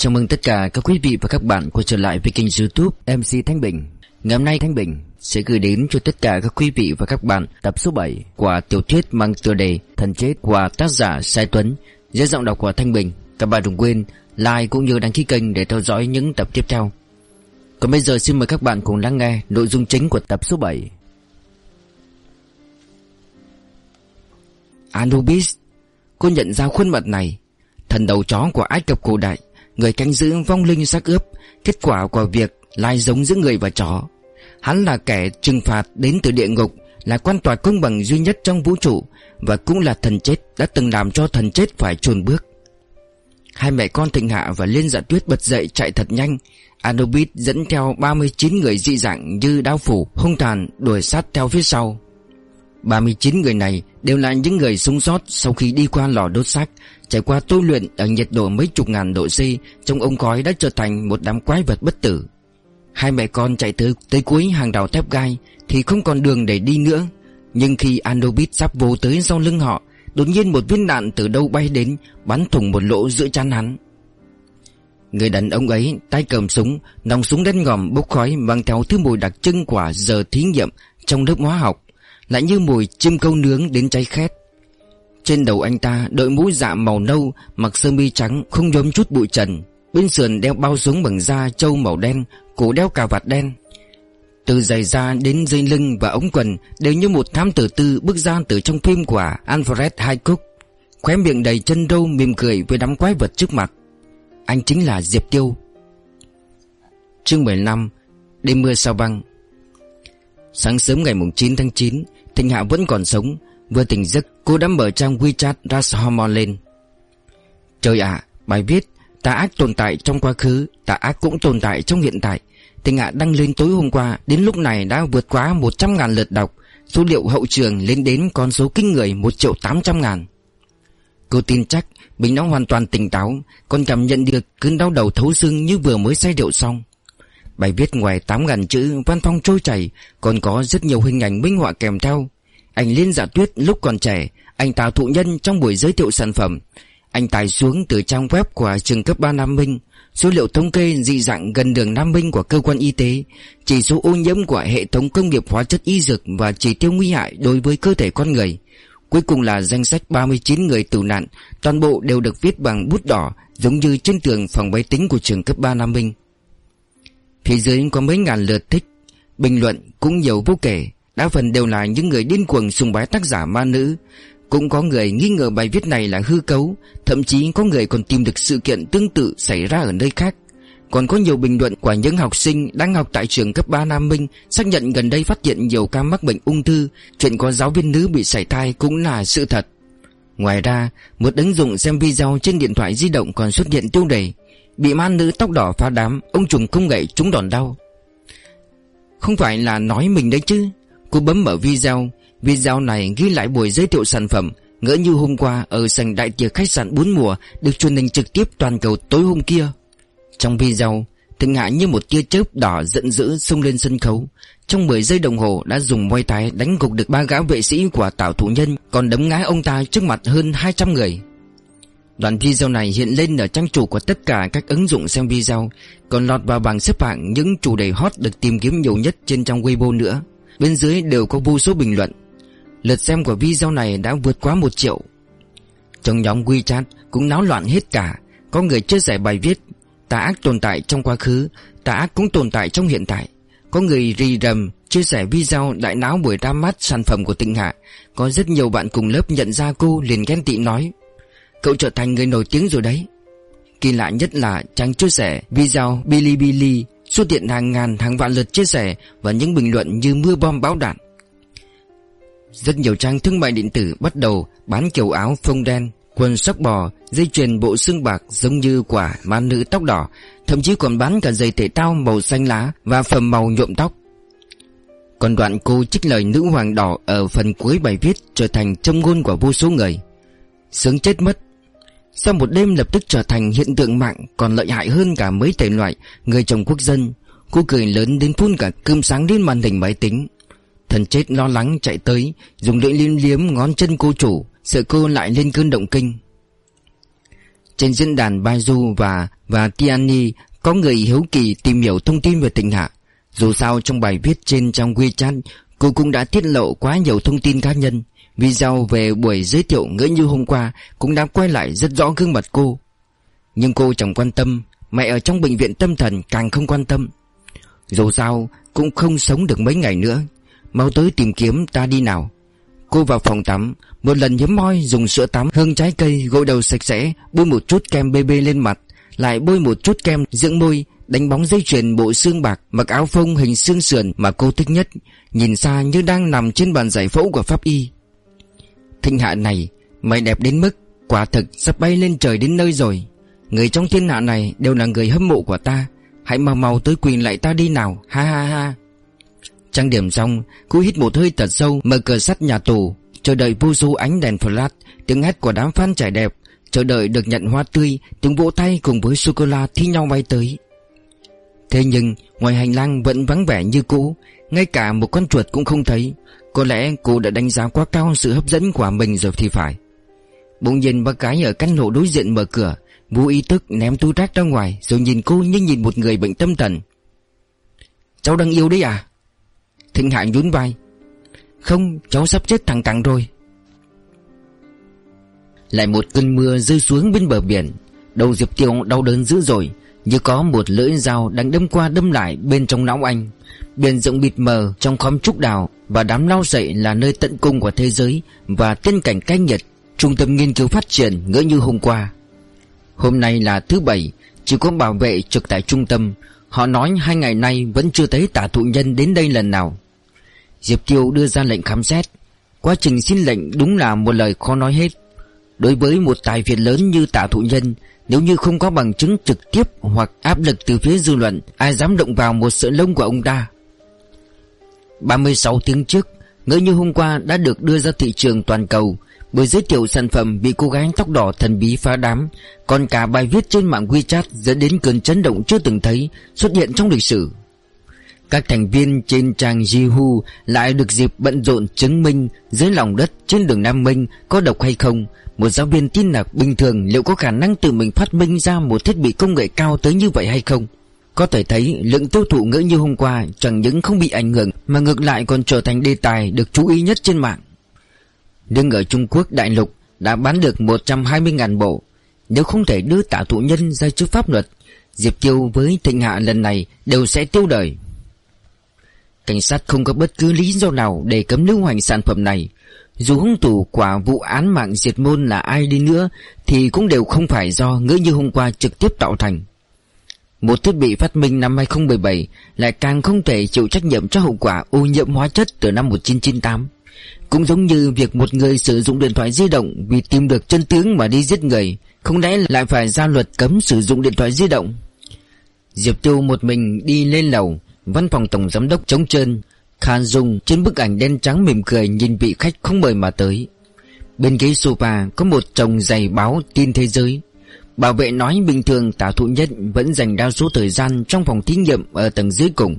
Chào mừng tất cả các quý vị và các bạn quay trở lại với kênh youtube MC Thanh Bình. Ngày hôm nay Thanh Bình sẽ gửi đến cho tất cả các quý vị và các bạn tập số 7 của tiểu thuyết mang tựa đề Thần Chết của tác giả Sai Tuấn dưới giọng đọc của Thanh Bình. Các bạn đừng quên like cũng như đăng ký kênh để theo dõi những tập tiếp theo. Còn bây giờ xin mời các bạn cùng lắng nghe nội dung chính của tập số 7 Anubis, Cô nhận ra khuôn mặt này, Thần đầu chó của Ai Cập cổ đại. Người canh giữ vong linh xác ướp, Kết quả của việc lai giống giữa người và chó. Hắn là kẻ trừng phạt đến từ địa ngục, Là quan tòa công bằng duy nhất trong vũ trụ, Và cũng là thần chết Đã từng làm cho thần chết phải chồn bước. Hai mẹ con Thịnh Hạ và Liên Dạ Tuyết bật dậy chạy thật nhanh. Anubis dẫn theo 39 người dị dạng như đao phủ, hung tàn, đuổi sát theo phía sau. 39 người này đều là những người sống sót sau khi đi qua lò đốt xác Trải qua tu luyện ở nhiệt độ mấy chục ngàn độ C Trong ống khói đã trở thành một đám quái vật bất tử. Hai mẹ con chạy tới, tới cuối hàng rào thép gai Thì không còn đường để đi nữa. Nhưng khi Andobit sắp vô tới sau lưng họ Đột nhiên một viên đạn từ đâu bay đến Bắn thủng một lỗ giữa chán hắn. Người đàn ông ấy tay cầm súng Nòng súng đen ngòm bốc khói Mang theo thứ mùi đặc trưng quả giờ thí nghiệm Trong lớp hóa học Lại như mùi chim câu nướng đến cháy khét trên đầu anh ta, đội mũ dạ màu nâu, Mặc sơ mi trắng, không nhóm chút bụi trần. Bên sườn đeo bao súng bằng da trâu màu đen, Cổ đeo cà vạt đen. Từ giày da đến dây lưng và ống quần Đều như một thám tử tư bước ra từ trong phim của Alfred Hitchcock. Khóe miệng đầy chân râu mỉm cười với đám quái vật trước mặt. Anh chính là Diệp Tiêu. Chương 15 Đêm mưa sao băng. Sáng sớm ngày 9 tháng 9 Thịnh Hạ vẫn còn sống. Vừa tỉnh giấc, cô đã mở trang WeChat Rashomon lên. Trời ạ, Bài viết, Tà ác tồn tại trong quá khứ, Tà ác cũng tồn tại trong hiện tại. Tình ạ đăng lên tối hôm qua, Đến lúc này đã vượt quá 100.000 lượt đọc. Số liệu hậu trường lên đến con số kinh người 1 triệu 800 ngàn. Cô tin chắc Mình đã hoàn toàn tỉnh táo, Còn cảm nhận được cơn đau đầu thấu xương như vừa mới say rượu xong. Bài viết ngoài 8.000 chữ, văn phong trôi chảy, Còn có rất nhiều hình ảnh minh họa kèm theo anh Liên giả Tuyết lúc còn trẻ, Anh tạo thụ nhân trong buổi giới thiệu sản phẩm. Anh tải xuống từ trang web của trường cấp 3 Nam Minh. Số liệu thống kê dị dạng gần đường Nam Minh của cơ quan y tế. Chỉ số ô nhiễm của hệ thống công nghiệp hóa chất y dược Và chỉ tiêu nguy hại đối với cơ thể con người. Cuối cùng là danh sách 39 người tử nạn. Toàn bộ đều được viết bằng bút đỏ, Giống như trên tường phòng máy tính của trường cấp 3 Nam Minh. Phía dưới có mấy ngàn lượt thích, Bình luận cũng nhiều vô kể. Đa phần đều là những người điên cuồng sùng bái tác giả ma nữ. Cũng có người nghi ngờ bài viết này là hư cấu Thậm chí có người còn tìm được sự kiện tương tự xảy ra ở nơi khác. Còn có nhiều bình luận của những học sinh đang học tại trường cấp 3 Nam Minh Xác nhận gần đây phát hiện nhiều ca mắc bệnh ung thư Chuyện có giáo viên nữ bị sảy thai cũng là sự thật. Ngoài ra, một ứng dụng xem video trên điện thoại di động còn xuất hiện tiêu đề Bị ma nữ tóc đỏ phá đám, ông trùng công nghệ trúng đòn đau. Không phải là nói mình đấy chứ. Cô bấm mở video. Video này ghi lại buổi giới thiệu sản phẩm. Ngỡ như hôm qua ở sảnh đại tiệc khách sạn bốn mùa Được truyền hình trực tiếp toàn cầu tối hôm kia. Trong video, Thịnh Hạ như một tia chớp đỏ giận dữ xông lên sân khấu. Trong 10 giây đồng hồ đã dùng môi thái đánh gục được ba gã vệ sĩ của tảo thủ nhân, Còn đấm ngã ông ta trước mặt hơn 200 người. Đoạn video này hiện lên ở trang chủ của tất cả các ứng dụng xem video, Còn lọt vào bảng xếp hạng những chủ đề hot được tìm kiếm nhiều nhất trên trang Weibo nữa. Bên dưới đều có vô số bình luận. Lượt xem của video này đã vượt quá một triệu. Trong nhóm WeChat cũng náo loạn hết cả. Có người chia sẻ bài viết Tà ác tồn tại trong quá khứ Tà ác cũng tồn tại trong hiện tại. Có người rì rầm, chia sẻ video đại náo buổi ra mắt sản phẩm của Tịnh Hạ. Có rất nhiều bạn cùng lớp nhận ra cô liền ghen tị nói, Cậu trở thành người nổi tiếng rồi đấy. Kỳ lạ nhất là trang chia sẻ video Bilibili Xuất hiện hàng ngàn hàng vạn lượt chia sẻ Và những bình luận như mưa bom bão đạn. Rất nhiều trang thương mại điện tử bắt đầu bán kiểu áo phông đen Quần sóc bò, dây chuyền bộ xương bạc giống như quả ma nữ tóc đỏ Thậm chí còn bán cả giày thể thao màu xanh lá và phẩm màu nhuộm tóc. Còn đoạn cô trích lời nữ hoàng đỏ ở phần cuối bài viết trở thành châm ngôn của vô số người. Sướng chết mất sau một đêm lập tức trở thành hiện tượng mạng, Còn lợi hại hơn cả mấy thể loại, Người chồng quốc dân. Cô cười lớn đến phun cả cơm sáng lên màn hình máy tính. Thần chết lo lắng chạy tới, Dùng lưỡi liếm liếm ngón chân cô chủ, Sợ cô lại lên cơn động kinh. Trên diễn đàn Baidu và và Tiani, Có người hiếu kỳ tìm hiểu thông tin về tình Hạ. Dù sao trong bài viết trên trang WeChat, Cô cũng đã tiết lộ quá nhiều thông tin cá nhân. Video về buổi giới thiệu ngỡ như hôm qua Cũng đã quay lại rất rõ gương mặt cô. Nhưng cô chẳng quan tâm, Mẹ ở trong bệnh viện tâm thần càng không quan tâm. Dù sao, cũng không sống được mấy ngày nữa. Mau tới tìm kiếm ta đi nào. Cô vào phòng tắm, Một lần hiếm môi dùng sữa tắm hương trái cây Gội đầu sạch sẽ, Bôi một chút kem BB lên mặt, Lại bôi một chút kem dưỡng môi, Đánh bóng dây chuyền bộ xương bạc, Mặc áo phông hình xương sườn mà cô thích nhất, Nhìn xa như đang nằm trên bàn giải phẫu của pháp y. Thịnh hạ này, Mày đẹp đến mức Quả thực sắp bay lên trời đến nơi rồi. Người trong thiên hạ này đều là người hâm mộ của ta. Hãy mau mau tới quỳ lại ta đi nào. Ha ha ha. Trang điểm xong cú hít một hơi thật sâu, Mở cửa sắt nhà tù, Chờ đợi vô số ánh đèn flash, Tiếng hét của đám fan trẻ đẹp, Chờ đợi được nhận hoa tươi, Tiếng vỗ tay cùng với sô-cô-la thi nhau bay tới. Thế nhưng, ngoài hành lang vẫn vắng vẻ như cũ ngay cả một con chuột cũng không thấy. Có lẽ cô đã đánh giá quá cao sự hấp dẫn của mình rồi thì phải. Bỗng nhiên bác gái ở căn hộ đối diện mở cửa. Vô ý thức ném túi rác ra ngoài, Rồi nhìn cô như nhìn một người bệnh tâm thần. Cháu đang yêu đấy à? Thịnh Hạ nhún vai. Không, cháu sắp chết thẳng cẳng rồi. Lại một cơn mưa rơi xuống bên bờ biển. Đầu Diệp Tiêu đau đớn dữ dội, Như có một lưỡi dao đang đâm qua đâm lại bên trong não anh. Biển rộng bịt mờ trong khóm trúc đào Và đám lau dậy là nơi tận cung của thế giới Và tiên cảnh cách nhật Trung tâm nghiên cứu phát triển ngỡ như hôm qua. Hôm nay là thứ bảy, Chỉ có bảo vệ trực tại trung tâm. Họ nói hai ngày nay vẫn chưa thấy tả thụ nhân đến đây lần nào. Diệp Tiêu đưa ra lệnh khám xét. Quá trình xin lệnh đúng là một lời khó nói hết. Đối với một tài phiệt lớn như tả thụ nhân nếu như không có bằng chứng trực tiếp Hoặc áp lực từ phía dư luận, Ai dám động vào một sợi lông của ông ta? 36 tiếng trước, Ngỡ như hôm qua đã được đưa ra thị trường toàn cầu, bởi giới thiệu sản phẩm bị cô gái tóc đỏ thần bí phá đám, Còn cả bài viết trên mạng WeChat dẫn đến cơn chấn động chưa từng thấy Xuất hiện trong lịch sử. Các thành viên trên trang Yahoo lại được dịp bận rộn chứng minh Dưới lòng đất trên đường Nam Minh có độc hay không một giáo viên tin lạc bình thường liệu có khả năng tự mình phát minh ra một thiết bị công nghệ cao tới như vậy hay không? Có thể thấy, lượng tiêu thụ ngỡ như hôm qua chẳng những không bị ảnh hưởng mà ngược lại còn trở thành đề tài được chú ý nhất trên mạng. Đương ở Trung Quốc, đại lục đã bán được 120.000 bộ. Nếu không thể đưa tả thụ nhân ra trước pháp luật, Diệp Kiêu với Thịnh Hạ lần này đều sẽ tiêu đời. Cảnh sát không có bất cứ lý do nào để cấm lưu hành sản phẩm này. Dù hung thủ quả vụ án mạng diệt môn là ai đi nữa, Thì cũng đều không phải do ngỡ như hôm qua trực tiếp tạo thành. Một thiết bị phát minh năm 2017 Lại càng không thể chịu trách nhiệm cho hậu quả ô nhiễm hóa chất từ năm 1998 cũng giống như việc một người sử dụng điện thoại di động Vì tìm được chân tướng mà đi giết người, Không lẽ lại phải ra luật cấm sử dụng điện thoại di động? Diệp Tiêu một mình đi lên lầu, Văn phòng tổng giám đốc trống trơn Khan Dung trên bức ảnh đen trắng mỉm cười Nhìn vị khách không mời mà tới. Bên ghế sofa có một chồng giày báo tin thế giới. Bảo vệ nói bình thường tả thụ nhất Vẫn dành đa số thời gian trong phòng thí nghiệm Ở tầng dưới cùng.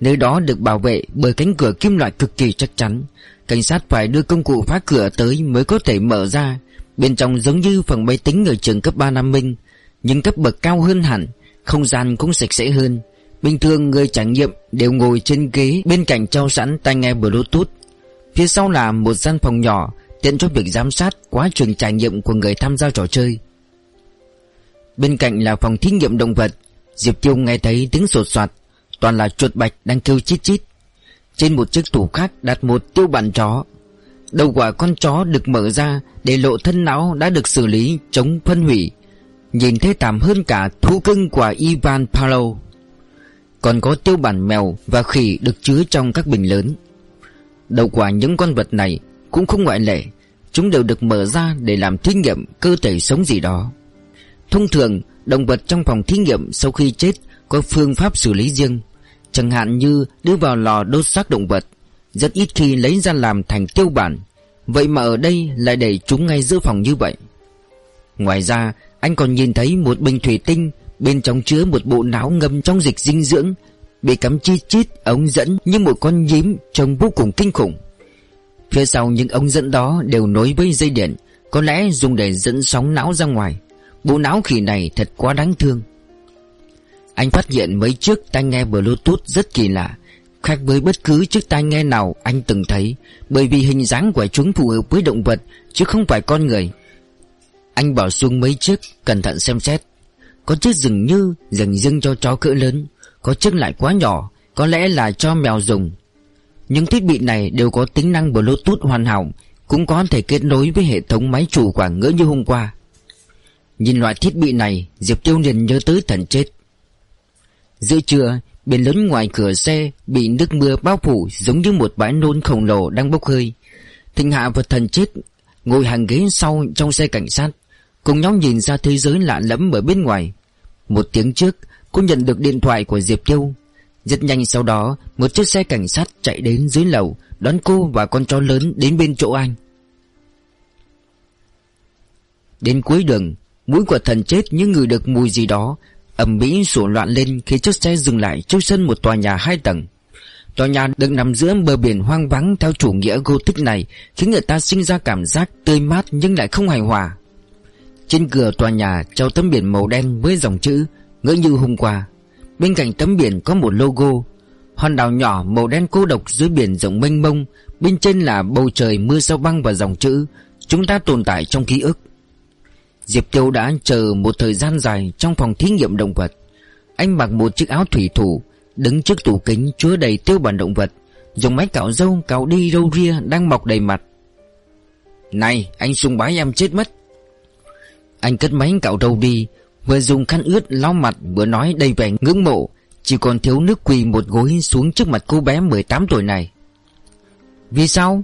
Nơi đó được bảo vệ bởi cánh cửa kim loại cực kỳ chắc chắn. Cảnh sát phải đưa công cụ phá cửa tới mới có thể mở ra. Bên trong giống như phần máy tính ở trường cấp 3 Nam Minh, Nhưng cấp bậc cao hơn hẳn, Không gian cũng sạch sẽ hơn. Bình thường người trải nghiệm đều ngồi trên ghế Bên cạnh trao sẵn tai nghe bluetooth. Phía sau là một gian phòng nhỏ, Tiện cho việc giám sát quá trình trải nghiệm của người tham gia trò chơi. Bên cạnh là phòng thí nghiệm động vật, Diệp Tiêu nghe thấy tiếng sột soạt, Toàn là chuột bạch đang kêu chít chít. Trên một chiếc tủ khác đặt một tiêu bản chó. Đầu quả con chó được mở ra Để lộ thân não đã được xử lý, chống phân hủy. Nhìn thấy tạm hơn cả thú cưng của Ivan Palo còn có tiêu bản mèo và khỉ được chứa trong các bình lớn. Đầu quả những con vật này cũng không ngoại lệ, Chúng đều được mở ra để làm thí nghiệm cơ thể sống gì đó. Thông thường, động vật trong phòng thí nghiệm sau khi chết có phương pháp xử lý riêng, Chẳng hạn như đưa vào lò đốt xác động vật, Rất ít khi lấy ra làm thành tiêu bản. Vậy mà ở đây lại để chúng ngay giữa phòng như vậy. Ngoài ra, anh còn nhìn thấy một bình thủy tinh Bên trong chứa một bộ não ngâm trong dịch dinh dưỡng, Bị cắm chi chít, ống dẫn như một con nhím trông vô cùng kinh khủng. Phía sau những ống dẫn đó đều nối với dây điện, Có lẽ dùng để dẫn sóng não ra ngoài. Bộ não khỉ này thật quá đáng thương. Anh phát hiện mấy chiếc tai nghe Bluetooth rất kỳ lạ, Khác với bất cứ chiếc tai nghe nào anh từng thấy, Bởi vì hình dáng của chúng phù hợp với động vật, Chứ không phải con người. Anh bỏ xuống mấy chiếc, Cẩn thận xem xét. Có chiếc dường như dành riêng cho chó cỡ lớn, Có chiếc lại quá nhỏ, Có lẽ là cho mèo dùng. Những thiết bị này đều có tính năng Bluetooth hoàn hảo, Cũng có thể kết nối với hệ thống máy chủ quả ngỡ như hôm qua. Nhìn loại thiết bị này, Diệp Tiêu liền nhớ tới thần chết. Giữa trưa Biển lớn ngoài cửa xe Bị nước mưa bao phủ Giống như một bãi nôn khổng lồ đang bốc hơi. Thịnh Hạ và thần chết Ngồi hàng ghế sau trong xe cảnh sát. Cùng nhau nhìn ra thế giới lạ lẫm ở bên ngoài. Một tiếng trước, Cô nhận được điện thoại của Diệp Châu Rất nhanh sau đó, Một chiếc xe cảnh sát chạy đến dưới lầu, Đón cô và con chó lớn đến bên chỗ anh. Đến cuối đường, Mũi của thần chết như người được mùi gì đó ầm mỹ sủa loạn lên khi chiếc xe dừng lại trước sân một tòa nhà hai tầng. Tòa nhà được nằm giữa bờ biển hoang vắng theo chủ nghĩa Gothic này, Khiến người ta sinh ra cảm giác tươi mát nhưng lại không hài hòa. Trên cửa tòa nhà treo tấm biển màu đen với dòng chữ Ngỡ như hôm qua Bên cạnh tấm biển có một logo, Hòn đảo nhỏ màu đen cô độc dưới biển rộng mênh mông, Bên trên là bầu trời mưa sao băng và dòng chữ Chúng ta tồn tại trong ký ức Diệp Tiêu đã chờ một thời gian dài trong phòng thí nghiệm động vật. Anh mặc một chiếc áo thủy thủ, Đứng trước tủ kính chứa đầy tiêu bản động vật, Dùng máy cạo râu, cạo đi râu ria đang mọc đầy mặt. Này, anh sung bái em chết mất anh cất máy cạo râu đi. Vừa dùng khăn ướt lau mặt, Vừa nói đầy vẻ ngưỡng mộ. Chỉ còn thiếu nước quỳ một gối xuống trước mặt cô bé 18 tuổi này. Vì sao?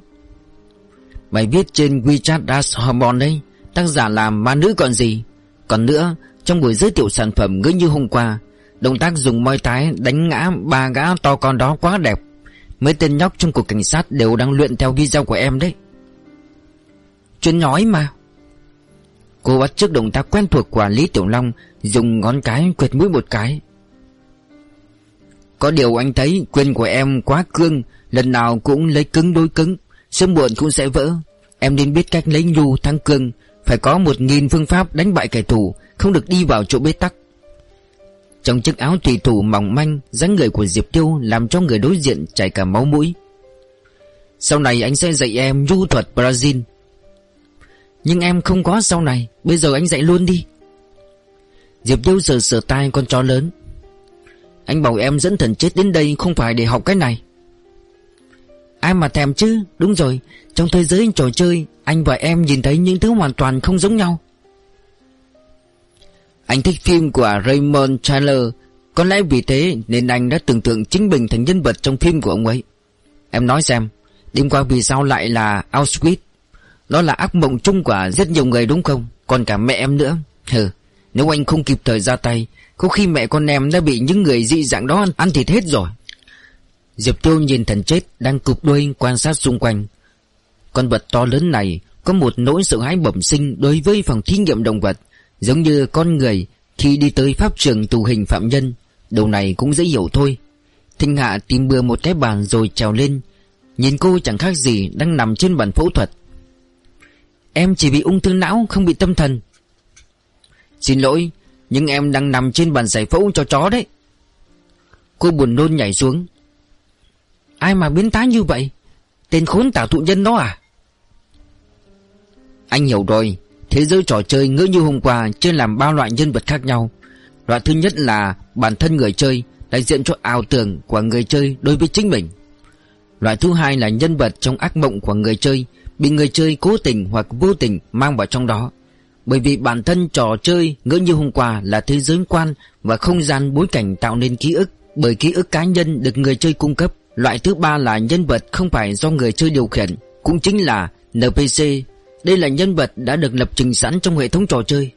Bài viết trên WeChat Das Hormone đấy, Tác giả làm ma nữ còn gì? Còn nữa, Trong buổi giới thiệu sản phẩm ngỡ như hôm qua, Động tác dùng môi tái đánh ngã ba gã to con đó quá đẹp. Mấy tên nhóc trong cục cảnh sát đều đang luyện theo video của em đấy. Chuyện nói mà. Cô bắt trước động tác quen thuộc của Lý Tiểu Long, Dùng ngón cái quệt mũi một cái. Có điều anh thấy quyền của em quá cương, Lần nào cũng lấy cứng đối cứng, Sớm muộn cũng sẽ vỡ. Em nên biết cách lấy nhu thắng cương, phải có một nghìn phương pháp đánh bại kẻ thù, Không được đi vào chỗ bế tắc. Trong chiếc áo tùy thủ mỏng manh, dáng người của Diệp Tiêu Làm cho người đối diện chảy cả máu mũi. Sau này anh sẽ dạy em du thuật Brazil. Nhưng em không có sau này. Bây giờ anh dạy luôn đi. Diệp dâu sờ sờ tai con chó lớn. Anh bảo em dẫn thần chết đến đây Không phải để học cái này. Ai mà thèm chứ? Đúng rồi. Trong thế giới trò chơi, Anh và em nhìn thấy những thứ hoàn toàn không giống nhau. Anh thích phim của Raymond Chandler. Có lẽ vì thế nên anh đã tưởng tượng chính mình thành nhân vật trong phim của ông ấy. Em nói xem, Đêm qua vì sao lại là Auschwitz? Đó là ác mộng chung của rất nhiều người đúng không Còn cả mẹ em nữa Hừ Nếu anh không kịp thời ra tay Có khi mẹ con em đã bị những người dị dạng đó ăn thịt hết rồi Diệp Tiêu nhìn thần chết đang cụp đuôi quan sát xung quanh. Con vật to lớn này có một nỗi sợ hãi bẩm sinh đối với phòng thí nghiệm động vật, giống như con người khi đi tới pháp trường tù hình phạm nhân. Điều này cũng dễ hiểu thôi. Thinh Hạ tìm bừa một cái bàn rồi trèo lên. Nhìn cô chẳng khác gì đang nằm trên bàn phẫu thuật. Em chỉ bị ung thư não không bị tâm thần. Xin lỗi, nhưng em đang nằm trên bàn giải phẫu cho chó đấy. Cô buồn nôn nhảy xuống. Ai mà biến thái như vậy? Tên khốn tả thụ nhân đó à? Anh hiểu rồi Thế giới trò chơi ngỡ như hôm qua Chơi làm bao loại nhân vật khác nhau. Loại thứ nhất là bản thân người chơi Đại diện cho ảo tưởng của người chơi đối với chính mình. Loại thứ hai là nhân vật trong ác mộng của người chơi Bị người chơi cố tình hoặc vô tình mang vào trong đó. Bởi vì bản thân trò chơi ngỡ như hôm qua là thế giới quan Và không gian bối cảnh tạo nên ký ức, Bởi ký ức cá nhân được người chơi cung cấp. Loại thứ ba là nhân vật không phải do người chơi điều khiển, Cũng chính là NPC Đây là nhân vật đã được lập trình sẵn trong hệ thống trò chơi.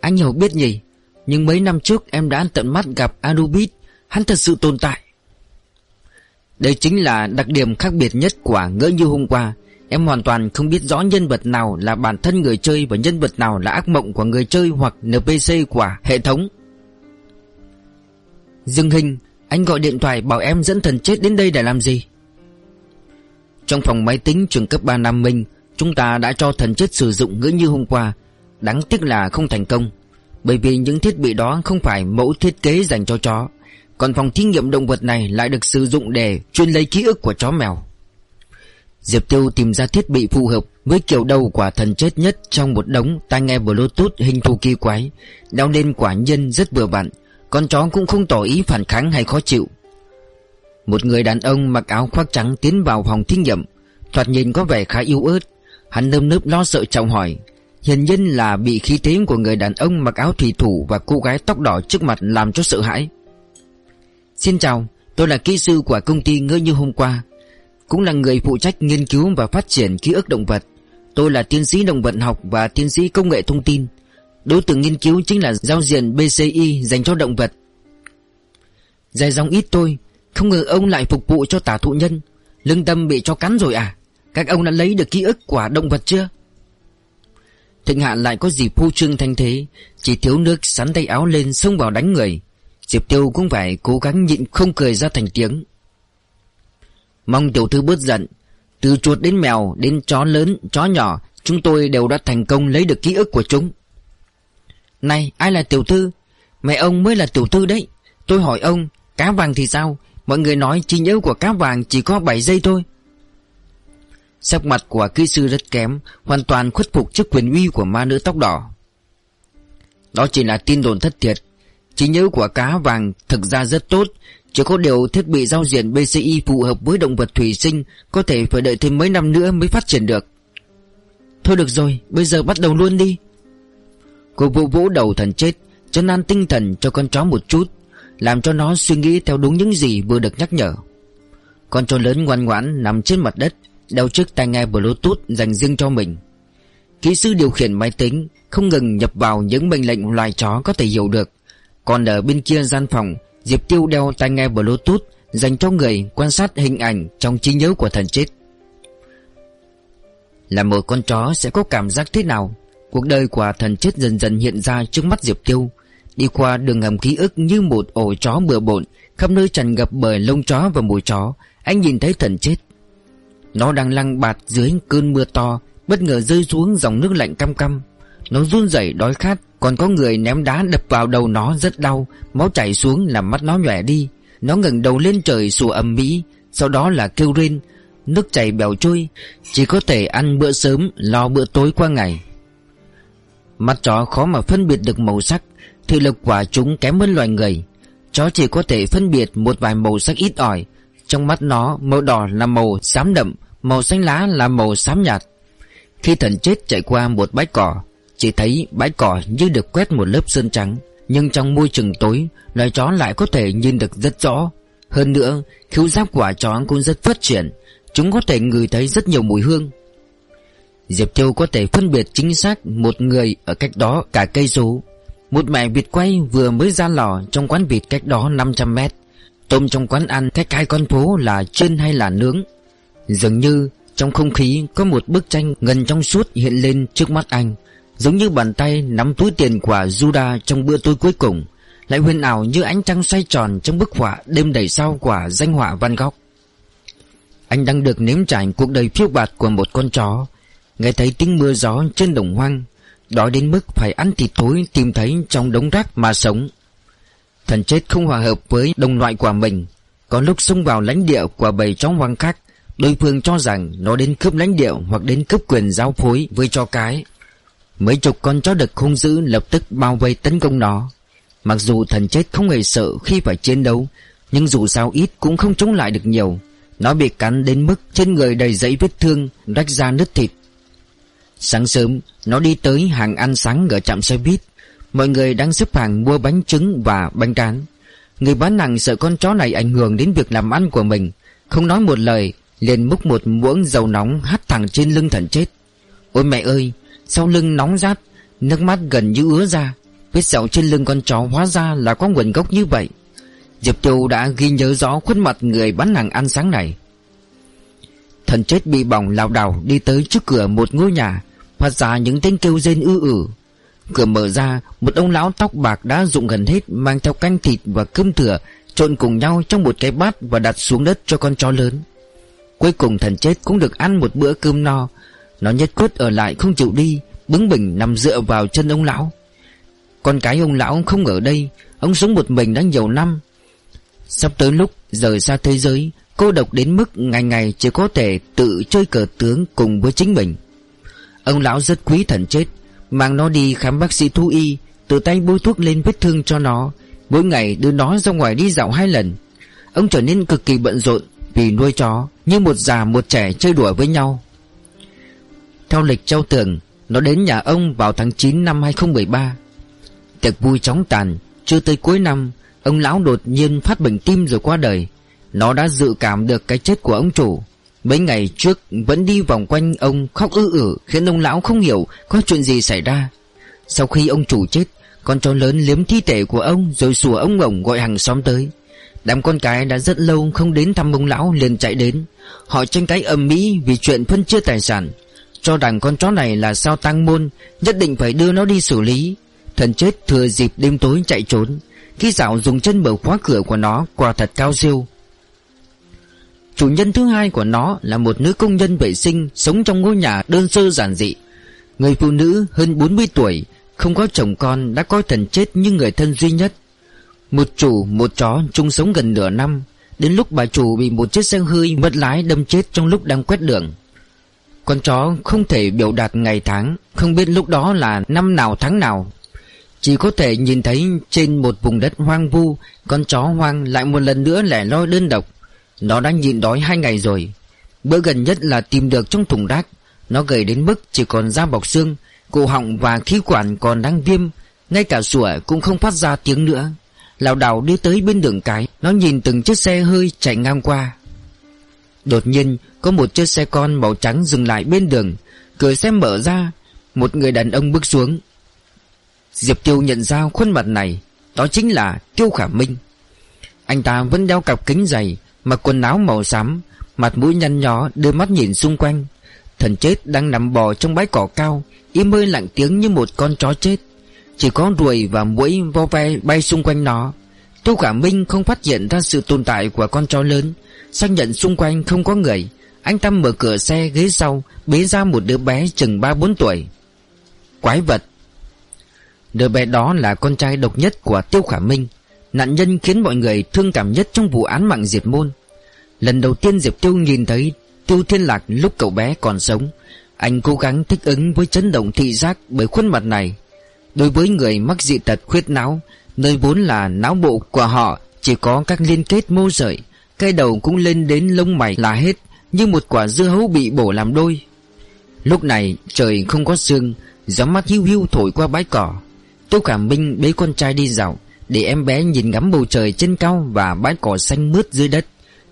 Anh hiểu biết nhỉ, Nhưng mấy năm trước em đã tận mắt gặp Anubis Hắn thật sự tồn tại. Đây chính là đặc điểm khác biệt nhất của ngỡ như hôm qua. Em hoàn toàn không biết rõ nhân vật nào là bản thân người chơi Và nhân vật nào là ác mộng của người chơi hoặc NPC của hệ thống. Dương Hình anh gọi điện thoại bảo em dẫn thần chết đến đây để làm gì? Trong phòng máy tính trường cấp 3 Nam Minh, Chúng ta đã cho thần chết sử dụng ngỡ như hôm qua. Đáng tiếc là không thành công. Bởi vì những thiết bị đó không phải mẫu thiết kế dành cho chó. Còn phòng thí nghiệm động vật này lại được sử dụng để chuyên lấy ký ức của chó mèo. Diệp Tiêu tìm ra thiết bị phù hợp với kiểu đầu quả thần chết nhất trong một đống tai nghe bluetooth hình thù kỳ quái. Đeo lên quả nhân rất vừa vặn, Con chó cũng không tỏ ý phản kháng hay khó chịu. Một người đàn ông mặc áo khoác trắng tiến vào phòng thí nghiệm, Thoạt nhìn có vẻ khá yếu ớt. Hắn nơm nớp lo sợ trọng hỏi. Hiển nhiên là bị khí thế của người đàn ông mặc áo thủy thủ Và cô gái tóc đỏ trước mặt làm cho sợ hãi. Xin chào, Tôi là kỹ sư của công ty ngỡ như hôm qua. Cũng là người phụ trách nghiên cứu và phát triển ký ức động vật. Tôi là tiến sĩ động vật học và tiến sĩ công nghệ thông tin. Đối tượng nghiên cứu chính là giao diện BCI dành cho động vật. Dài dòng ít tôi Không ngờ ông lại phục vụ cho tả thụ nhân. Lương tâm bị cho cắn rồi à? Các ông đã lấy được ký ức của động vật chưa? Thịnh Hạ lại có gì phô trương thanh thế, Chỉ thiếu nước sắn tay áo lên xông vào đánh người. Diệp Tiêu cũng phải cố gắng nhịn không cười ra thành tiếng. Mong tiểu thư bớt giận. Từ chuột đến mèo Đến chó lớn, chó nhỏ Chúng tôi đều đã thành công lấy được ký ức của chúng. Này ai là tiểu thư? Mẹ ông mới là tiểu thư đấy. Tôi hỏi ông Cá vàng thì sao? Mọi người nói trí nhớ của cá vàng chỉ có 7 giây thôi. Sắc mặt của kỹ sư rất kém Hoàn toàn khuất phục trước quyền uy của ma nữ tóc đỏ. Đó chỉ là tin đồn thất thiệt. Trí nhớ của cá vàng thực ra rất tốt chỉ có điều thiết bị giao diện BCI phù hợp với động vật thủy sinh Có thể phải đợi thêm mấy năm nữa mới phát triển được. Thôi được rồi, bây giờ bắt đầu luôn đi. Cô vũ vũ đầu thần chết Chân an tinh thần cho con chó một chút Làm cho nó suy nghĩ theo đúng những gì vừa được nhắc nhở. Con chó lớn ngoan ngoãn nằm trên mặt đất Đeo chiếc tai nghe bluetooth dành riêng cho mình. Kỹ sư điều khiển máy tính Không ngừng nhập vào những mệnh lệnh loài chó có thể hiểu được. Còn ở bên kia gian phòng Diệp Tiêu đeo tai nghe bluetooth, Dành cho người quan sát hình ảnh Trong trí nhớ của thần chết. Là một con chó sẽ có cảm giác thế nào? Cuộc đời của thần chết dần dần hiện ra trước mắt Diệp Tiêu. Đi qua đường hầm ký ức như một ổ chó bừa bộn, Khắp nơi tràn ngập bởi lông chó và mùi chó. Anh nhìn thấy thần chết. Nó đang lăng bạt dưới cơn mưa to, Bất ngờ rơi xuống dòng nước lạnh căm căm nó run rẩy đói khát, Còn có người ném đá đập vào đầu nó rất đau, Máu chảy xuống làm mắt nó nhòe đi. Nó ngẩng đầu lên trời sủa ầm mỹ, Sau đó là kêu rên, Nước chảy bèo trôi, Chỉ có thể ăn bữa sớm, Lo bữa tối qua ngày. Mắt chó khó mà phân biệt được màu sắc, Thị lực của chúng kém hơn loài người. Chó chỉ có thể phân biệt một vài màu sắc ít ỏi, Trong mắt nó màu đỏ là màu xám đậm, Màu xanh lá là màu xám nhạt. Khi thần chết chạy qua một bãi cỏ chỉ thấy bãi cỏ như được quét một lớp sơn trắng, Nhưng trong môi trường tối, Loài chó lại có thể nhìn được rất rõ. Hơn nữa, khiếu giác của chó cũng rất phát triển, Chúng có thể ngửi thấy rất nhiều mùi hương. Diệp Châu có thể phân biệt chính xác một người ở cách đó cả cây số. Một mẹ vịt quay vừa mới ra lò trong quán vịt cách đó 500 mét. Tôm trong quán ăn cách hai con phố là chân hay là nướng. Dường như trong không khí có một bức tranh gần trong suốt hiện lên trước mắt anh. Giống như bàn tay nắm túi tiền của Judah trong bữa tối cuối cùng, Lại huyền ảo như ánh trăng xoay tròn trong bức họa đêm đầy sao của danh họa Van Gogh. Anh đang được nếm trải cuộc đời phiêu bạt của một con chó, Nghe thấy tiếng mưa gió trên đồng hoang Đói đến mức phải ăn thịt thối tìm thấy trong đống rác mà sống. Thần chết không hòa hợp với đồng loại của mình, Có lúc xông vào lãnh địa của bầy chó hoang khác, Đối phương cho rằng nó đến cướp lãnh địa hoặc đến cướp quyền giao phối với cho cái. Mấy chục con chó đực hung dữ lập tức bao vây tấn công nó. Mặc dù thần chết không hề sợ khi phải chiến đấu, Nhưng dù sao ít cũng không chống lại được nhiều. Nó bị cắn đến mức trên người đầy giấy vết thương, Rách ra nứt thịt. Sáng sớm, Nó đi tới hàng ăn sáng ở trạm xe buýt. Mọi người đang xếp hàng mua bánh trứng và bánh tráng Người bán hàng sợ con chó này ảnh hưởng đến việc làm ăn của mình. Không nói một lời, liền múc một muỗng dầu nóng hắt thẳng trên lưng thần chết. Ôi mẹ ơi sau lưng nóng rát, Nước mắt gần như ứa ra. Vết sẹo trên lưng con chó hóa ra là có nguồn gốc như vậy. Diệp Châu đã ghi nhớ rõ khuôn mặt người bán hàng ăn sáng này. Thần chết bị bỏng lảo đảo đi tới trước cửa một ngôi nhà, Phát ra những tiếng kêu rên ư ử. Cửa mở ra, Một ông lão tóc bạc đã dụng gần hết, Mang theo canh thịt và cơm thừa, Trộn cùng nhau trong một cái bát Và đặt xuống đất cho con chó lớn. Cuối cùng thần chết cũng được ăn một bữa cơm no nó nhất quyết ở lại không chịu đi, Bướng bỉnh nằm dựa vào chân ông lão. Con cái ông lão không ở đây, Ông sống một mình đã nhiều năm. Sắp tới lúc rời xa thế giới, Cô độc đến mức ngày ngày chỉ có thể tự chơi cờ tướng cùng với chính mình. Ông lão rất quý thần chết, Mang nó đi khám bác sĩ thú y Tự tay bôi thuốc lên vết thương cho nó. Mỗi ngày đưa nó ra ngoài đi dạo hai lần. Ông trở nên cực kỳ bận rộn Vì nuôi chó, Như một già một trẻ chơi đùa với nhau. Theo lịch trao tường Nó đến nhà ông vào tháng 9 năm 2013 Tiệc vui chóng tàn, Chưa tới cuối năm, Ông lão đột nhiên phát bệnh tim rồi qua đời. Nó đã dự cảm được cái chết của ông chủ. Mấy ngày trước vẫn đi vòng quanh ông khóc ư ử, Khiến ông lão không hiểu có chuyện gì xảy ra. Sau khi ông chủ chết, Con chó lớn liếm thi thể của ông Rồi sủa ông ngổng gọi hàng xóm tới. Đám con cái đã rất lâu không đến thăm ông lão liền chạy đến. Họ tranh cãi ầm mỹ vì chuyện phân chia tài sản. Cho rằng con chó này là sao tăng môn, Nhất định phải đưa nó đi xử lý. Thần chết thừa dịp đêm tối chạy trốn, Khi dạo dùng chân mở khóa cửa của nó Quả thật cao siêu. Chủ nhân thứ hai của nó là một nữ công nhân vệ sinh Sống trong ngôi nhà đơn sơ giản dị. Người phụ nữ hơn 40 tuổi, Không có chồng con đã coi thần chết như người thân duy nhất. Một chủ, một chó chung sống gần nửa năm, Đến lúc bà chủ bị một chiếc xe hơi mất lái đâm chết trong lúc đang quét đường. Con chó không thể biểu đạt ngày tháng, Không biết lúc đó là năm nào tháng nào. Chỉ có thể nhìn thấy trên một vùng đất hoang vu, Con chó hoang lại một lần nữa lẻ loi đơn độc. Nó đã nhịn đói hai ngày rồi. Bữa gần nhất là tìm được trong thùng rác. Nó gầy đến mức chỉ còn da bọc xương, Cổ họng và khí quản còn đang viêm. Ngay cả sủa cũng không phát ra tiếng nữa. Lào đảo đi tới bên đường cái, Nó nhìn từng chiếc xe hơi chạy ngang qua. Đột nhiên, Có một chiếc xe con màu trắng dừng lại bên đường. Cửa xe mở ra, Một người đàn ông bước xuống. Diệp Tiêu nhận ra khuôn mặt này, Đó chính là Tiêu Khả Minh. Anh ta vẫn đeo cặp kính dày, Mặc quần áo màu xám, Mặt mũi nhăn nhó, đưa mắt nhìn xung quanh. Thần chết đang nằm bò trong bãi cỏ cao Im hơi lặng tiếng như một con chó chết. Chỉ có ruồi và mũi vo ve bay xung quanh nó. Tiêu Khả Minh không phát hiện ra sự tồn tại của con chó lớn Xác nhận xung quanh không có người. Anh ta mở cửa xe ghế sau, Bế ra một đứa bé chừng 3-4 tuổi. Quái vật. Đứa bé đó là con trai độc nhất của Tiêu Khả Minh. Nạn nhân khiến mọi người thương cảm nhất trong vụ án mạng diệp môn. Lần đầu tiên Diệp Tiêu nhìn thấy Tiêu Thiên Lạc lúc cậu bé còn sống. Anh cố gắng thích ứng với chấn động thị giác bởi khuôn mặt này. Đối với người mắc dị tật khuyết não, Nơi vốn là não bộ của họ, Chỉ có các liên kết mô rời cái đầu cũng lên đến lông mày là hết Như một quả dưa hấu bị bổ làm đôi. Lúc này trời không có sương, Gió mát hiu hiu thổi qua bãi cỏ. Tô Khả Minh bế con trai đi dạo, để em bé nhìn ngắm bầu trời trên cao Và bãi cỏ xanh mướt dưới đất.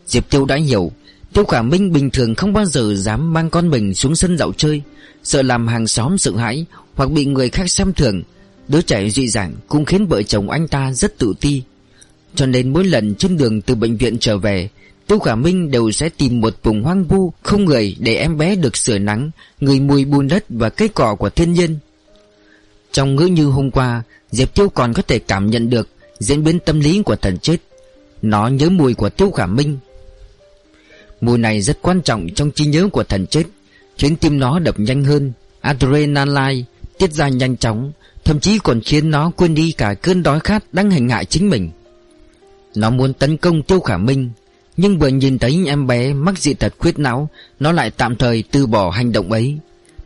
Diệp Tiêu đã hiểu Tiêu Khả Minh bình thường không bao giờ dám mang con mình xuống sân dạo chơi, Sợ làm hàng xóm sợ hãi Hoặc bị người khác xem thường. Đứa trẻ dị dạng cũng khiến vợ chồng anh ta rất tự ti. Cho nên mỗi lần trên đường từ bệnh viện trở về, Tiêu Khả Minh đều sẽ tìm một vùng hoang vu, Không người để em bé được sửa nắng, Người mùi bùn đất và cây cỏ của thiên nhiên. Trong ngữ như hôm qua, Diệp Tiêu còn có thể cảm nhận được Diễn biến tâm lý của thần chết. Nó nhớ mùi của Tiêu Khả Minh. Mùi này rất quan trọng trong trí nhớ của thần chết, Khiến tim nó đập nhanh hơn, Adrenaline tiết ra nhanh chóng, Thậm chí còn khiến nó quên đi cả cơn đói khát đang hành hạ chính mình. Nó muốn tấn công Tiêu Khả Minh. Nhưng vừa nhìn thấy em bé mắc dị tật khuyết não, Nó lại tạm thời từ bỏ hành động ấy.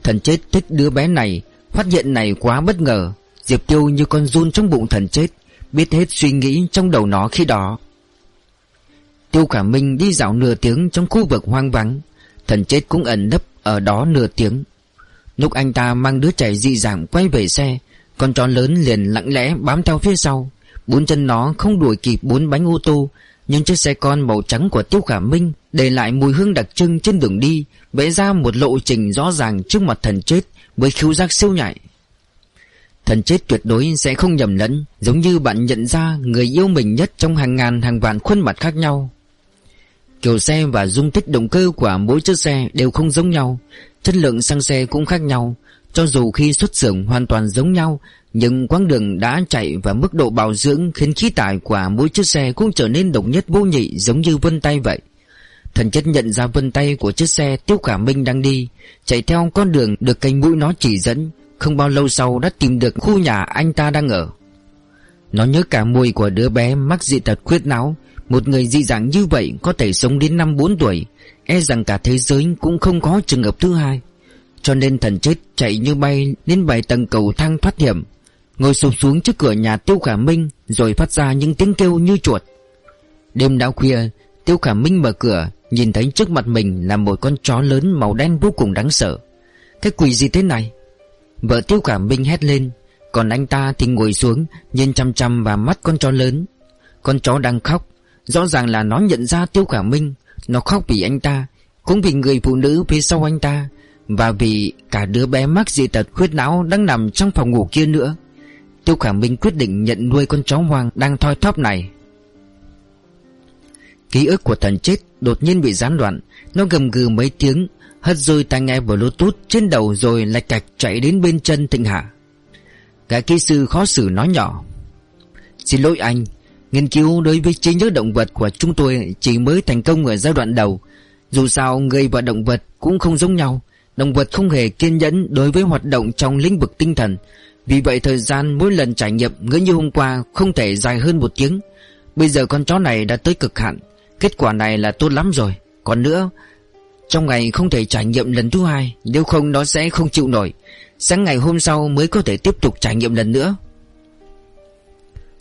Thần chết thích đứa bé này, Phát hiện này quá bất ngờ. Diệp Tiêu như con run trong bụng thần chết, Biết hết suy nghĩ trong đầu nó khi đó. Tiêu Khả Minh đi dạo nửa tiếng trong khu vực hoang vắng. Thần chết cũng ẩn nấp ở đó nửa tiếng. Lúc anh ta mang đứa trẻ dị dạng quay về xe, Con chó lớn liền lặng lẽ bám theo phía sau. Bốn chân nó không đuổi kịp bốn bánh ô tô, Nhưng chiếc xe con màu trắng của Tiêu Khả Minh Để lại mùi hương đặc trưng trên đường đi, Vẽ ra một lộ trình rõ ràng trước mặt thần chết Với khiếu giác siêu nhạy. Thần chết tuyệt đối sẽ không nhầm lẫn, Giống như bạn nhận ra người yêu mình nhất Trong hàng ngàn hàng vạn khuôn mặt khác nhau. Kiểu xe và dung tích động cơ của mỗi chiếc xe đều không giống nhau, Chất lượng xăng xe cũng khác nhau cho dù khi xuất xưởng hoàn toàn giống nhau, Nhưng quãng đường đã chạy và mức độ bảo dưỡng Khiến khí tải của mỗi chiếc xe cũng trở nên độc nhất vô nhị giống như vân tay vậy. Thần chất nhận ra vân tay của chiếc xe Tiêu Khả Minh đang đi, Chạy theo con đường được cánh mũi nó chỉ dẫn. Không bao lâu sau đã tìm được khu nhà anh ta đang ở. Nó nhớ cả mùi của đứa bé mắc dị tật khuyết não. Một người dị dạng như vậy có thể sống đến năm bốn tuổi. E rằng cả thế giới cũng không có trường hợp thứ hai. Cho nên thần chết chạy như bay lên bảy tầng cầu thang thoát hiểm. Ngồi sụp xuống trước cửa nhà Tiêu Khả Minh, Rồi phát ra những tiếng kêu như chuột. Đêm đã khuya, Tiêu Khả Minh mở cửa, Nhìn thấy trước mặt mình là một con chó lớn màu đen vô cùng đáng sợ. Cái quỷ gì thế này? Vợ Tiêu Khả Minh hét lên, Còn anh ta thì ngồi xuống, Nhìn chăm chăm vào mắt con chó lớn. Con chó đang khóc, Rõ ràng là nó nhận ra Tiêu Khả Minh, Nó khóc vì anh ta, Cũng vì người phụ nữ phía sau anh ta và vì cả đứa bé mắc dị tật khuyết não Đang nằm trong phòng ngủ kia nữa, Tiêu Khả Minh quyết định nhận nuôi con chó hoang Đang thoi thóp này. Ký ức của thần chết đột nhiên bị gián đoạn, Nó gầm gừ mấy tiếng, Hất rơi tai nghe bluetooth trên đầu rồi lạch cạch chạy đến bên chân Thịnh Hạ. Gã kỹ sư khó xử nói nhỏ, Xin lỗi anh, Nghiên cứu đối với trí nhớ động vật của chúng tôi chỉ mới thành công ở giai đoạn đầu. Dù sao, người và động vật cũng không giống nhau Động vật không hề kiên nhẫn đối với hoạt động trong lĩnh vực tinh thần. Vì vậy thời gian mỗi lần trải nghiệm ngỡ như hôm qua không thể dài hơn một tiếng. Bây giờ con chó này đã tới cực hạn. Kết quả này là tốt lắm rồi. Còn nữa, Trong ngày không thể trải nghiệm lần thứ hai, Nếu không nó sẽ không chịu nổi. Sáng ngày hôm sau mới có thể tiếp tục trải nghiệm lần nữa.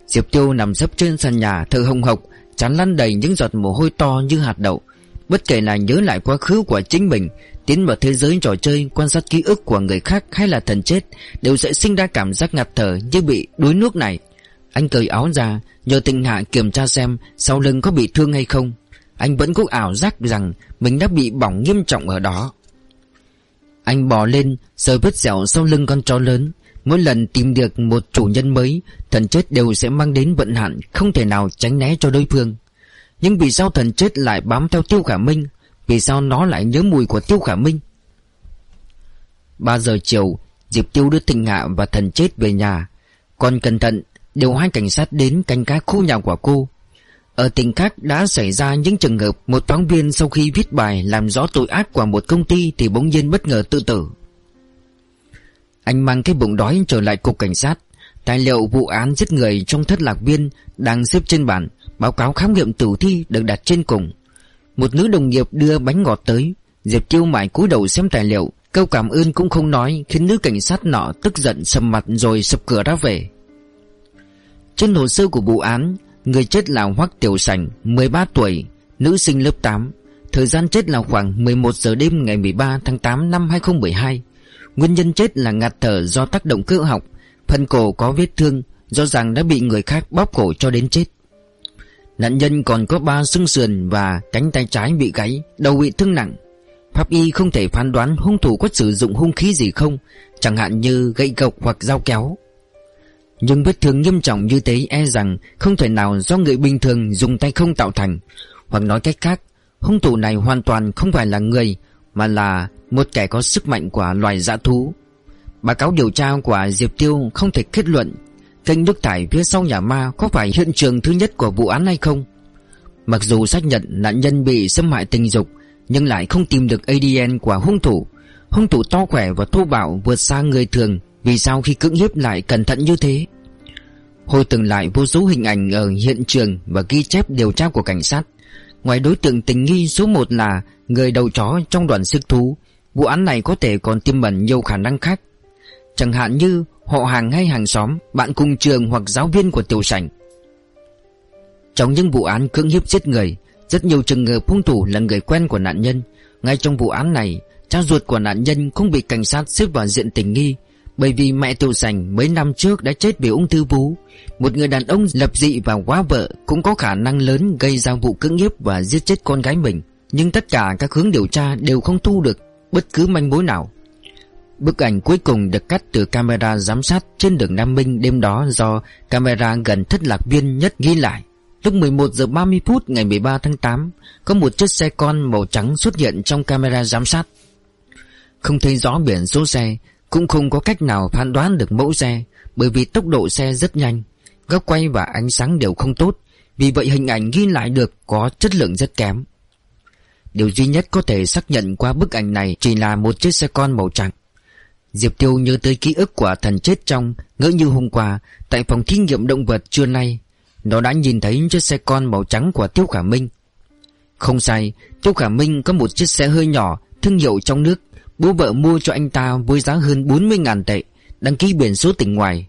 Diệp Tiêu nằm sấp trên sàn nhà, thở hồng hộc, Chán lăn đầy những giọt mồ hôi to như hạt đậu. Bất kể là nhớ lại quá khứ của chính mình Tiến vào thế giới trò chơi, Quan sát ký ức của người khác hay là thần chết, Đều sẽ sinh ra cảm giác ngạt thở Như bị đuối nước này. Anh cởi áo ra, Nhờ tình hạ kiểm tra xem Sau lưng có bị thương hay không. Anh vẫn có ảo giác rằng Mình đã bị bỏng nghiêm trọng ở đó. Anh bò lên, Sờ vết dẻo sau lưng con chó lớn. Mỗi lần tìm được một chủ nhân mới, Thần chết đều sẽ mang đến vận hạn Không thể nào tránh né cho đối phương. Nhưng vì sao thần chết lại bám theo Tiêu Khả Minh vì sao nó lại nhớ mùi của Tiêu Khả Minh? 3 giờ chiều, Diệp Tiêu đưa Thịnh Hạ và thần chết về nhà. Còn cẩn thận, Điều hai cảnh sát đến canh cá khu nhà của cô. Ở tỉnh khác đã xảy ra những trường hợp Một phóng viên sau khi viết bài Làm rõ tội ác của một công ty Thì bỗng nhiên bất ngờ tự tử. Anh mang cái bụng đói trở lại cục cảnh sát. Tài liệu vụ án giết người trong thất lạc viên Đang xếp trên bàn, Báo cáo khám nghiệm tử thi được đặt trên cùng. Một nữ đồng nghiệp đưa bánh ngọt tới. Diệp Chiêu mải cúi đầu xem tài liệu. Câu cảm ơn cũng không nói, Khiến nữ cảnh sát nọ tức giận sầm mặt rồi sập cửa ra về. Trên hồ sơ của vụ án, Người chết là Hoắc Tiểu Sảnh 13 tuổi, Nữ sinh lớp 8 Thời gian chết là khoảng 11 giờ đêm ngày 13 tháng 8 năm 2012 Nguyên nhân chết là ngạt thở do tác động cơ học, Phần cổ có vết thương, Do rằng đã bị người khác bóp cổ cho đến chết. Nạn nhân còn có ba xương sườn và cánh tay trái bị gãy Đầu bị thương nặng. Pháp y không thể phán đoán hung thủ có sử dụng hung khí gì không, Chẳng hạn như gậy gộc hoặc dao kéo. Nhưng vết thương nghiêm trọng như thế e rằng không thể nào do người bình thường dùng tay không tạo thành. Hoặc nói cách khác, Hung thủ này hoàn toàn không phải là người, Mà là một kẻ có sức mạnh của loài dã thú. Báo cáo điều tra của Diệp Tiêu không thể kết luận Kênh nước thải phía sau nhà ma có phải hiện trường thứ nhất của vụ án hay không? Mặc dù xác nhận nạn nhân bị xâm hại tình dục, Nhưng lại không tìm được ADN của hung thủ. Hung thủ to khỏe và thô bạo vượt xa người thường, vì sao khi cưỡng hiếp lại cẩn thận như thế? Hồi từng lại vô số hình ảnh ở hiện trường Và ghi chép điều tra của cảnh sát, Ngoài đối tượng tình nghi số 1 là Người đầu chó trong đoàn sức thú, Vụ án này có thể còn tiêm ẩn nhiều khả năng khác. Chẳng hạn như họ hàng hay hàng xóm, Bạn cùng trường hoặc giáo viên của tiểu sảnh. Trong những vụ án cưỡng hiếp giết người, Rất nhiều trường hợp hung thủ là người quen của nạn nhân. Ngay trong vụ án này, Cha ruột của nạn nhân không bị cảnh sát xếp vào diện tình nghi, bởi vì mẹ Tiểu Sành mấy năm trước đã chết vì ung thư vú. Một người đàn ông lập dị và quá vợ Cũng có khả năng lớn gây ra vụ cưỡng hiếp và giết chết con gái mình. Nhưng tất cả các hướng điều tra đều không thu được bất cứ manh mối nào. Bức ảnh cuối cùng được cắt từ camera giám sát trên đường Nam Minh đêm đó do camera gần thất lạc viên nhất ghi lại. Lúc 11 giờ 30 phút ngày 13 tháng 8, có một chiếc xe con màu trắng xuất hiện trong camera giám sát. Không thấy rõ biển số xe, cũng không có cách nào phán đoán được mẫu xe Bởi vì tốc độ xe rất nhanh Góc quay và ánh sáng đều không tốt Vì vậy hình ảnh ghi lại được có chất lượng rất kém Điều duy nhất có thể xác nhận qua bức ảnh này Chỉ là một chiếc xe con màu trắng Diệp Tiêu nhớ tới ký ức của thần chết trong Ngỡ như hôm qua, Tại phòng thí nghiệm động vật trưa nay. Nó đã nhìn thấy chiếc xe con màu trắng của Tiêu Khả Minh. Không sai, Tiêu Khả Minh có một chiếc xe hơi nhỏ, Thương hiệu trong nước. Bố vợ mua cho anh ta với giá hơn 40.000 tệ, Đăng ký biển số tỉnh ngoài.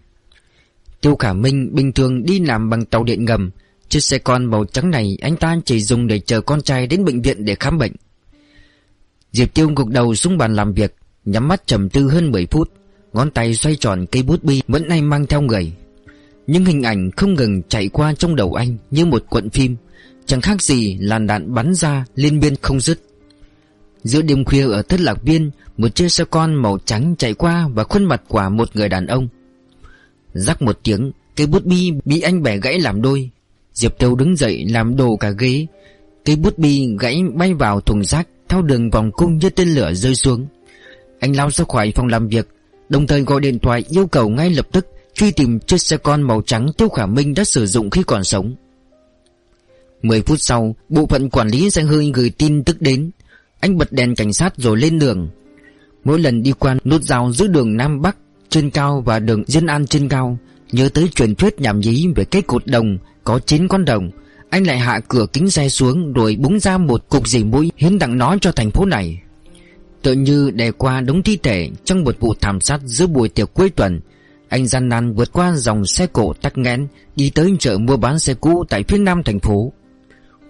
Tiêu Khả Minh bình thường đi làm bằng tàu điện ngầm. Chiếc xe con màu trắng này anh ta chỉ dùng để chờ con trai đến bệnh viện để khám bệnh. Diệp Tiêu gục đầu xuống bàn làm việc. Nhắm mắt trầm tư hơn 10 phút, Ngón tay xoay tròn cây bút bi vẫn nay mang theo người. Những hình ảnh không ngừng chạy qua trong đầu anh Như một cuộn phim, Chẳng khác gì làn đạn bắn ra liên biên không dứt. Giữa đêm khuya ở Thất Lạc viên, Một chiếc xe con màu trắng chạy qua Và khuôn mặt của một người đàn ông. Rắc một tiếng, Cây bút bi bị anh bẻ gãy làm đôi. Diệp Châu đứng dậy làm đồ cả ghế. Cây bút bi gãy bay vào thùng rác Theo đường vòng cung như tên lửa rơi xuống. Anh lao ra khỏi phòng làm việc, Đồng thời gọi điện thoại yêu cầu ngay lập tức Truy tìm chiếc xe con màu trắng Tiêu Khả Minh đã sử dụng khi còn sống. 10 phút sau, Bộ phận quản lý xe hơi gửi tin tức đến. Anh bật đèn cảnh sát rồi lên đường. Mỗi lần đi qua nút giao giữa đường Nam Bắc, trên cao và đường Dân An trên cao, Nhớ tới truyền thuyết nhảm nhí về cái cột đồng Có 9 con đồng Anh lại hạ cửa kính xe xuống Rồi búng ra một cục dì mũi Hiến tặng nó cho thành phố này. Tự như đè qua đống thi thể Trong một vụ thảm sát giữa buổi tiệc cuối tuần, Anh gian nan vượt qua dòng xe cổ tắc nghẽn, Đi tới chợ mua bán xe cũ Tại phía nam thành phố.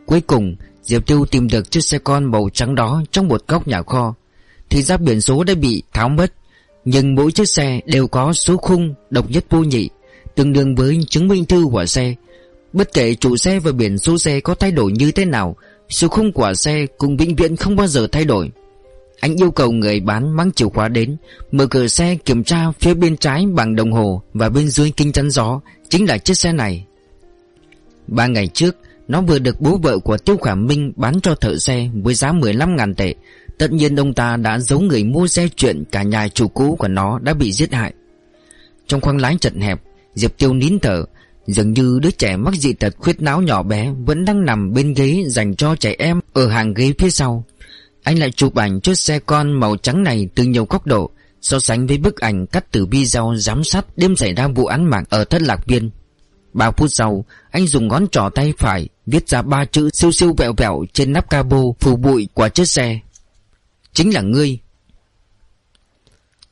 Cuối cùng, Diệp Tiêu tìm được chiếc xe con màu trắng đó Trong một góc nhà kho. Thì ra biển số đã bị tháo mất, nhưng mỗi chiếc xe đều có số khung độc nhất vô nhị, Tương đương với chứng minh thư của xe. Bất kể chủ xe và biển số xe có thay đổi như thế nào, Số khung của xe cũng vĩnh viễn không bao giờ thay đổi. Anh yêu cầu người bán mang chìa khóa đến, Mở cửa xe kiểm tra phía bên trái bằng đồng hồ Và bên dưới kinh chắn gió, Chính là chiếc xe này. Ba ngày trước, Nó vừa được bố vợ của Tiêu Khả Minh bán cho thợ xe Với giá 15.000 tệ. Tất nhiên ông ta đã giấu người mua xe chuyện Cả nhà chủ cũ của nó đã bị giết hại. Trong khoang lái chật hẹp, Diệp Tiêu nín thở, Dường như đứa trẻ mắc dị tật khuyết não nhỏ bé Vẫn đang nằm bên ghế dành cho trẻ em Ở hàng ghế phía sau. Anh lại chụp ảnh chiếc xe con màu trắng này Từ nhiều góc độ, So sánh với bức ảnh cắt từ video giám sát Đêm xảy ra vụ án mạng ở Thất Lạc Biên. Ba phút sau, Anh dùng ngón trỏ tay phải Viết ra ba chữ siêu siêu vẹo vẹo Trên nắp cabo phủ bụi của chiếc xe. Chính là ngươi.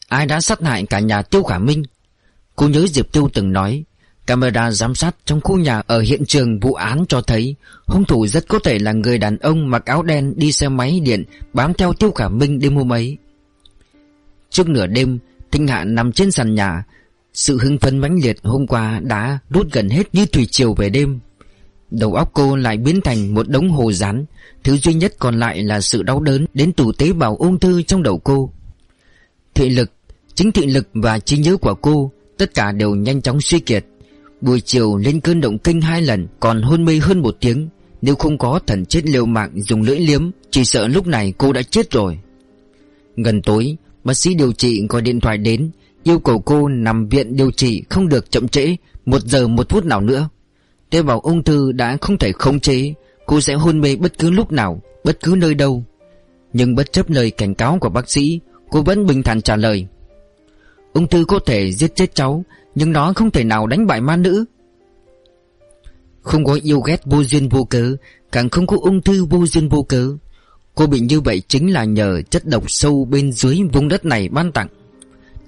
Ai đã sát hại cả nhà Tiêu Khả Minh? Cô nhớ Diệp Tiêu từng nói Camera giám sát trong khu nhà ở hiện trường vụ án cho thấy hung thủ rất có thể là người đàn ông mặc áo đen đi xe máy điện bám theo Tiêu Khả Minh đêm hôm ấy. Trước nửa đêm, Tinh Hạ nằm trên sàn nhà. Sự hưng phấn mãnh liệt hôm qua đã rút gần hết như thủy chiều về đêm. Đầu óc cô lại biến thành một đống hồ rán Thứ duy nhất còn lại là sự đau đớn Đến từ tế bào ung thư trong đầu cô Thị lực Chính thị lực và trí nhớ của cô Tất cả đều nhanh chóng suy kiệt Buổi chiều lên cơn động kinh hai lần, Còn hôn mê hơn một tiếng. Nếu không có thần chết liều mạng dùng lưỡi liếm, Chỉ sợ lúc này cô đã chết rồi. Gần tối, Bác sĩ điều trị gọi điện thoại đến, Yêu cầu cô nằm viện điều trị không được chậm trễ Một giờ một phút nào nữa. Tế bào ung thư đã không thể khống chế, Cô sẽ hôn mê bất cứ lúc nào, Bất cứ nơi đâu. Nhưng bất chấp lời cảnh cáo của bác sĩ, Cô vẫn bình thản trả lời. Ung thư có thể giết chết cháu, Nhưng nó không thể nào đánh bại ma nữ. Không có yêu ghét vô duyên vô cớ, Càng không có ung thư vô duyên vô cớ. Cô bị như vậy chính là nhờ chất độc sâu bên dưới vùng đất này ban tặng.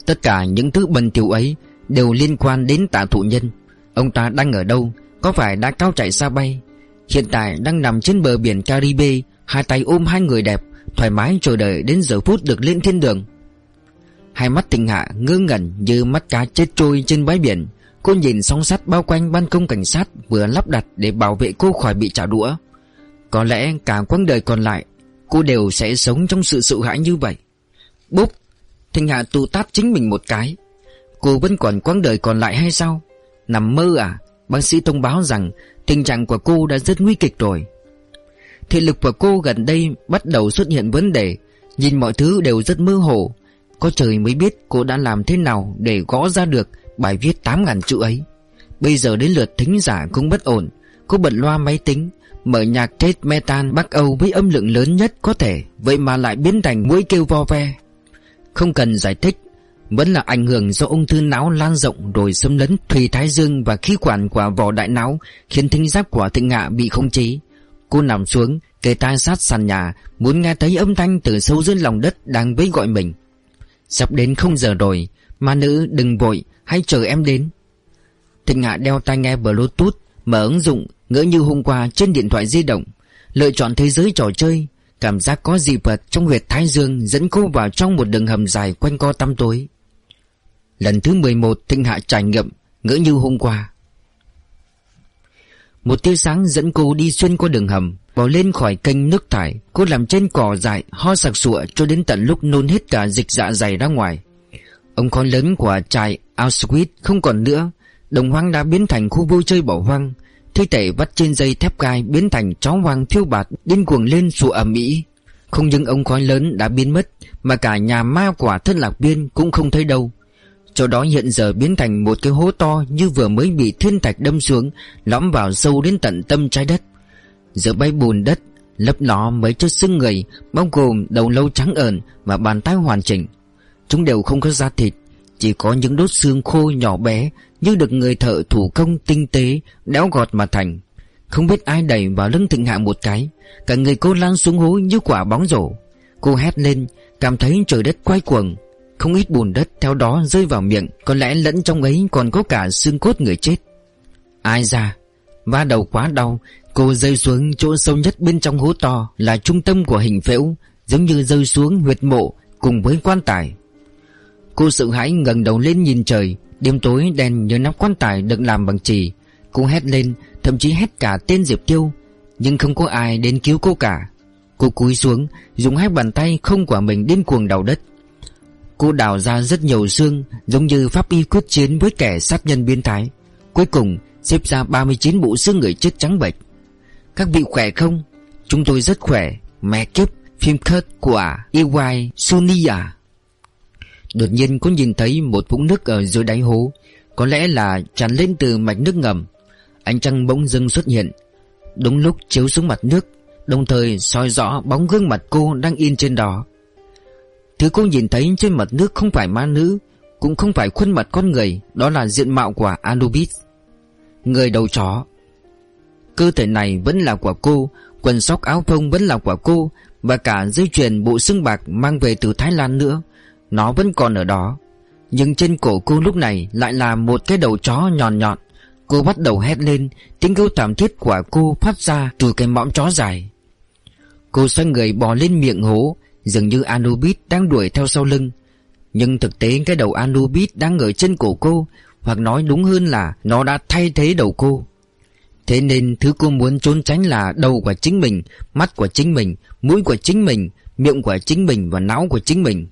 Tất cả những thứ bần tiểu ấy Đều liên quan đến tạ thụ nhân. Ông ta đang ở đâu? Có phải đã cao chạy xa bay? Hiện tại đang nằm trên bờ biển Caribe, Hai tay ôm hai người đẹp, Thoải mái chờ đợi đến giờ phút được lên thiên đường. Hai mắt tình hạ ngơ ngẩn như mắt cá chết trôi trên bãi biển. Cô nhìn song sắt bao quanh ban công cảnh sát vừa lắp đặt để bảo vệ cô khỏi bị trả đũa. Có lẽ cả quãng đời còn lại, Cô đều sẽ sống trong sự sự hãi như vậy. Búp Thinh Hạ tụ tát chính mình một cái. Cô vẫn còn quãng đời còn lại hay sao? Nằm mơ à? Bác sĩ thông báo rằng tình trạng của cô đã rất nguy kịch rồi. Thị lực của cô gần đây bắt đầu xuất hiện vấn đề. Nhìn mọi thứ đều rất mơ hồ. Có trời mới biết cô đã làm thế nào để gõ ra được bài viết 8.000 chữ ấy. Bây giờ đến lượt thính giả cũng bất ổn. Cô bật loa máy tính, Mở nhạc Tết Metal Bắc Âu với âm lượng lớn nhất có thể, Vậy mà lại biến thành mũi kêu vo ve. Không cần giải thích, Vẫn là ảnh hưởng do ung thư não lan rộng Rồi xâm lấn thùy thái dương và khí quản của vỏ đại não, Khiến thính giác của thịnh hạ bị không chế. Cô nằm xuống, Kề tai sát sàn nhà, Muốn nghe thấy âm thanh từ sâu dưới lòng đất Đang vẫy gọi mình. Sắp đến không giờ rồi, Ma nữ đừng vội, Hãy chờ em đến. Thịnh Hạ đeo tai nghe bluetooth, Mở ứng dụng, ngỡ như hôm qua trên điện thoại di động. Lựa chọn thế giới trò chơi, Cảm giác có gì vật trong huyệt thái dương Dẫn cô vào trong một đường hầm dài quanh co tăm tối. Lần thứ 11 Thịnh Hạ trải nghiệm, Ngỡ như hôm qua. Một tia sáng dẫn cô đi xuyên qua đường hầm. Bỏ lên khỏi kênh nước thải Cô làm trên cỏ dại, Ho sặc sụa cho đến tận lúc nôn hết cả dịch dạ dày ra ngoài Ông khói lớn của trại Auschwitz không còn nữa Đồng hoang đã biến thành khu vui chơi bỏ hoang Thi thể vắt trên dây thép gai biến thành chó hoang thiêu bạt, điên cuồng lên sủa ầm ĩ. Không những ông khói lớn đã biến mất, mà cả nhà ma quả thân lạc biên cũng không thấy đâu. Chỗ đó hiện giờ biến thành một cái hố to như vừa mới bị thiên thạch đâm xuống, lõm vào sâu đến tận tâm trái đất. Giữa bãi bùn đất, lấp ló mấy chất xương người, bao gồm đầu lâu trắng ẩn và bàn tay hoàn chỉnh. Chúng đều không có da thịt, chỉ có những đốt xương khô nhỏ bé Như được người thợ thủ công tinh tế Đéo gọt mà thành. Không biết ai đẩy vào lưng thịnh hạ một cái, Cả người cô lăn xuống hố như quả bóng rổ. Cô hét lên, Cảm thấy trời đất quay cuồng. Không ít bùn đất theo đó rơi vào miệng, Có lẽ lẫn trong ấy còn có cả xương cốt người chết. Ai ra? Va đầu quá đau Cô rơi xuống chỗ sâu nhất bên trong hố to Là trung tâm của hình phễu, Giống như rơi xuống huyệt mộ Cùng với quan tài. Cô sợ hãi ngẩng đầu lên nhìn trời, Đêm tối đèn như nắp quan tài được làm bằng trì Cô hét lên, Thậm chí hét cả tên Diệp Tiêu, Nhưng không có ai đến cứu cô cả. Cô cúi xuống, Dùng hai bàn tay không của mình điên cuồng đào đất. Cô đào ra rất nhiều xương, Giống như pháp y quyết chiến với kẻ sát nhân biến thái. Cuối cùng, xếp ra 39 bộ xương người chết trắng bệch. Các vị khỏe không? Chúng tôi rất khỏe. Mẹ kiếp, Phim cut của EY Suniya. À? Đột nhiên có nhìn thấy một vũng nước ở dưới đáy hố. Có lẽ là tràn lên từ mạch nước ngầm. Ánh trăng bỗng dưng xuất hiện. Đúng lúc chiếu xuống mặt nước, Đồng thời soi rõ bóng gương mặt cô đang in trên đó. Thứ cô nhìn thấy trên mặt nước không phải ma nữ, Cũng không phải khuôn mặt con người, Đó là diện mạo của Anubis Người đầu chó Cơ thể này vẫn là của cô, Quần sóc áo phông vẫn là của cô, Và cả dây chuyền bộ xương bạc mang về từ Thái Lan nữa. Nó vẫn còn ở đó. Nhưng trên cổ cô lúc này lại là một cái đầu chó nhọn nhọn. Cô bắt đầu hét lên, Tiếng kêu thảm thiết của cô phát ra từ cái mõm chó dài. Cô xoay người bò lên miệng hố, Dường như Anubis đang đuổi theo sau lưng. Nhưng thực tế cái đầu Anubis đang ở trên cổ cô, Hoặc nói đúng hơn là nó đã thay thế đầu cô. Thế nên thứ cô muốn trốn tránh là đầu của chính mình, Mắt của chính mình, Mũi của chính mình, Miệng của chính mình và não của chính mình.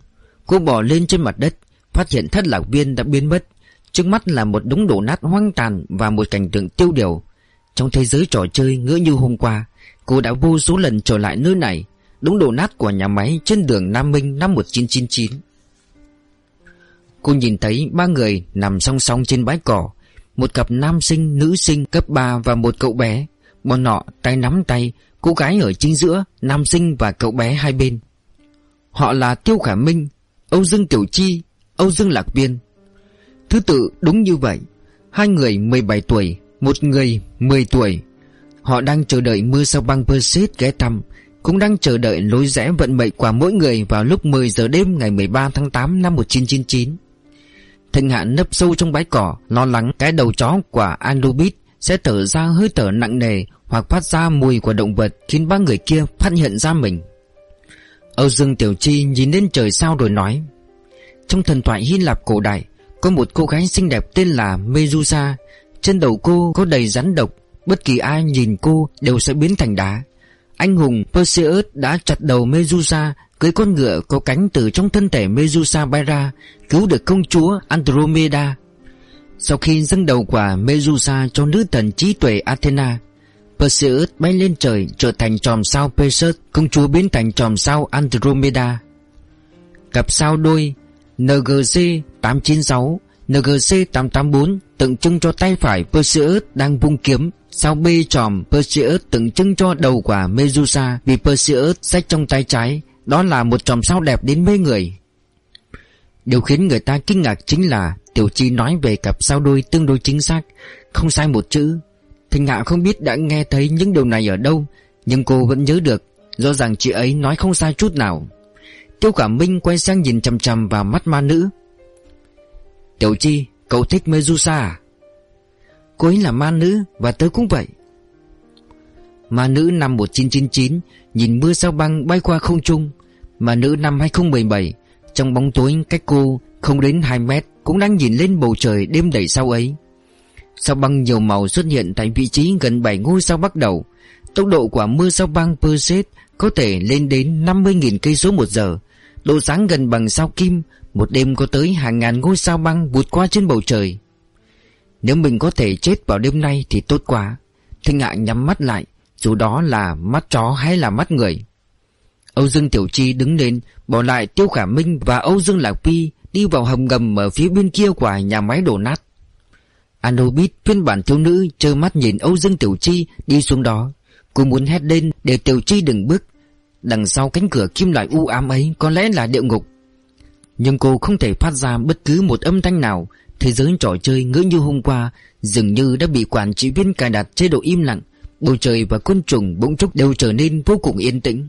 Cô bỏ lên trên mặt đất, Phát hiện thất lạc viên đã biến mất. Trước mắt là một đống đổ nát hoang tàn Và một cảnh tượng tiêu điều. Trong thế giới trò chơi ngỡ như hôm qua, Cô đã vô số lần trở lại nơi này. Đống đổ nát của nhà máy trên đường Nam Minh năm 1999 Cô nhìn thấy ba người nằm song song trên bãi cỏ. Một cặp nam sinh, nữ sinh cấp 3 và một cậu bé. Bọn họ tay nắm tay Cô gái ở chính giữa Nam sinh và cậu bé hai bên. Họ là Tiêu Khả Minh Âu Dương Tiểu Chi Âu Dương Lạc Viên. Thứ tự đúng như vậy. Hai người 17 tuổi Một người 10 tuổi. Họ đang chờ đợi mưa sao băng Perseid ghé thăm Cũng đang chờ đợi lối rẽ vận mệnh của mỗi người Vào lúc 10 giờ đêm ngày 13 tháng 8 năm 1999 Thịnh Hạ nấp sâu trong bãi cỏ, Lo lắng cái đầu chó của Anubis Sẽ thở ra hơi thở nặng nề Hoặc phát ra mùi của động vật Khiến ba người kia phát hiện ra mình. Âu Dương Tiểu Chi nhìn lên trời sao rồi nói, Trong thần thoại Hy Lạp cổ đại, Có một cô gái xinh đẹp tên là Medusa. Trên đầu cô có đầy rắn độc, Bất kỳ ai nhìn cô đều sẽ biến thành đá. Anh hùng Perseus đã chặt đầu Medusa Cưới con ngựa có cánh từ trong thân thể Medusa bay ra Cứu được công chúa Andromeda. Sau khi dâng đầu quả Medusa cho nữ thần trí tuệ Athena, Perseus bay lên trời trở thành chòm sao Perseus, Công chúa biến thành chòm sao Andromeda. Cặp sao đôi NGC 896 NGC 884 tượng trưng cho tay phải Perseus đang vung kiếm, Sao B tròm Perseus tượng trưng cho đầu quả Medusa Vì Perseus sách trong tay trái đó là một chòm sao đẹp đến mê người. Điều khiến người ta kinh ngạc chính là Tiểu Chi nói về cặp sao đôi tương đối chính xác, Không sai một chữ. Thịnh Hạ không biết đã nghe thấy những điều này ở đâu, Nhưng cô vẫn nhớ được, Rõ ràng chị ấy nói không sai chút nào. Tiêu Cả Minh quay sang nhìn chằm chằm vào mắt ma nữ. Tiểu Chi, Cậu thích Medusa à? Cô ấy là ma nữ Và tớ cũng vậy. Ma nữ năm 1999 Nhìn mưa sao băng bay qua không trung. Ma nữ năm 2017 Trong bóng tối cách cô Không đến 2 mét Cũng đang nhìn lên bầu trời đêm đầy sao ấy. Sao băng nhiều màu xuất hiện Tại vị trí gần 7 ngôi sao bắt đầu. Tốc độ của mưa sao băng Perseid Có thể lên đến 50.000 cây số một giờ. Độ sáng gần bằng sao kim, Một đêm có tới hàng ngàn ngôi sao băng vụt qua trên bầu trời. Nếu mình có thể chết vào đêm nay thì tốt quá. Thanh Hạ nhắm mắt lại dù đó là mắt chó hay là mắt người. Âu Dương Tiểu Chi đứng lên, Bỏ lại Tiêu Khả Minh và Âu Dương Lạc Pi Đi vào hầm ngầm ở phía bên kia của nhà máy đổ nát. Anobit phiên bản thiếu nữ, trơ mắt nhìn Âu Dương Tiểu Chi đi xuống đó. Cô muốn hét lên để Tiểu Chi đừng bước. Đằng sau cánh cửa kim loại u ám ấy có lẽ là địa ngục. Nhưng cô không thể phát ra bất cứ một âm thanh nào. Thế giới trò chơi ngỡ như hôm qua Dường như đã bị quản trị viên cài đặt chế độ im lặng. Bầu trời và côn trùng bỗng chốc đều trở nên vô cùng yên tĩnh.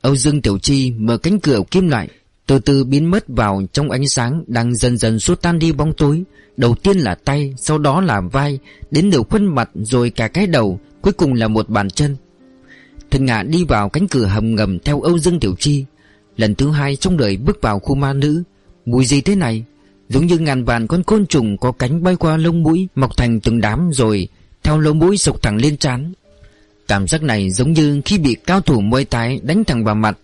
Âu Dương Tiểu Chi mở cánh cửa kim loại, Từ từ biến mất vào trong ánh sáng Đang dần dần xua tan đi bóng tối. Đầu tiên là tay, Sau đó là vai, Đến nửa khuôn mặt rồi cả cái đầu, Cuối cùng là một bàn chân. Thần Ngạ đi vào cánh cửa hầm ngầm theo Âu Dương Tiểu Chi. Lần thứ hai trong đời bước vào khu ma nữ. Mùi gì thế này? Giống như ngàn vạn con côn trùng có cánh bay qua lông mũi, Mọc thành từng đám rồi theo lông mũi sộc thẳng lên trán. Cảm giác này giống như khi bị cao thủ môi tái đánh thẳng vào mặt.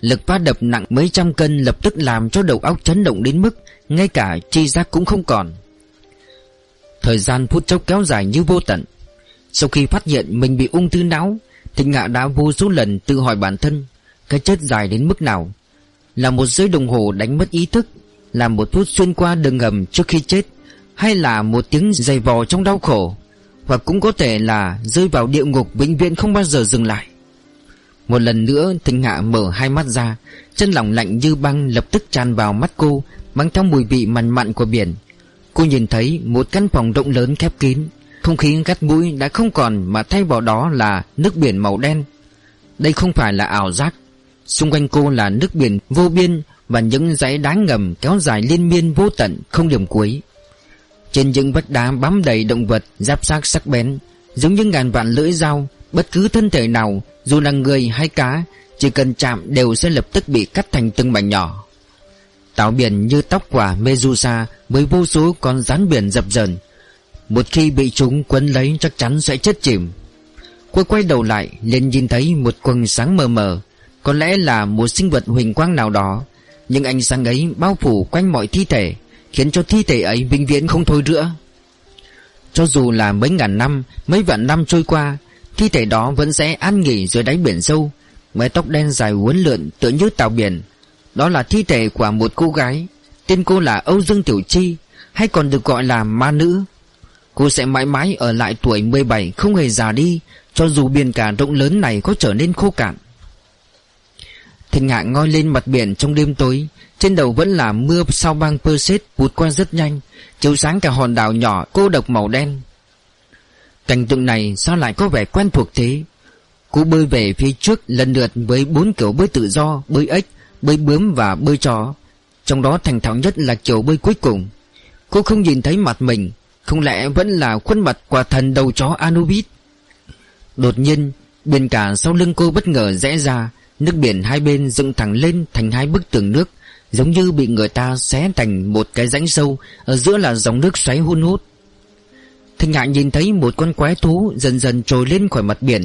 Lực phát đập nặng mấy trăm cân lập tức làm cho đầu óc chấn động đến mức Ngay cả chi giác cũng không còn. Thời gian phút chốc kéo dài như vô tận. Sau khi phát hiện mình bị ung thư não, Thịnh Ngạ đã vô số lần tự hỏi bản thân, Cái chết dài đến mức nào? Là một giây đồng hồ đánh mất ý thức, Là một phút xuyên qua đường ngầm trước khi chết, Hay là một tiếng giày vò trong đau khổ? Hoặc cũng có thể là rơi vào địa ngục vĩnh viễn không bao giờ dừng lại. Một lần nữa, Thịnh Hạ mở hai mắt ra, Chân lỏng lạnh như băng lập tức tràn vào mắt cô, Mang theo mùi vị mặn mặn của biển. Cô nhìn thấy một căn phòng rộng lớn khép kín, không khí gắt mũi đã không còn mà thay vào đó là nước biển màu đen. Đây không phải là ảo giác. Xung quanh cô là nước biển vô biên Và những dãy đá ngầm kéo dài liên miên vô tận không điểm cuối. Trên những vách đá bám đầy động vật, giáp xác sắc bén, Giống như ngàn vạn lưỡi dao, Bất cứ thân thể nào, Dù là người hay cá, Chỉ cần chạm đều sẽ lập tức bị cắt thành từng mảnh nhỏ. Tảo biển như tóc quả Medusa Với vô số con rắn biển dập dần một khi bị chúng quấn lấy chắc chắn sẽ chết chìm. Cô quay đầu lại, liền nhìn thấy một quần sáng mờ mờ, Có lẽ là một sinh vật huỳnh quang nào đó. Nhưng ánh sáng ấy bao phủ quanh mọi thi thể. Khiến cho thi thể ấy vĩnh viễn không thôi rữa. Cho dù là mấy ngàn năm, Mấy vạn năm trôi qua, Thi thể đó vẫn sẽ an nghỉ dưới đáy biển sâu, Mái tóc đen dài uốn lượn tựa như tàu biển. Đó là thi thể của một cô gái, Tên cô là Âu Dương Tiểu Chi, Hay còn được gọi là ma nữ. Cô sẽ mãi mãi ở lại tuổi 17 Không hề già đi, Cho dù biển cả rộng lớn này có trở nên khô cạn. Thịnh hạ ngoi lên mặt biển trong đêm tối. Trên đầu vẫn là mưa sao băng Perseid vụt qua rất nhanh Chiếu sáng cả hòn đảo nhỏ cô độc màu đen. Cảnh tượng này sao lại có vẻ quen thuộc thế? Cô bơi về phía trước lần lượt với bốn kiểu bơi tự do, bơi ếch, bơi bướm và bơi chó. Trong đó thành thạo nhất là kiểu bơi cuối cùng. Cô không nhìn thấy mặt mình không lẽ vẫn là khuôn mặt quả thần đầu chó Anubis? Đột nhiên Biển cả sau lưng cô bất ngờ rẽ ra Nước biển hai bên dựng thẳng lên thành hai bức tường nước, Giống như bị người ta xé thành một cái rãnh sâu, Ở giữa là dòng nước xoáy hun hút. Thanh Hạ nhìn thấy một con quái thú dần dần trồi lên khỏi mặt biển.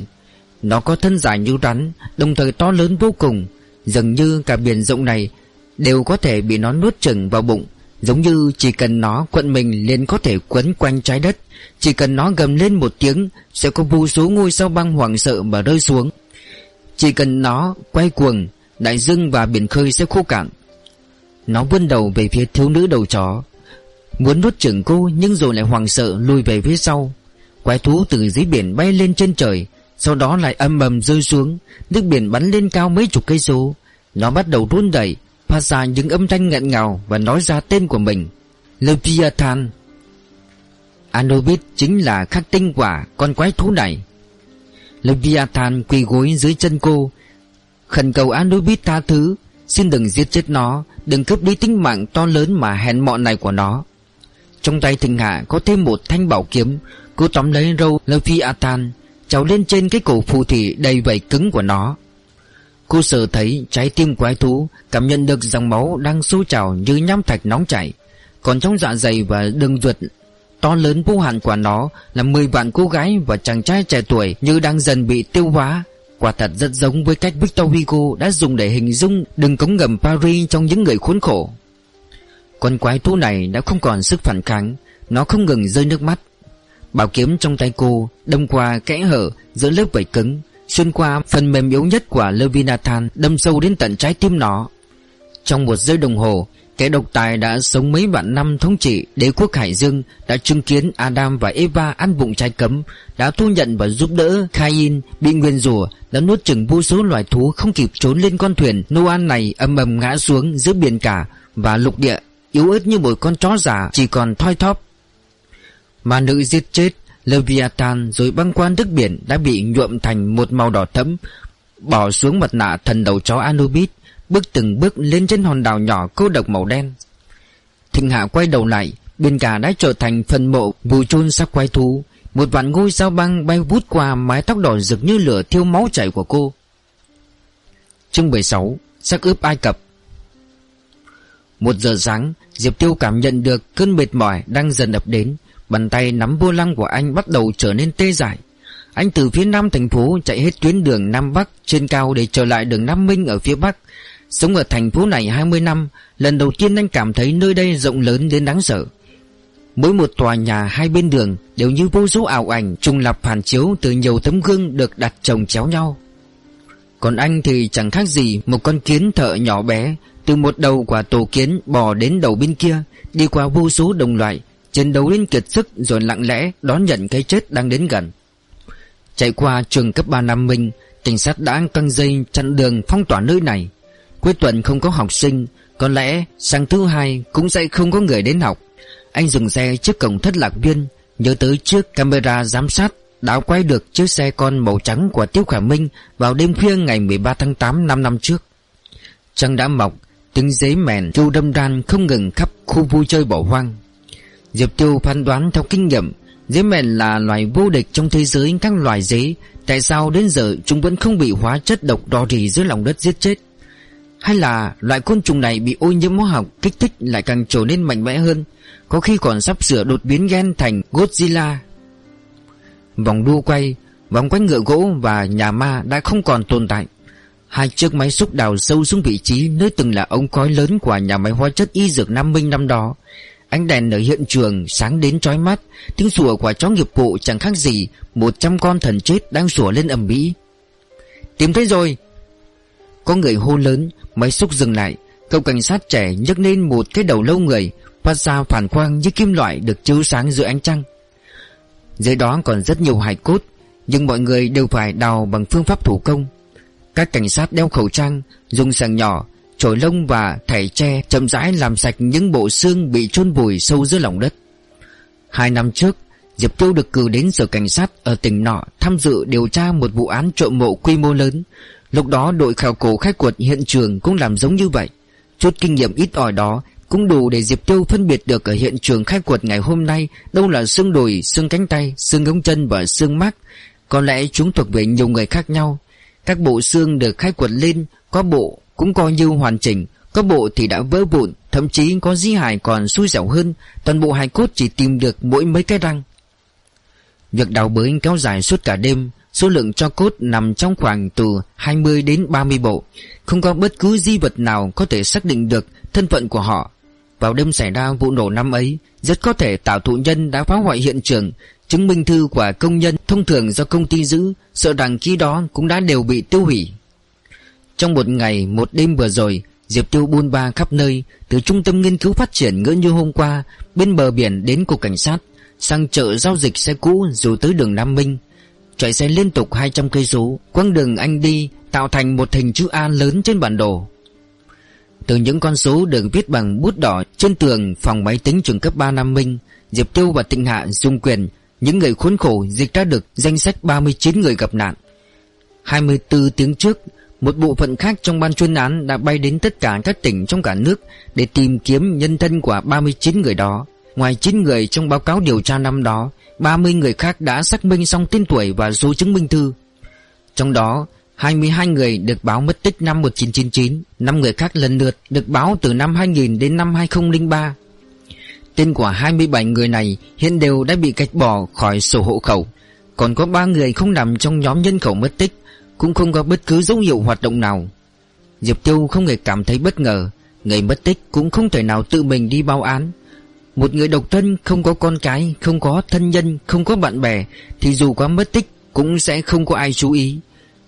Nó có thân dài như rắn, Đồng thời to lớn vô cùng, Dường như cả biển rộng này Đều có thể bị nó nuốt chừng vào bụng, Giống như chỉ cần nó quận mình liền có thể quấn quanh trái đất. Chỉ cần nó gầm lên một tiếng, Sẽ có vô số ngôi sao băng hoảng sợ mà rơi xuống. Chỉ cần nó quay cuồng, Đại dương và biển khơi sẽ khô cạn. Nó vươn đầu về phía thiếu nữ đầu chó. Muốn nuốt chửng cô, Nhưng rồi lại hoảng sợ lùi về phía sau. Quái thú từ dưới biển bay lên trên trời, Sau đó lại âm ầm rơi xuống. Nước biển bắn lên cao mấy chục cây số. Nó bắt đầu run đẩy Phát ra những âm thanh nghẹn ngào Và nói ra tên của mình. Leviathan. Anubis chính là khắc tinh quả Con quái thú này. Leviathan quỳ gối dưới chân cô. Khẩn cầu Anubis tha thứ, Xin đừng giết chết nó, Đừng cướp đi tính mạng to lớn mà hèn mọn này của nó. Trong tay thịnh hạ có thêm một thanh bảo kiếm Cô tóm lấy râu Leviathan, Trào lên trên cái cổ phù thủy đầy vảy cứng của nó. Cô sờ thấy trái tim quái thú, Cảm nhận được dòng máu đang sôi trào như nham thạch nóng chảy. Còn trong dạ dày và đường ruột to lớn vô hạn của nó Là 10 vạn cô gái và chàng trai trẻ tuổi Như đang dần bị tiêu hóa Quả thật rất giống với cách Victor Hugo đã dùng để hình dung đường cống ngầm Paris trong những người khốn khổ. Con quái thú này đã không còn sức phản kháng, nó không ngừng rơi nước mắt. Bảo kiếm trong tay cô đâm qua kẽ hở giữa lớp vảy cứng, xuyên qua phần mềm yếu nhất của Levinathan đâm sâu đến tận trái tim nó. Trong một giây đồng hồ, Kẻ độc tài đã sống mấy vạn năm thống trị đế quốc Hải Dương đã chứng kiến Adam và Eva ăn bụng trái cấm, đã thu nhận và giúp đỡ Cain bị nguyên rủa, đã nuốt chừng vô số loài thú không kịp trốn lên con thuyền Noah này âm ầm ngã xuống giữa biển cả và lục địa, yếu ớt như một con chó già chỉ còn thoi thóp. Mà nữ giết chết Leviathan rồi băng qua nước biển đã bị nhuộm thành một màu đỏ thẫm, bỏ xuống mặt nạ thần đầu chó Anubis Bước từng bước lên trên hòn đảo nhỏ cô độc màu đen. Thịnh Hạ quay đầu lại, Bên cả đã trở thành phần mộ Vùi chôn xác quái thú. Một vạn ngôi sao băng bay vút qua mái tóc đỏ rực như lửa thiêu máu chảy của cô. Chương 16 Sắc ướp Ai Cập. Một giờ sáng, Diệp Tiêu cảm nhận được cơn mệt mỏi đang dần ập đến. Bàn tay nắm vô lăng của anh bắt đầu trở nên tê dại. Anh từ phía nam thành phố chạy hết tuyến đường Nam Bắc trên cao để trở lại đường Nam Minh ở phía Bắc. Sống ở thành phố này 20 năm, Lần đầu tiên anh cảm thấy nơi đây rộng lớn đến đáng sợ. Mỗi một tòa nhà hai bên đường Đều như vô số ảo ảnh Trùng lập phản chiếu từ nhiều tấm gương Được đặt chồng chéo nhau. Còn anh thì chẳng khác gì Một con kiến thợ nhỏ bé, Từ một đầu quả tổ kiến bò đến đầu bên kia, Đi qua vô số đồng loại, Chiến đấu đến kiệt sức rồi lặng lẽ Đón nhận cái chết đang đến gần. Chạy qua trường cấp 3 Nam Minh, Cảnh sát đã căng dây chặn đường phong tỏa nơi này. Cuối tuần không có học sinh, Có lẽ sang thứ hai cũng sẽ không có người đến học. Anh dừng xe trước cổng thất lạc viên, Nhớ tới chiếc camera giám sát Đã quay được chiếc xe con màu trắng của Tiêu Khả Minh Vào đêm khuya ngày 13 tháng 8 năm năm trước. Trăng đã mọc, Tiếng giấy mèn chu đâm ran không ngừng khắp khu vui chơi bỏ hoang. Diệp Tiêu phán đoán theo kinh nghiệm Dế mèn là loài vô địch trong thế giới, các loài dế Tại sao đến giờ chúng vẫn không bị hóa chất độc đo rỉ dưới lòng đất giết chết? Hay là loại côn trùng này bị ô nhiễm hóa học, kích thích lại càng trở nên mạnh mẽ hơn, Có khi còn sắp sửa đột biến gen thành Godzilla. Vòng đua quay, Vòng quanh ngựa gỗ và nhà ma đã không còn tồn tại. Hai chiếc máy xúc đào sâu xuống vị trí Nơi từng là ống khói lớn của nhà máy hóa chất y dược Nam Minh năm đó. Ánh đèn ở hiện trường sáng đến chói mắt, Tiếng sủa của chó nghiệp vụ chẳng khác gì Một trăm con thần chết đang sủa lên ầm ĩ. Tìm thấy rồi. Có người hô lớn Máy xúc dừng lại, Cậu cảnh sát trẻ nhấc lên một cái đầu lâu người, Phát ra phản quang như kim loại được chiếu sáng giữa ánh trăng. Dưới đó còn rất nhiều hài cốt, Nhưng mọi người đều phải đào bằng phương pháp thủ công. Các cảnh sát đeo khẩu trang, Dùng sàng nhỏ Chổi lông và thảy tre chậm rãi làm sạch những bộ xương bị chôn vùi sâu dưới lòng đất. Hai năm trước, Diệp Tiêu được cử đến sở cảnh sát ở tỉnh nọ tham dự điều tra một vụ án trộm mộ quy mô lớn Lúc đó đội khảo cổ khai quật hiện trường cũng làm giống như vậy Chút kinh nghiệm ít ỏi đó cũng đủ để Diệp Tiêu phân biệt được ở hiện trường khai quật ngày hôm nay đâu là xương đùi, xương cánh tay, xương ống chân và xương mắt. Có lẽ chúng thuộc về nhiều người khác nhau. Các bộ xương được khai quật lên, có bộ cũng coi như hoàn chỉnh, có bộ thì đã vỡ vụn, thậm chí có di hài còn xui dẻo hơn, toàn bộ hài cốt chỉ tìm được mỗi mấy cái răng. Việc đào bới kéo dài suốt cả đêm, Số lượng cho cốt nằm trong khoảng từ 20 đến 30 bộ. Không có bất cứ di vật nào có thể xác định được thân phận của họ. Vào đêm xảy ra vụ nổ năm ấy, Rất có thể tạo thụ nhân đã phá hoại hiện trường, Chứng minh thư của công nhân. Thông thường do công ty giữ, Sợ rằng khi đó cũng đã đều bị tiêu hủy. Trong một ngày, một đêm vừa rồi, Diệp Tiêu buôn ba khắp nơi, Từ trung tâm nghiên cứu phát triển ngỡ như hôm qua, Bên bờ biển đến cục cảnh sát, Sang chợ giao dịch xe cũ rồi tới đường Nam Minh. Chạy xe liên tục 200 cây số. Quãng đường anh đi Tạo thành một hình chữ A lớn trên bản đồ. Từ những con số được viết bằng bút đỏ trên tường phòng máy tính trường cấp 3 Nam Minh, Diệp Tiêu và Tịnh Hạ dung quyền, Những người khốn khổ dịch ra được danh sách 39 người gặp nạn. 24 tiếng trước, Một bộ phận khác trong ban chuyên án đã bay đến tất cả các tỉnh trong cả nước Để tìm kiếm nhân thân của 39 người đó. Ngoài 9 người trong báo cáo điều tra năm đó 30 người khác đã xác minh xong tên tuổi và số chứng minh thư. Trong đó 22 người được báo mất tích năm 1999 5 người khác lần lượt được báo từ năm 2000 đến năm 2003 Tên của 27 người này hiện đều đã bị gạch bỏ khỏi sổ hộ khẩu. Còn có 3 người không nằm trong nhóm nhân khẩu mất tích, Cũng không có bất cứ dấu hiệu hoạt động nào. Diệp Tiêu không hề cảm thấy bất ngờ, Người mất tích cũng không thể nào tự mình đi báo án. Một người độc thân, không có con cái, Không có thân nhân, Không có bạn bè, Thì dù có mất tích, Cũng sẽ không có ai chú ý.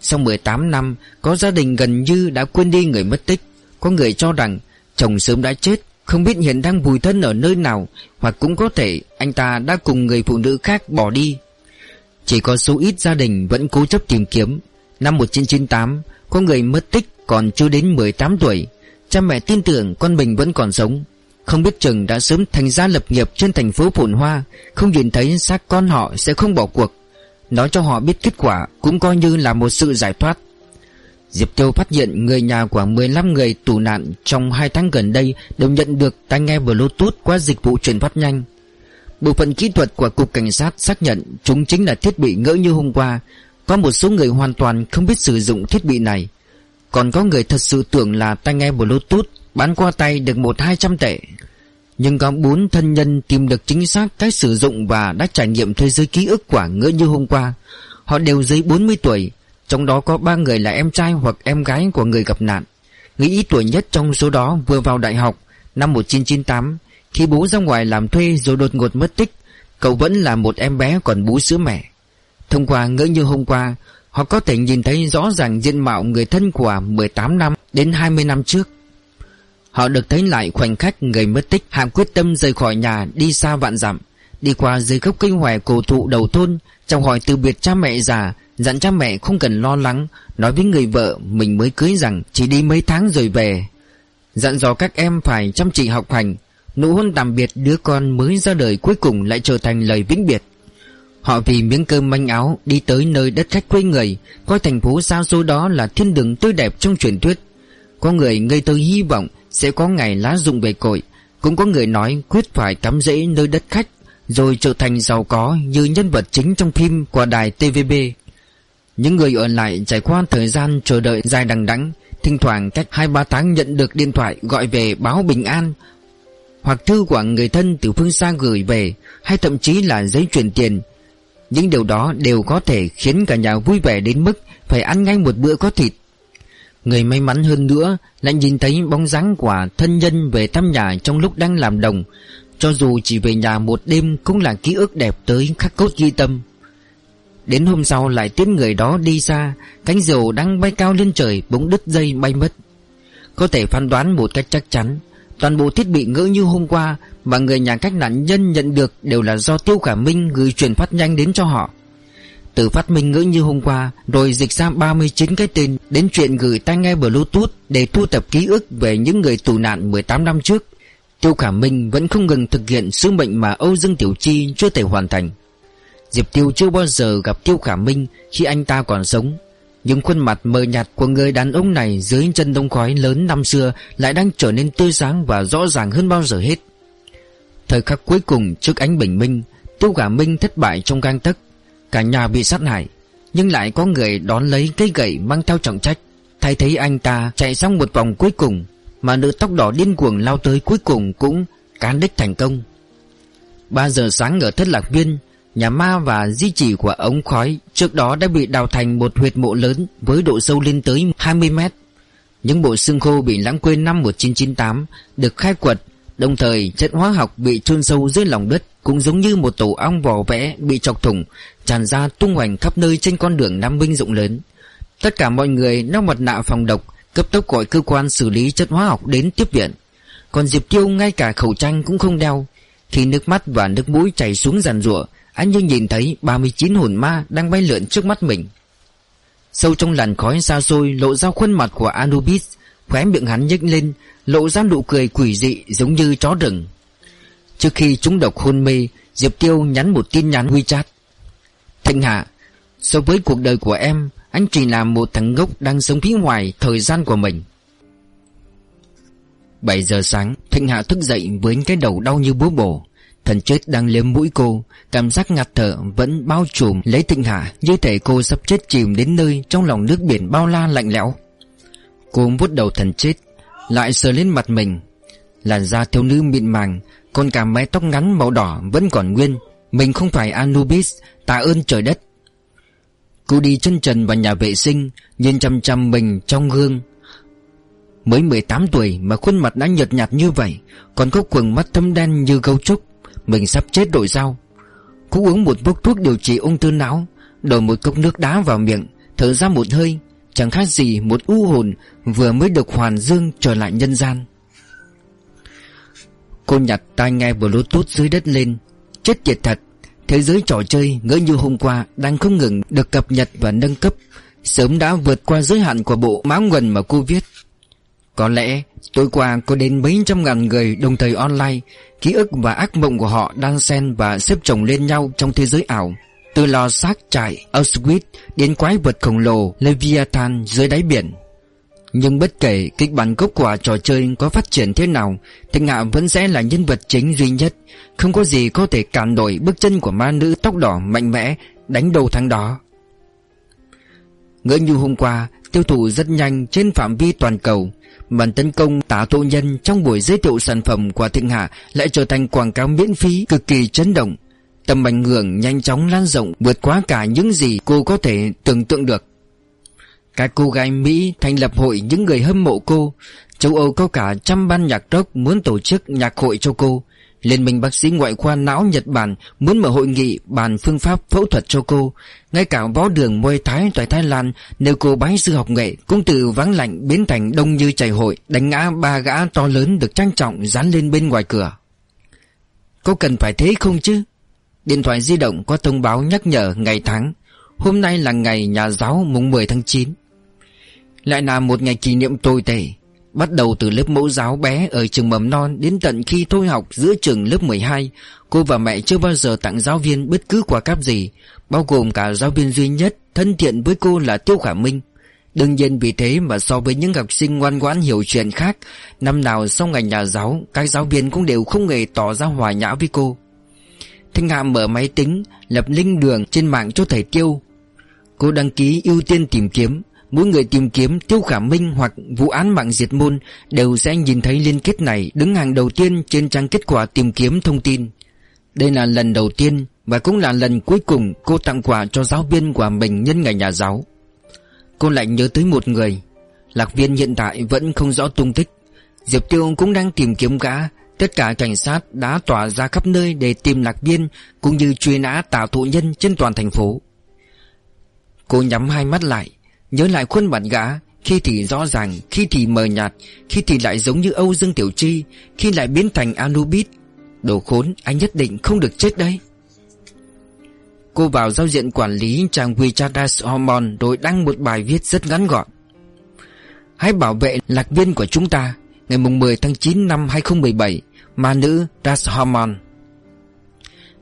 Sau 18 năm, Có gia đình gần như đã quên đi người mất tích. Có người cho rằng, Chồng sớm đã chết, Không biết hiện đang vùi thân ở nơi nào, Hoặc cũng có thể Anh ta đã cùng người phụ nữ khác bỏ đi. Chỉ có số ít gia đình vẫn cố chấp tìm kiếm. Năm 1998 Có người mất tích còn chưa đến 18 tuổi. Cha mẹ tin tưởng con mình vẫn còn sống. Không biết chừng đã sớm thành gia lập nghiệp trên thành phố Phồn Hoa, Không nhìn thấy xác con họ sẽ không bỏ cuộc Nói cho họ biết kết quả Cũng coi như là một sự giải thoát Diệp Tiêu phát hiện người nhà của 15 người tù nạn trong 2 tháng gần đây đều nhận được tai nghe Bluetooth qua dịch vụ truyền phát nhanh. Bộ phận kỹ thuật của Cục Cảnh sát xác nhận chúng chính là thiết bị ngỡ như hôm qua. Có một số người hoàn toàn không biết sử dụng thiết bị này. Còn có người thật sự tưởng là tai nghe Bluetooth bán qua tay được một hai trăm tệ. Nhưng có bốn thân nhân tìm được chính xác cách sử dụng và đã trải nghiệm thế giới ký ức quả ngỡ như hôm qua. Họ đều dưới 40 tuổi, trong đó có ba người là em trai hoặc em gái của người gặp nạn. Người ít tuổi nhất trong số đó vừa vào đại học năm 1998 khi bố ra ngoài làm thuê rồi đột ngột mất tích. Cậu vẫn là một em bé còn bú sữa mẹ. Thông qua ngỡ như hôm qua, Họ có thể nhìn thấy rõ ràng diện mạo người thân của 18 năm đến 20 năm trước Họ được thấy lại khoảnh khắc người mất tích, Hạm quyết tâm rời khỏi nhà đi xa vạn dặm, Đi qua dưới gốc cây hoài cổ thụ đầu thôn, Chào hỏi từ biệt cha mẹ già, Dặn cha mẹ không cần lo lắng, Nói với người vợ mình mới cưới rằng Chỉ đi mấy tháng rồi về. Dặn dò các em phải chăm chỉ học hành, Nụ hôn tạm biệt đứa con mới ra đời cuối cùng lại trở thành lời vĩnh biệt. Họ vì miếng cơm manh áo đi tới nơi đất khách quê người, Coi thành phố xa xôi đó là thiên đường tươi đẹp trong truyền thuyết. Có người ngây tới hy vọng sẽ có ngày lá rụng về cội. Cũng có người nói quyết phải cắm rễ nơi đất khách, Rồi trở thành giàu có như nhân vật chính trong phim qua đài TVB Những người ở lại trải qua thời gian chờ đợi dài đằng đẵng, Thỉnh thoảng cách 2-3 tháng nhận được điện thoại gọi về báo bình an, Hoặc thư của người thân từ phương xa gửi về, Hay thậm chí là giấy chuyển tiền. Những điều đó đều có thể khiến cả nhà vui vẻ đến mức phải ăn ngay một bữa có thịt. Người may mắn hơn nữa lại nhìn thấy bóng dáng của thân nhân về thăm nhà trong lúc đang làm đồng. Cho dù chỉ về nhà một đêm cũng là ký ức đẹp tới khắc cốt ghi tâm. Đến hôm sau lại tiến người đó đi xa, cánh diều đang bay cao lên trời bỗng đứt dây bay mất. Có thể phán đoán một cách chắc chắn, toàn bộ thiết bị ngỡ như hôm qua mà người nhà các nạn nhân nhận được đều là do Tiêu Khả Minh gửi truyền phát nhanh đến cho họ. Từ phát minh ngữ như hôm qua, Rồi dịch ra 39 cái tên Đến chuyện gửi tai nghe Bluetooth Để thu thập ký ức về những người tù nạn 18 năm trước. Tiêu Khả Minh vẫn không ngừng thực hiện sứ mệnh mà Âu Dương Tiểu Chi chưa thể hoàn thành. Diệp Tiêu chưa bao giờ gặp Tiêu Khả Minh khi anh ta còn sống. Nhưng khuôn mặt mờ nhạt của người đàn ông này dưới chân đông khói lớn năm xưa Lại đang trở nên tươi sáng và rõ ràng hơn bao giờ hết. Thời khắc cuối cùng trước ánh bình minh, Tiêu Khả Minh thất bại trong gang tấc. Cả nhà bị sát hại, Nhưng lại có người đón lấy cây gậy mang theo trọng trách. Thay thấy anh ta, chạy xong một vòng cuối cùng, Mà nữ tóc đỏ điên cuồng lao tới cuối cùng cũng cán đích thành công. 3 giờ sáng ở thất lạc viên, Nhà ma và di chỉ của ống khói Trước đó đã bị đào thành một huyệt mộ lớn Với độ sâu lên tới 20 mét. Những bộ xương khô bị lãng quên năm 1998 Được khai quật Đồng thời, chất hóa học bị chôn sâu dưới lòng đất Cũng giống như một tổ ong vò vẽ bị chọc thủng, Tràn ra tung hoành khắp nơi trên con đường Nam Minh rộng lớn. Tất cả mọi người đeo mặt nạ phòng độc, Cấp tốc gọi cơ quan xử lý chất hóa học đến tiếp viện. Còn Diệp Tiêu ngay cả khẩu trang cũng không đeo. Khi nước mắt và nước mũi chảy xuống giàn rủa Anh như nhìn thấy 39 hồn ma đang bay lượn trước mắt mình. Sâu trong làn khói xa xôi lộ ra khuôn mặt của Anubis, Khóe miệng hắn nhếch lên Lộ ra nụ cười quỷ dị giống như chó rừng. Trước khi chúng độc hôn mê, Diệp Tiêu nhắn một tin nhắn WeChat. Thịnh Hạ, So với cuộc đời của em, Anh chỉ là một thằng ngốc đang sống phía ngoài thời gian của mình. 7 giờ sáng, Thịnh Hạ thức dậy với cái đầu đau như búa bổ. Thần chết đang liếm mũi cô, Cảm giác ngạt thở vẫn bao trùm lấy Thịnh Hạ, Như thể cô sắp chết chìm đến nơi Trong lòng nước biển bao la lạnh lẽo. Cô vuốt đầu thần chết lại sờ lên mặt mình. Làn da thiếu nữ mịn màng Còn cả mái tóc ngắn màu đỏ vẫn còn nguyên. Mình không phải Anubis, Tạ ơn trời đất. Cô đi chân trần vào nhà vệ sinh, Nhìn chăm chăm mình trong gương. Mới 18 tuổi mà khuôn mặt đã nhợt nhạt như vậy, Còn có quần mắt thâm đen như gấu trúc, Mình sắp chết rồi sao? Cô uống một bốc thuốc điều trị ung thư não, Đổ một cốc nước đá vào miệng, Thở ra một hơi. Chẳng khác gì một u hồn Vừa mới được hoàn dương trở lại nhân gian. Cô nhặt tai nghe bluetooth dưới đất lên. Chết tiệt thật, Thế giới trò chơi ngỡ như hôm qua Đang không ngừng được cập nhật và nâng cấp. Sớm đã vượt qua giới hạn của bộ máu nguồn mà cô viết. Có lẽ tối qua có đến mấy trăm ngàn người đồng thời online, Ký ức và ác mộng của họ đang xen và xếp chồng lên nhau trong thế giới ảo. Từ lò xác trại, Auschwitz, đến quái vật khổng lồ, Leviathan dưới đáy biển. Nhưng bất kể kịch bản gốc của trò chơi có phát triển thế nào Thịnh Hạ vẫn sẽ là nhân vật chính duy nhất. Không có gì có thể cản nổi bước chân của ma nữ tóc đỏ mạnh mẽ Đánh đầu thắng đó. Ngỡ như hôm qua, Tiêu thụ rất nhanh trên phạm vi toàn cầu. Bản tấn công tả thụ nhân trong buổi giới thiệu sản phẩm của Thịnh Hạ Lại trở thành quảng cáo miễn phí cực kỳ chấn động. Tầm ảnh hưởng nhanh chóng lan rộng, vượt quá cả những gì cô có thể tưởng tượng được. Các cô gái Mỹ thành lập hội những người hâm mộ cô. Châu Âu có cả trăm ban nhạc rock muốn tổ chức nhạc hội cho cô. Liên minh bác sĩ ngoại khoa não Nhật Bản muốn mở hội nghị bàn phương pháp phẫu thuật cho cô. Ngay cả võ đường môi Thái tại Thái Lan nếu cô bái sư học nghệ, cũng từ vắng lạnh biến thành đông như chảy hội, Đánh ngã ba gã to lớn được trang trọng dán lên bên ngoài cửa. Có cần phải thế không chứ? Điện thoại di động có thông báo nhắc nhở ngày tháng. Hôm nay là ngày nhà giáo mùng 10 tháng 9 lại là một ngày kỷ niệm tồi tệ, Bắt đầu từ lớp mẫu giáo bé ở trường mầm non Đến tận khi thôi học giữa trường lớp 12 Cô và mẹ chưa bao giờ tặng giáo viên bất cứ quà cáp gì, Bao gồm cả giáo viên duy nhất, thân thiện với cô là Tiêu Khả Minh. Đương nhiên vì thế mà so với những học sinh ngoan ngoãn hiểu chuyện khác, Năm nào sau ngày nhà giáo, Các giáo viên cũng đều không hề tỏ ra hòa nhã với cô. Thanh Hạ mở máy tính, Lập link đường trên mạng cho thầy Tiêu. Cô đăng ký ưu tiên tìm kiếm. Mỗi người tìm kiếm Tiêu Khả Minh hoặc vụ án mạng diệt môn Đều sẽ nhìn thấy liên kết này đứng hàng đầu tiên trên trang kết quả tìm kiếm thông tin. Đây là lần đầu tiên và cũng là lần cuối cùng cô tặng quà cho giáo viên của mình nhân ngày nhà giáo. Cô lại nhớ tới một người, Lạc viên hiện tại vẫn không rõ tung tích. Diệp Tiêu cũng đang tìm kiếm gã Tất cả cảnh sát đã tỏa ra khắp nơi để tìm lạc viên, Cũng như truy nã tà thụ nhân trên toàn thành phố. Cô nhắm hai mắt lại, Nhớ lại khuôn mặt gã, Khi thì rõ ràng, Khi thì mờ nhạt, Khi thì lại giống như Âu Dương Tiểu Chi, Khi lại biến thành Anubis. Đồ khốn, anh nhất định không được chết đây Cô vào giao diện quản lý trang WeChat Hormone Rồi đăng một bài viết rất ngắn gọn. Hãy bảo vệ lạc viên của chúng ta, Ngày 10 tháng 9 năm 2017 Ma nữ Das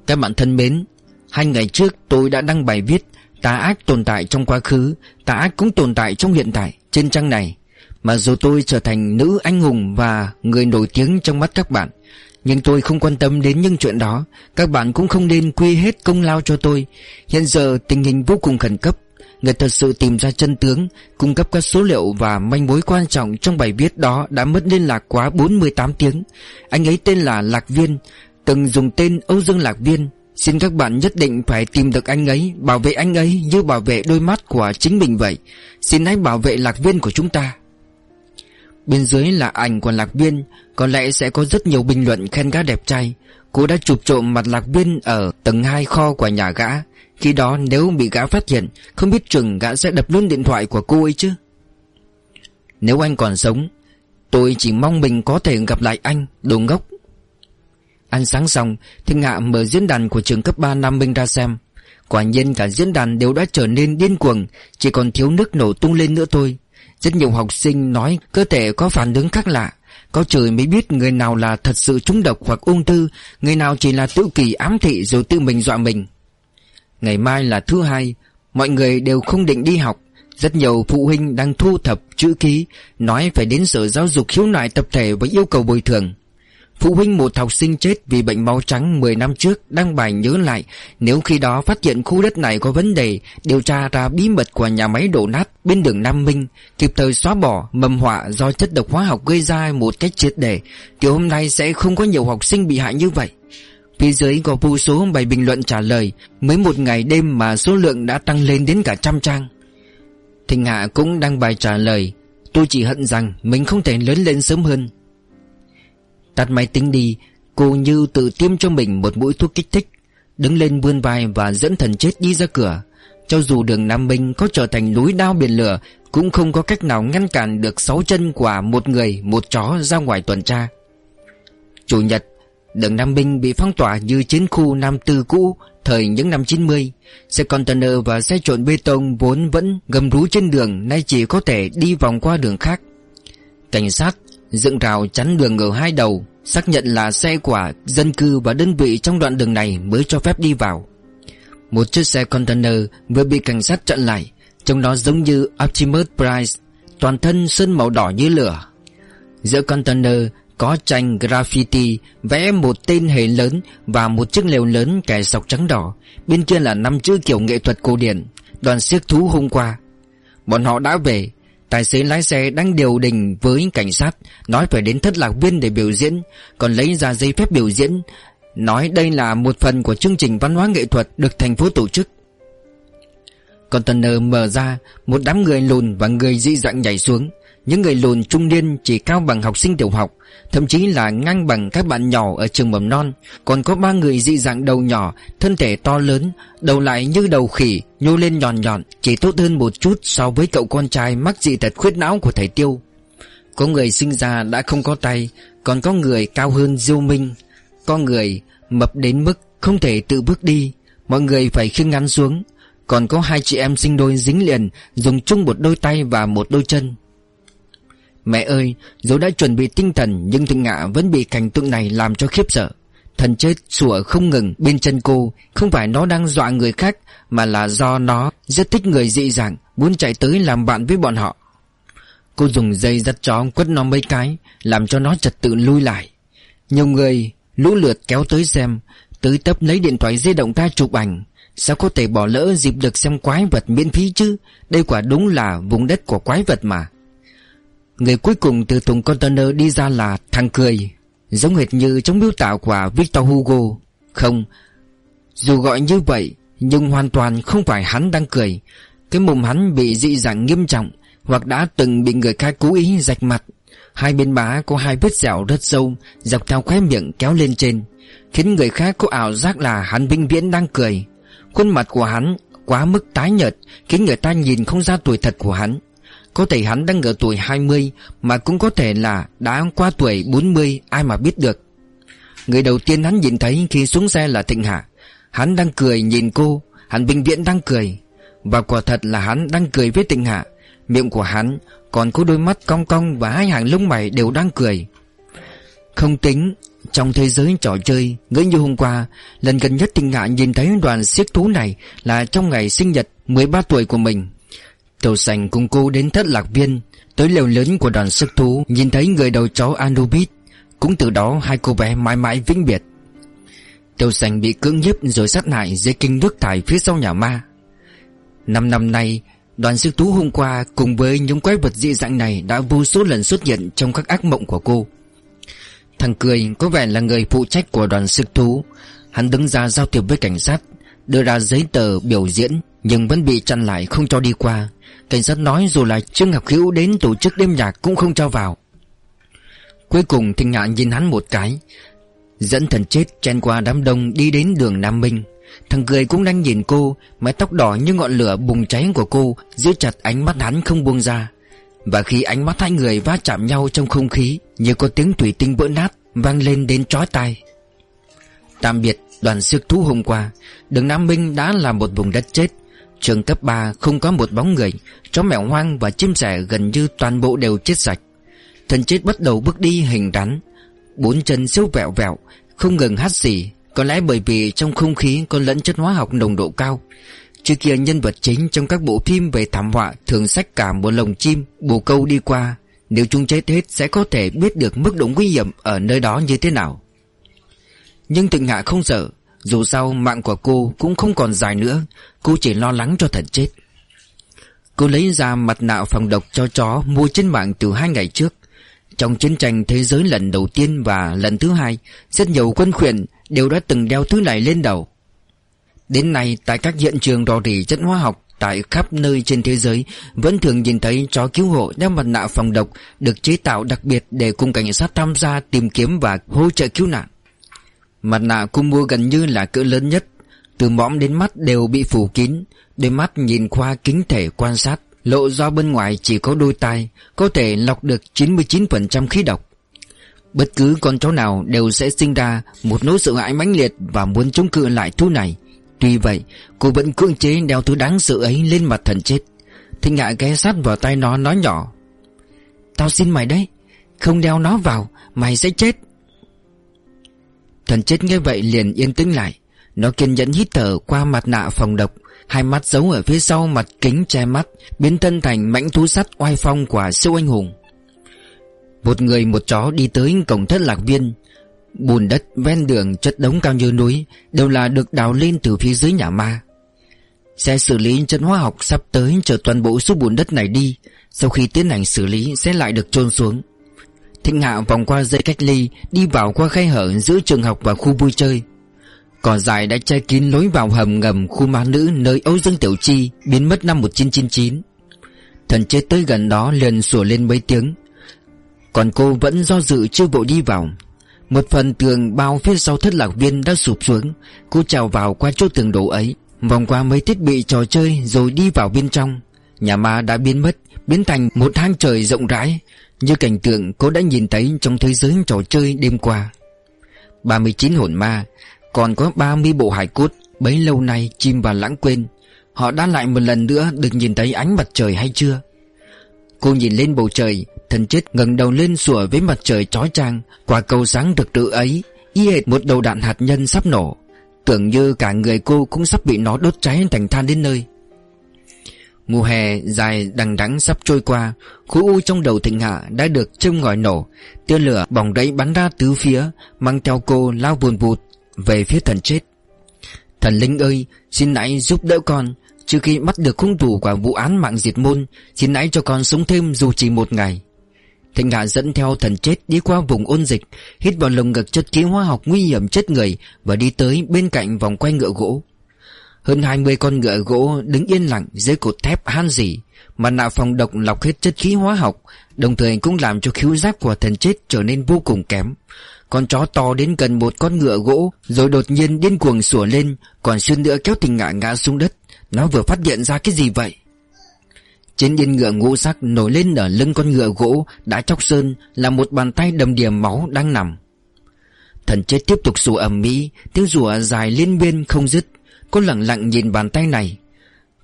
Các bạn thân mến, Hai ngày trước tôi đã đăng bài viết Tà ác tồn tại trong quá khứ, Tà ác cũng tồn tại trong hiện tại Trên trang này. Mà dù tôi trở thành nữ anh hùng Và người nổi tiếng trong mắt các bạn, Nhưng tôi không quan tâm đến những chuyện đó. Các bạn cũng không nên quy hết công lao cho tôi. Hiện giờ tình hình vô cùng khẩn cấp. Người thật sự tìm ra chân tướng, Cung cấp các số liệu và manh mối quan trọng Trong bài viết đó đã mất liên lạc quá 48 tiếng. Anh ấy tên là Lạc Viên, Từng dùng tên Âu Dương Lạc Viên. Xin các bạn nhất định phải tìm được anh ấy, Bảo vệ anh ấy như bảo vệ đôi mắt của chính mình vậy. Xin hãy bảo vệ lạc viên của chúng ta. Bên dưới là ảnh của lạc viên, Có lẽ sẽ có rất nhiều bình luận khen gã đẹp trai. Cô đã chụp trộm mặt lạc viên ở tầng 2 kho của nhà gã. Khi đó nếu bị gã phát hiện, Không biết chừng gã sẽ đập luôn điện thoại của cô ấy chứ. Nếu anh còn sống, Tôi chỉ mong mình có thể gặp lại anh, Đồ ngốc. Ăn sáng xong Thiên Hạ mở diễn đàn của trường cấp 3 Nam Minh ra xem. Quả nhiên cả diễn đàn đều đã trở nên điên cuồng, Chỉ còn thiếu nước nổ tung lên nữa thôi. Rất nhiều học sinh nói cơ thể có phản ứng khác lạ. Có trời mới biết người nào là thật sự trúng độc hoặc ung thư, Người nào chỉ là tự kỳ ám thị rồi tự mình dọa mình. Ngày mai là thứ hai, Mọi người đều không định đi học. Rất nhiều phụ huynh đang thu thập chữ ký, Nói phải đến sở giáo dục khiếu nại tập thể và yêu cầu bồi thường. Phụ huynh một học sinh chết vì bệnh máu trắng 10 năm trước đăng bài nhớ lại, Nếu khi đó phát hiện khu đất này có vấn đề, Điều tra ra bí mật của nhà máy đổ nát bên đường Nam Minh, Kịp thời xóa bỏ, mầm họa do chất độc hóa học gây ra một cách triệt để, Thì hôm nay sẽ không có nhiều học sinh bị hại như vậy. Phía dưới có vô số bài bình luận trả lời. Mới một ngày đêm mà số lượng đã tăng lên đến cả trăm trang. Thịnh Hạ cũng đăng bài trả lời. Tôi chỉ hận rằng mình không thể lớn lên sớm hơn. Tắt máy tính đi, Cô như tự tiêm cho mình một mũi thuốc kích thích, Đứng lên vươn vai và dẫn thần chết đi ra cửa. Cho dù đường Nam Minh có trở thành núi đao biển lửa, Cũng không có cách nào ngăn cản được sáu chân của một người, một chó ra ngoài tuần tra. Chủ nhật Đường Nam Minh bị phong tỏa như chiến khu Nam Tư cũ Thời những năm 90 Xe container và xe trộn bê tông vốn vẫn gầm rú trên đường, Nay chỉ có thể đi vòng qua đường khác. Cảnh sát dựng rào chắn đường ở hai đầu, Xác nhận là xe của dân cư và đơn vị trong đoạn đường này mới cho phép đi vào. Một chiếc xe container vừa bị cảnh sát chặn lại Trong đó giống như Optimus Price, Toàn thân sơn màu đỏ như lửa. Giữa container có tranh graffiti, vẽ một tên hề lớn và một chiếc lều lớn kẻ sọc trắng đỏ. Bên kia là năm chữ kiểu nghệ thuật cổ điển. Đoàn siếc thú hôm qua. Bọn họ đã về. Tài xế lái xe đang điều đình với cảnh sát, Nói phải đến thất lạc viên để biểu diễn, Còn lấy ra giấy phép biểu diễn, Nói đây là một phần của chương trình văn hóa nghệ thuật Được thành phố tổ chức. Container mở ra, Một đám người lùn và người dị dạng nhảy xuống. Những người lùn trung niên chỉ cao bằng học sinh tiểu học, Thậm chí là ngang bằng các bạn nhỏ ở trường mầm non. Còn có ba người dị dạng đầu nhỏ, Thân thể to lớn, Đầu lại như đầu khỉ, Nhô lên nhọn nhọn, Chỉ tốt hơn một chút so với cậu con trai mắc dị tật khuyết não của thầy Tiêu. Có người sinh ra đã không có tay, Còn có người cao hơn Diêu Minh. Có người mập đến mức không thể tự bước đi, Mọi người phải khiêng ngắn xuống. Còn có hai chị em sinh đôi dính liền, Dùng chung một đôi tay và một đôi chân. Mẹ ơi, Dẫu đã chuẩn bị tinh thần, Nhưng Thịnh Ngạ vẫn bị cảnh tượng này làm cho khiếp sợ. Thần chết sủa không ngừng bên chân cô, Không phải nó đang dọa người khác, Mà là do nó rất thích người dị dạng, Muốn chạy tới làm bạn với bọn họ. Cô dùng dây dắt chó quất nó mấy cái, Làm cho nó trật tự lui lại. Nhiều người, lũ lượt kéo tới xem, Tới tấp lấy điện thoại di động ra chụp ảnh. Sao có thể bỏ lỡ dịp được xem quái vật miễn phí chứ? Đây quả đúng là vùng đất của quái vật mà. Người cuối cùng từ thùng container đi ra là thằng cười, Giống hệt như trong miêu tả của Victor Hugo. Không, Dù gọi như vậy, Nhưng hoàn toàn không phải hắn đang cười. Cái mồm hắn bị dị dạng nghiêm trọng, Hoặc đã từng bị người khác cố ý rạch mặt. Hai bên má có hai vết dẻo rất sâu, Dọc theo khóe miệng kéo lên trên, Khiến người khác có ảo giác là hắn vinh viễn đang cười. Khuôn mặt của hắn quá mức tái nhợt, Khiến người ta nhìn không ra tuổi thật của hắn có thể hắn đang ở tuổi 20 Mà cũng có thể là đã qua tuổi 40 Ai mà biết được. Người đầu tiên hắn nhìn thấy khi xuống xe là Thịnh Hạ. Hắn đang cười nhìn cô, Hắn bình viễn đang cười. Và quả thật là hắn đang cười với Thịnh Hạ. Miệng của hắn còn có đôi mắt cong cong Và hai hàng lông mày đều đang cười. Không tính, Trong thế giới trò chơi, Ngỡ như hôm qua, Lần gần nhất Thịnh Hạ nhìn thấy đoàn siếc thú này Là trong ngày sinh nhật 13 tuổi của mình. Tiểu sành cùng cô đến thất lạc viên, Tới lều lớn của đoàn sức thú, Nhìn thấy người đầu chó Anubis. Cũng từ đó hai cô bé mãi mãi vĩnh biệt. Tiểu sành bị cưỡng hiếp rồi sát hại dưới kinh nước thải phía sau nhà ma. Năm năm nay, Đoàn sức thú hôm qua cùng với những quái vật dị dạng này đã vô số lần xuất hiện trong các ác mộng của cô. Thằng Cười có vẻ là người phụ trách của đoàn sức thú. Hắn đứng ra giao tiếp với cảnh sát, Đưa ra giấy tờ biểu diễn, Nhưng vẫn bị chặn lại không cho đi qua. Cảnh sát nói dù là Trương Ngọc Hữu đến tổ chức đêm nhạc cũng không cho vào. Cuối cùng Thịnh Ngạn nhìn hắn một cái, Dẫn thần chết chen qua đám đông đi đến đường Nam Minh. Thằng cười cũng đang nhìn cô, Mái tóc đỏ như ngọn lửa bùng cháy của cô Giữ chặt ánh mắt hắn không buông ra. Và khi ánh mắt hai người va chạm nhau trong không khí, Như có tiếng thủy tinh vỡ nát Vang lên đến chói tai. Tạm biệt đoàn siếc thú hôm qua, Đường Nam Minh đã là một vùng đất chết. Trường cấp 3 không có một bóng người Chó mèo hoang và chim sẻ gần như toàn bộ đều chết sạch. Thần chết bắt đầu bước đi hình rắn Bốn chân siêu vẹo vẹo Không ngừng hát gì, Có lẽ bởi vì trong không khí có lẫn chất hóa học nồng độ cao. Trước kia nhân vật chính trong các bộ phim về thảm họa Thường xách cả một lồng chim Bồ câu đi qua. Nếu chúng chết hết sẽ có thể biết được mức độ nguy hiểm Ở nơi đó như thế nào. Nhưng Tịnh Hạ không sợ dù sao, mạng của cô cũng không còn dài nữa. Cô chỉ lo lắng cho thần chết. Cô lấy ra mặt nạ phòng độc cho chó Mua trên mạng từ hai ngày trước. Trong chiến tranh thế giới lần đầu tiên và lần thứ hai, Rất nhiều quân khuyển đều đã từng đeo thứ này lên đầu. Đến nay, tại các hiện trường rò rỉ chất hóa học Tại khắp nơi trên thế giới, Vẫn thường nhìn thấy chó cứu hộ đeo mặt nạ phòng độc Được chế tạo đặc biệt để cùng cảnh sát tham gia tìm kiếm và hỗ trợ cứu nạn. Mặt nạ cô mua gần như là cỡ lớn nhất. Từ mõm đến mắt đều bị phủ kín. Đôi mắt nhìn qua kính thể quan sát. Lộ do bên ngoài chỉ có đôi tai, Có thể lọc được 99% khí độc. Bất cứ con chó nào đều sẽ sinh ra Một nỗi sợ hãi mãnh liệt Và muốn chống cự lại thứ này. Tuy vậy, cô vẫn cưỡng chế đeo thứ đáng sợ ấy lên mặt thần chết. Thinh ngại ghé sát vào tay nó nói nhỏ. Tao xin mày đấy, Không đeo nó vào, Mày sẽ chết. Thần chết nghe vậy liền yên tĩnh lại. Nó kiên nhẫn hít thở qua mặt nạ phòng độc, Hai mắt giấu ở phía sau mặt kính che mắt, Biến thân thành mãnh thú sắt oai phong của siêu anh hùng. Một người một chó đi tới cổng thất lạc viên. Bùn đất ven đường chất đống cao như núi, Đều là được đào lên từ phía dưới nhà ma. Xe xử lý chất hóa học sắp tới chở toàn bộ số bùn đất này đi. Sau khi tiến hành xử lý, sẽ lại được chôn xuống. Thịnh Hạ vòng qua dây cách ly, Đi vào qua khay hở giữa trường học và khu vui chơi. Cỏ dài đã che kín lối vào hầm ngầm khu ma nữ nơi Âu Dương Tiểu Chi biến mất năm 1999 Thần chết tới gần đó liền sủa lên mấy tiếng. Còn cô vẫn do dự chưa bộ đi vào. Một phần tường bao phía sau thất lạc viên đã sụp xuống. Cô trèo vào qua chỗ tường đổ ấy, Vòng qua mấy thiết bị trò chơi rồi đi vào bên trong. Nhà ma đã biến mất, Biến thành một hang trời rộng rãi. Như cảnh tượng cô đã nhìn thấy trong thế giới trò chơi đêm qua. 39 hồn ma, Còn có 30 bộ hải cốt, Bấy lâu nay chim và lãng quên. Họ đã lại một lần nữa được nhìn thấy ánh mặt trời hay chưa? Cô nhìn lên bầu trời Thần chết ngẩng đầu lên sủa với mặt trời chói chang Quả cầu sáng rực rỡ ấy, Y hệt một đầu đạn hạt nhân sắp nổ. Tưởng như cả người cô cũng sắp bị nó đốt cháy thành than đến nơi. Mùa hè dài đằng đẵng sắp trôi qua, Khối u trong đầu thịnh hạ đã được châm ngòi nổ. Tia lửa bỏng đáy bắn ra tứ phía, Mang theo cô lao buồn vụt Về phía thần chết. Thần linh ơi, Xin hãy giúp đỡ con. Trước khi bắt được hung thủ của vụ án mạng diệt môn, Xin hãy cho con sống thêm dù chỉ một ngày. Thịnh Hạ dẫn theo thần chết đi qua vùng ôn dịch, Hít vào lồng ngực chất khí hóa học nguy hiểm chết người Và đi tới bên cạnh vòng quay ngựa gỗ. Hơn 20 con ngựa gỗ đứng yên lặng dưới cột thép han dỉ Mặt nạ phòng độc lọc hết chất khí hóa học Đồng thời cũng làm cho khiếu giác của thần chết trở nên vô cùng kém Con chó to đến gần một con ngựa gỗ Rồi đột nhiên điên cuồng sủa lên Còn xuyên nữa kéo tình ngạ ngã xuống đất Nó vừa phát hiện ra cái gì vậy trên yên ngựa ngũ sắc nổi lên ở lưng con ngựa gỗ đã chóc sơn là một bàn tay đầm đìa máu đang nằm. Thần chết tiếp tục sủa ầm mỹ, tiếng rủa dài liên miên không dứt. Cô lặng lặng nhìn bàn tay này.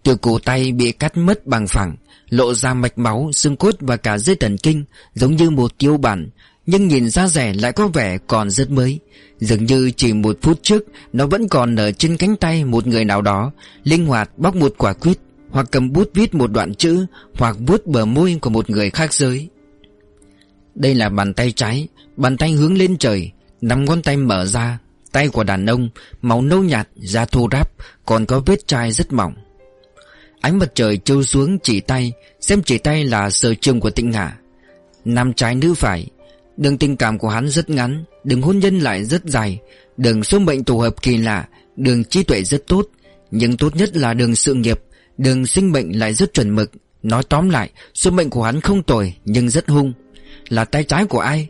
Từ cổ tay bị cắt mất bằng phẳng, lộ ra mạch máu, xương cốt và cả dây thần kinh, giống như một tiêu bản, nhưng nhìn ra rẻ lại có vẻ còn rất mới. Dường như chỉ một phút trước, nó vẫn còn ở trên cánh tay một người nào đó, linh hoạt bóc một quả quyết hoặc cầm bút viết một đoạn chữ Hoặc vuốt bờ môi của một người khác giới Đây là bàn tay trái Bàn tay hướng lên trời Nắm ngón tay mở ra Tay của đàn ông Màu nâu nhạt, da thô ráp Còn có vết chai rất mỏng. Ánh mặt trời trâu xuống chỉ tay Xem chỉ tay là sở trường của tịnh hạ. Nam trái nữ phải Đường tình cảm của hắn rất ngắn Đường hôn nhân lại rất dài Đường số mệnh tổ hợp kỳ lạ Đường trí tuệ rất tốt Nhưng tốt nhất là đường sự nghiệp Đường sinh mệnh lại rất chuẩn mực. Nói tóm lại Số mệnh của hắn không tồi nhưng rất hung. Là tay trái của ai?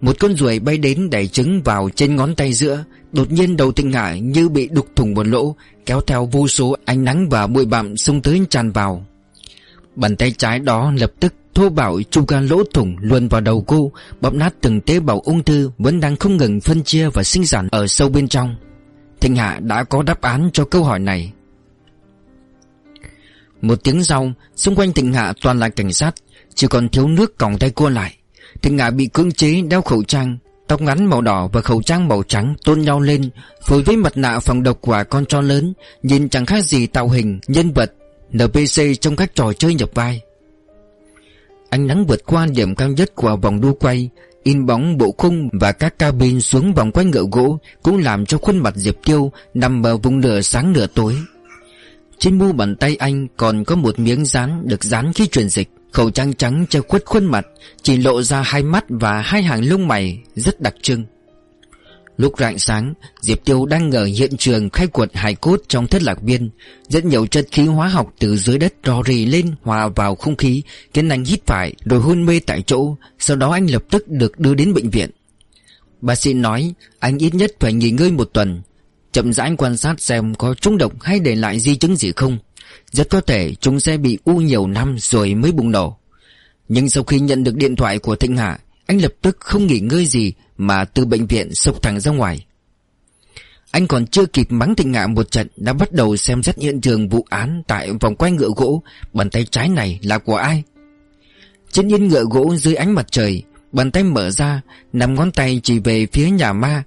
Một con ruồi bay đến đẩy trứng vào trên ngón tay giữa, Đột nhiên đầu tinh ngại như bị đục thủng một lỗ, Kéo theo vô số ánh nắng và bụi bặm xông tới tràn vào. Bàn tay trái đó lập tức thô bạo chu gan lỗ thủng luồn vào đầu cô, Bóp nát từng tế bào ung thư Vẫn đang không ngừng phân chia và sinh sản ở sâu bên trong. Thịnh Hạ đã có đáp án cho câu hỏi này. Một tiếng sau Xung quanh Thịnh Hạ toàn là cảnh sát, Chỉ còn thiếu nước còng tay cô lại. Thì Ngã bị cưỡng chế đeo khẩu trang Tóc ngắn màu đỏ và khẩu trang màu trắng tôn nhau lên Phối với mặt nạ phòng độc quả con cho lớn Nhìn chẳng khác gì tạo hình, nhân vật NPC trong các trò chơi nhập vai. Ánh nắng vượt qua điểm cao nhất của vòng đua quay In bóng bộ khung và các cabin xuống vòng quanh ngựa gỗ Cũng làm cho khuôn mặt Diệp Tiêu nằm ở vùng nửa sáng nửa tối. Trên mu bàn tay anh còn có một miếng dán được dán khi truyền dịch. Khẩu trang trắng che khuất khuôn mặt, Chỉ lộ ra hai mắt và hai hàng lông mày rất đặc trưng. Lúc rạng sáng, Diệp Tiêu đang ở hiện trường khai quật hài cốt trong thất lạc viên Rất nhiều chất khí hóa học từ dưới đất rò rì lên, hòa vào không khí, Khiến anh hít phải, rồi hôn mê tại chỗ. Sau đó anh lập tức được đưa đến bệnh viện. Bác sĩ nói, anh ít nhất phải nghỉ ngơi một tuần. Chậm rãi quan sát xem có trúng độc hay để lại di chứng gì không. Rất có thể chúng sẽ bị u nhiều năm rồi mới bùng nổ. Nhưng sau khi nhận được điện thoại của Thịnh Hạ, Anh lập tức không nghỉ ngơi gì Mà từ bệnh viện sốc thẳng ra ngoài. Anh còn chưa kịp mắng Thịnh Hạ một trận, Đã bắt đầu xem xét hiện trường vụ án Tại vòng quay ngựa gỗ. Bàn tay trái này là của ai? Trên yên ngựa gỗ dưới ánh mặt trời, Bàn tay mở ra Nằm ngón tay chỉ về phía nhà ma,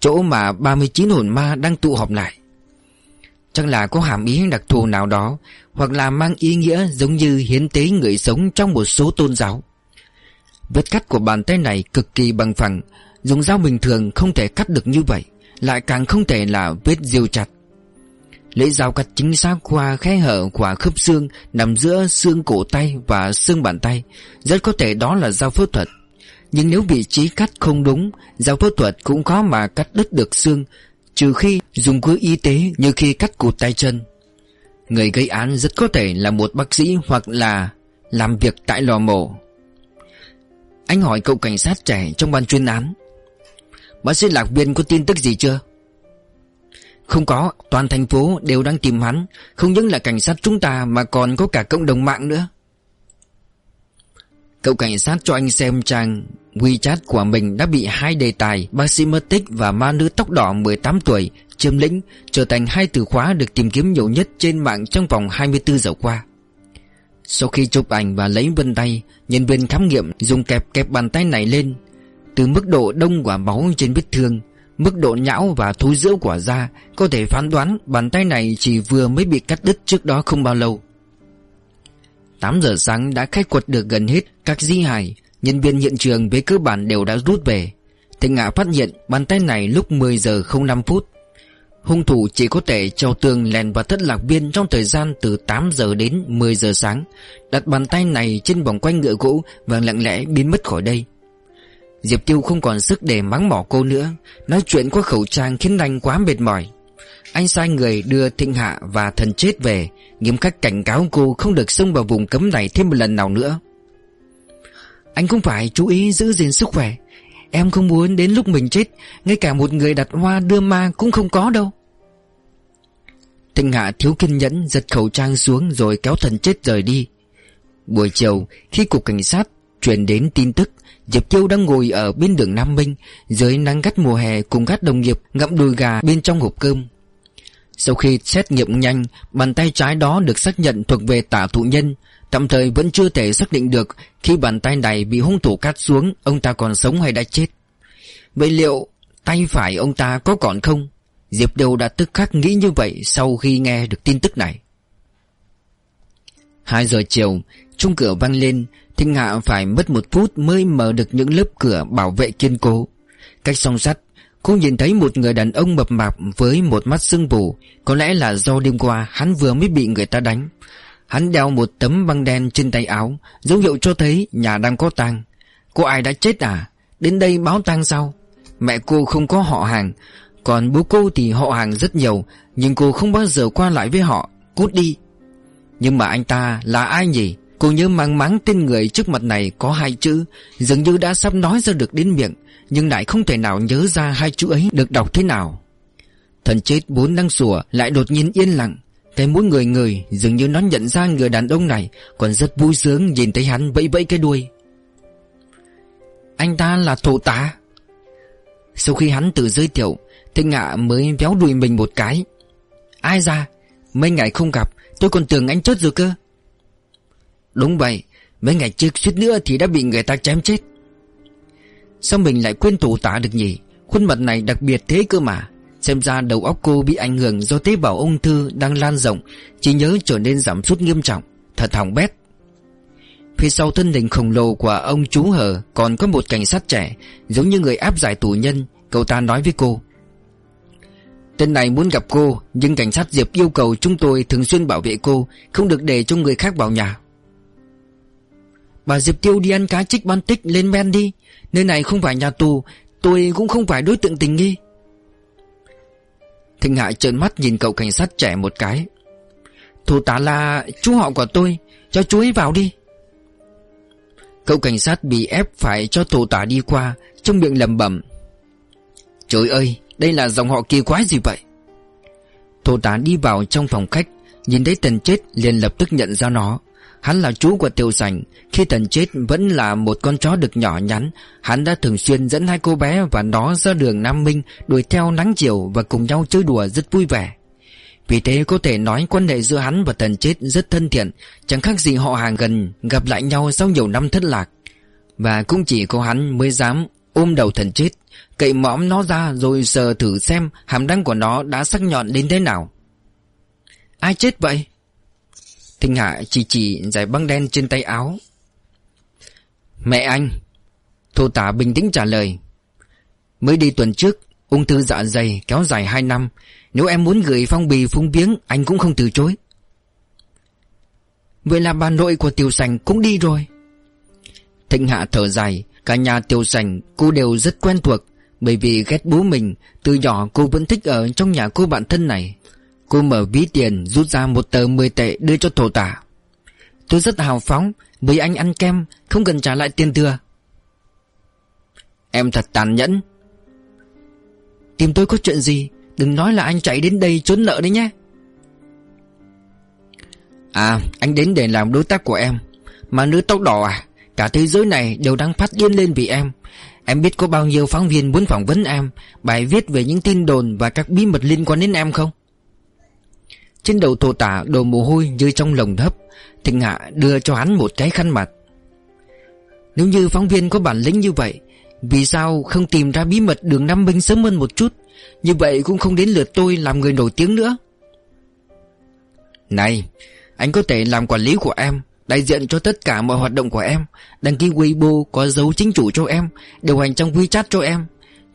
Chỗ mà 39 hồn ma đang tụ họp lại. Chắc là có hàm ý đặc thù nào đó, Hoặc là mang ý nghĩa giống như hiến tế người sống trong một số tôn giáo. Vết cắt của bàn tay này cực kỳ bằng phẳng, Dùng dao bình thường không thể cắt được như vậy, Lại càng không thể là vết diêu chặt. Lấy dao cắt chính xác qua khe hở của khớp xương Nằm giữa xương cổ tay và xương bàn tay, Rất có thể đó là dao phẫu thuật. Nhưng nếu vị trí cắt không đúng, Dao phẫu thuật cũng khó mà cắt đứt được xương Trừ khi dùng cưa y tế như khi cắt cụt tay chân. Người gây án rất có thể là một bác sĩ hoặc là làm việc tại lò mổ. Anh hỏi cậu cảnh sát trẻ trong ban chuyên án. Bác sĩ lạc viên có tin tức gì chưa? Không có, toàn thành phố đều đang tìm hắn. Không những là cảnh sát chúng ta mà còn có cả cộng đồng mạng nữa. Cậu cảnh sát cho anh xem trang WeChat của mình đã bị hai đề tài, Bác sĩ mất tích và ma nữ tóc đỏ 18 tuổi, Chiếm lĩnh, trở thành hai từ khóa được tìm kiếm nhiều nhất trên mạng trong vòng 24 giờ qua. Sau khi chụp ảnh và lấy vân tay, Nhân viên khám nghiệm dùng kẹp kẹp bàn tay này lên. Từ mức độ đông quả máu trên vết thương, Mức độ nhão và thối rữa quả da, Có thể phán đoán bàn tay này chỉ vừa mới bị cắt đứt trước đó không bao lâu. 8 giờ sáng đã khai quật được gần hết các di hài. Nhân viên hiện trường về cơ bản đều đã rút về. Thịnh Ngạ phát hiện bàn tay này lúc 10 giờ 05 phút. Hung thủ chỉ có thể treo tường lèn vào thất lạc viên trong thời gian từ 8 giờ đến 10 giờ sáng. Đặt bàn tay này trên vòng quanh ngựa gỗ và lặng lẽ biến mất khỏi đây. Diệp Tiêu không còn sức để mắng mỏ cô nữa. Nói chuyện qua khẩu trang khiến anh quá mệt mỏi. Anh sai người đưa Thịnh Hạ và thần chết về. Nghiêm khắc cảnh cáo cô không được xông vào vùng cấm này thêm một lần nào nữa. Anh cũng phải chú ý giữ gìn sức khỏe. Em không muốn đến lúc mình chết, Ngay cả một người đặt hoa đưa ma cũng không có đâu. Thịnh Hạ thiếu kiên nhẫn, giật khẩu trang xuống rồi kéo thần chết rời đi. Buổi chiều, khi cục cảnh sát truyền đến tin tức, Diệp Kiêu đang ngồi ở bên đường Nam Minh, Dưới nắng gắt mùa hè cùng các đồng nghiệp ngậm đùi gà bên trong hộp cơm. Sau khi xét nghiệm nhanh, Bàn tay trái đó được xác nhận thuộc về tả thụ nhân. Tạm thời vẫn chưa thể xác định được Khi bàn tay này bị hung thủ cắt xuống, Ông ta còn sống hay đã chết. Vậy liệu tay phải ông ta có còn không? Diệp Đều đã tức khắc nghĩ như vậy Sau khi nghe được tin tức này. Hai giờ chiều Trung cửa vang lên Thinh Hạ phải mất một phút mới mở được những lớp cửa bảo vệ kiên cố. Cách song sắt Cô nhìn thấy một người đàn ông mập mạp với một mắt sưng bù Có lẽ là do đêm qua hắn vừa mới bị người ta đánh. Hắn đeo một tấm băng đen trên tay áo, Dấu hiệu cho thấy nhà đang có tang. Cô ai đã chết à? Đến đây báo tang sao? Mẹ cô không có họ hàng. Còn bố cô thì họ hàng rất nhiều, Nhưng cô không bao giờ qua lại với họ. Cút đi. Nhưng mà anh ta là ai nhỉ? Cô nhớ mang máng tên người trước mặt này có hai chữ, Dường như đã sắp nói ra được đến miệng, Nhưng lại không thể nào nhớ ra hai chữ ấy được đọc thế nào. Thần chết bốn đang sủa Lại đột nhiên yên lặng, thấy mỗi người người, Dường như nó nhận ra người đàn ông này, Còn rất vui sướng nhìn thấy hắn vẫy vẫy cái đuôi. Anh ta là thổ tá. Sau khi hắn tự giới thiệu Thích ngạ mới véo đuôi mình một cái. Ai ra? Mấy ngày không gặp, Tôi còn tưởng anh chết rồi cơ. Đúng vậy, Mấy ngày trước suýt nữa thì đã bị người ta chém chết. Sao mình lại quên thủ tả được nhỉ? Khuôn mặt này đặc biệt thế cơ mà. Xem ra đầu óc cô bị ảnh hưởng do tế bào ung thư đang lan rộng, Chỉ nhớ trở nên giảm sút nghiêm trọng. Thật hỏng bét. Phía sau thân hình khổng lồ của ông chú hờ Còn có một cảnh sát trẻ, Giống như người áp giải tù nhân, Cậu ta nói với cô. Tên này muốn gặp cô, Nhưng cảnh sát Diệp yêu cầu chúng tôi thường xuyên bảo vệ cô, Không được để cho người khác vào nhà. Bà Diệp Tiêu đi ăn cá trích ban tích lên men đi. Nơi này không phải nhà tù, Tôi cũng không phải đối tượng tình nghi. Thịnh Hạ trợn mắt nhìn cậu cảnh sát trẻ một cái. Thủ tá là chú họ của tôi, Cho chú ấy vào đi. Cậu cảnh sát bị ép phải cho thủ tả đi qua, Trong miệng lầm bẩm. Trời ơi, Đây là dòng họ kỳ quái gì vậy? Thủ tá đi vào trong phòng khách, Nhìn thấy tần chết liền lập tức nhận ra nó. Hắn là chú của Tiêu Sành. Khi thần chết, vẫn là một con chó được nhỏ nhắn. Hắn đã thường xuyên dẫn hai cô bé và nó ra đường Nam Minh, Đuổi theo nắng chiều và cùng nhau chơi đùa rất vui vẻ. Vì thế có thể nói quan hệ giữa hắn và thần chết rất thân thiện. Chẳng khác gì họ hàng gần, gặp lại nhau sau nhiều năm thất lạc. Và cũng chỉ có hắn mới dám ôm đầu thần chết. Cậy mõm nó ra rồi sờ thử xem hàm răng của nó đã sắc nhọn đến thế nào. Ai chết vậy? Thinh Hạ chỉ chỉ giải băng đen trên tay áo. Mẹ anh, Thô tả bình tĩnh trả lời. Mới đi tuần trước, Ung thư dạ dày kéo dài 2 năm. Nếu em muốn gửi phong bì phung biếng Anh cũng không từ chối. Vậy là bà nội của Tiểu Sành cũng đi rồi. Thịnh Hạ thở dài, Cả nhà Tiểu Sành, cô đều rất quen thuộc, Bởi vì ghét bố mình, Từ nhỏ cô vẫn thích ở trong nhà cô bạn thân này. Cô mở ví tiền, rút ra một tờ 10 tệ đưa cho thổ tả. Tôi rất hào phóng Mời anh ăn kem, Không cần trả lại tiền thừa. Em thật tàn nhẫn. Tìm tôi có chuyện gì? Đừng nói là anh chạy đến đây trốn nợ đấy nhé. À anh đến để làm đối tác của em. Mà nữ tóc đỏ à Cả thế giới này đều đang phát điên lên vì em. Em biết có bao nhiêu phóng viên muốn phỏng vấn em, Bài viết về những tin đồn và các bí mật liên quan đến em không? Trên đầu thổ tả đổ mồ hôi như trong lồng hấp, Thịnh Hạ đưa cho hắn một cái khăn mặt. Nếu như phóng viên có bản lĩnh như vậy, Vì sao không tìm ra bí mật đường Nam Minh sớm hơn một chút? Như vậy cũng không đến lượt tôi làm người nổi tiếng nữa. Này, Anh có thể làm quản lý của em, Đại diện cho tất cả mọi hoạt động của em, Đăng ký Weibo có dấu chính chủ cho em, Điều hành trong WeChat cho em.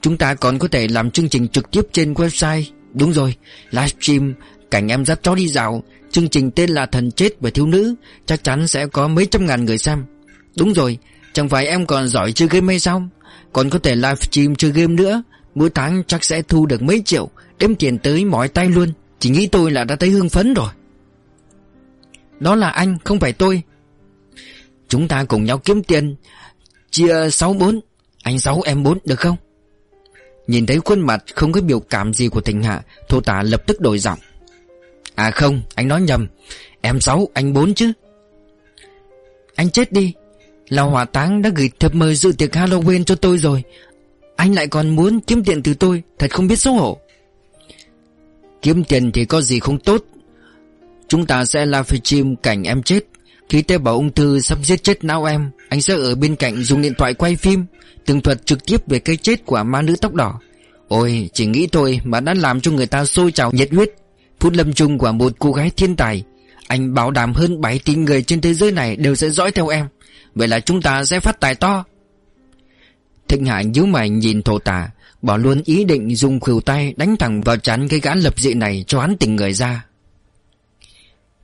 Chúng ta còn có thể làm chương trình trực tiếp trên website. Đúng rồi, Livestream Cảnh em dắt chó đi dạo. Chương trình tên là Thần Chết và Thiếu Nữ. Chắc chắn sẽ có mấy trăm ngàn người xem. Đúng rồi, Chẳng phải em còn giỏi chơi game hay sao? Còn có thể livestream chơi game nữa. Mỗi tháng chắc sẽ thu được mấy triệu đem tiền tới mỏi tay luôn. Chỉ nghĩ tôi là đã thấy hương phấn rồi. Đó là anh, không phải tôi. Chúng ta cùng nhau kiếm tiền. Chia 6-4 Anh 6 em 4 được không? Nhìn thấy khuôn mặt không có biểu cảm gì của tình hạ, Thô tả lập tức đổi giọng. À không, anh nói nhầm. Em sáu, anh bốn chứ. Anh chết đi. Là hỏa táng đã gửi thiệp mời dự tiệc Halloween cho tôi rồi. Anh lại còn muốn kiếm tiền từ tôi, Thật không biết xấu hổ. Kiếm tiền thì có gì không tốt. Chúng ta sẽ là chim cảnh em chết. Khi tế bào ung thư sắp giết chết não em, Anh sẽ ở bên cạnh dùng điện thoại quay phim, Tường thuật trực tiếp về cái chết của ma nữ tóc đỏ. Ôi, chỉ nghĩ thôi mà đã làm cho người ta sôi trào nhiệt huyết. Phút lâm chung của một cô gái thiên tài, Anh bảo đảm hơn 7 tỷ người trên thế giới này đều sẽ dõi theo em. Vậy là chúng ta sẽ phát tài to. Thịnh Hải nhíu mày nhìn thổ tả, Bỏ luôn ý định dùng khuỷu tay đánh thẳng vào chán cái gã lập dị này cho hắn tỉnh người ra.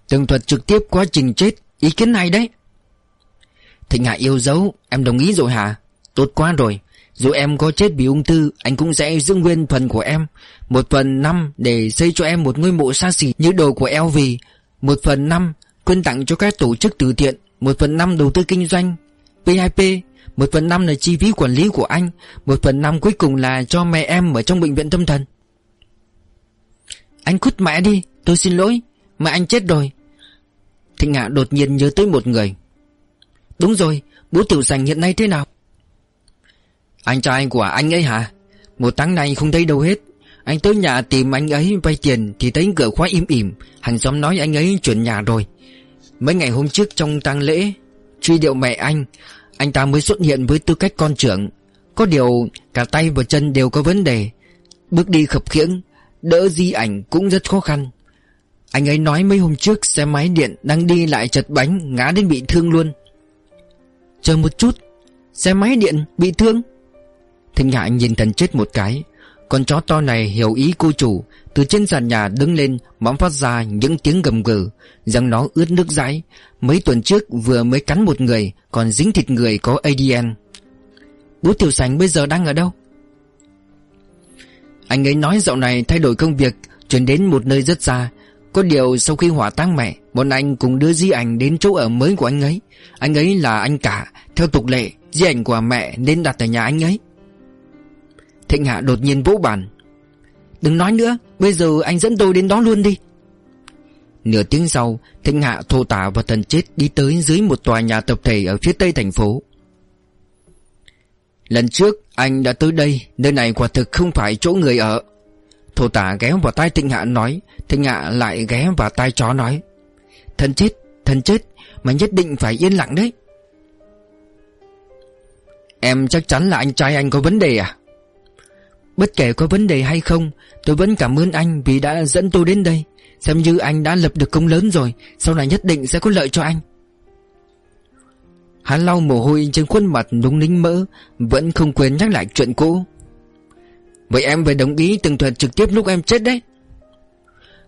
Tường thuật trực tiếp quá trình chết, Ý kiến này đấy. Thịnh Hải yêu dấu, Em đồng ý rồi hả? Tốt quá rồi dù em có chết vì ung thư, Anh cũng sẽ giữ nguyên phần của em. Một phần năm để xây cho em một ngôi mộ xa xỉ như đồ của LV Một phần năm quyên tặng cho các tổ chức từ thiện. Một phần năm đầu tư kinh doanh. P2P Một phần năm là chi phí quản lý của anh. Một phần năm cuối cùng là cho mẹ em ở trong bệnh viện tâm thần. Anh cút mẹ đi, Tôi xin lỗi Mẹ anh chết rồi. Thịnh Hạ đột nhiên nhớ tới một người. Đúng rồi, Bố tiểu sành hiện nay thế nào? Anh trai của anh ấy hả? Một tháng nay không thấy đâu hết. Anh tới nhà tìm anh ấy vay tiền Thì thấy cửa khóa im ỉm. Hàng xóm nói anh ấy chuyển nhà rồi. Mấy ngày hôm trước trong tang lễ, Truy điệu mẹ anh Anh ta mới xuất hiện với tư cách con trưởng. Có điều cả tay và chân đều có vấn đề. Bước đi khập khiễng, Đỡ di ảnh cũng rất khó khăn. Anh ấy nói mấy hôm trước xe máy điện đang đi lại chật bánh, Ngã đến bị thương luôn. Chờ một chút, Xe máy điện bị thương. Thịnh Hạ nhìn thần chết một cái. Con chó to này hiểu ý cô chủ, Từ trên sàn nhà đứng lên Móng phát ra những tiếng gầm gừ Răng nó ướt nước dãi. Mấy tuần trước vừa mới cắn một người, Còn dính thịt người có ADN Bố Tiểu Sành bây giờ đang ở đâu? Anh ấy nói dạo này thay đổi công việc, Chuyển đến một nơi rất xa. Có điều sau khi hỏa táng mẹ, Bọn anh cùng đưa di ảnh đến chỗ ở mới của anh ấy. Anh ấy là anh cả, Theo tục lệ, Di ảnh của mẹ nên đặt ở nhà anh ấy. Thịnh Hạ đột nhiên vỗ bàn. Đừng nói nữa Bây giờ anh dẫn tôi đến đó luôn đi. Nửa tiếng sau Thịnh Hạ thô tả và thần chết đi tới dưới một tòa nhà tập thể ở phía tây thành phố. Lần trước anh đã tới đây Nơi này quả thực không phải chỗ người ở. Thô tả ghé vào tai Thịnh Hạ nói Thịnh Hạ lại ghé vào tai chó nói Thần chết, thần chết Mà nhất định phải yên lặng đấy. Em chắc chắn là anh trai anh có vấn đề à? Bất kể có vấn đề hay không, Tôi vẫn cảm ơn anh vì đã dẫn tôi đến đây. Xem như anh đã lập được công lớn rồi, Sau này nhất định sẽ có lợi cho anh. Hắn lau mồ hôi trên khuôn mặt đúng nính mỡ, Vẫn không quên nhắc lại chuyện cũ. Vậy em phải đồng ý từng thuật trực tiếp lúc em chết đấy.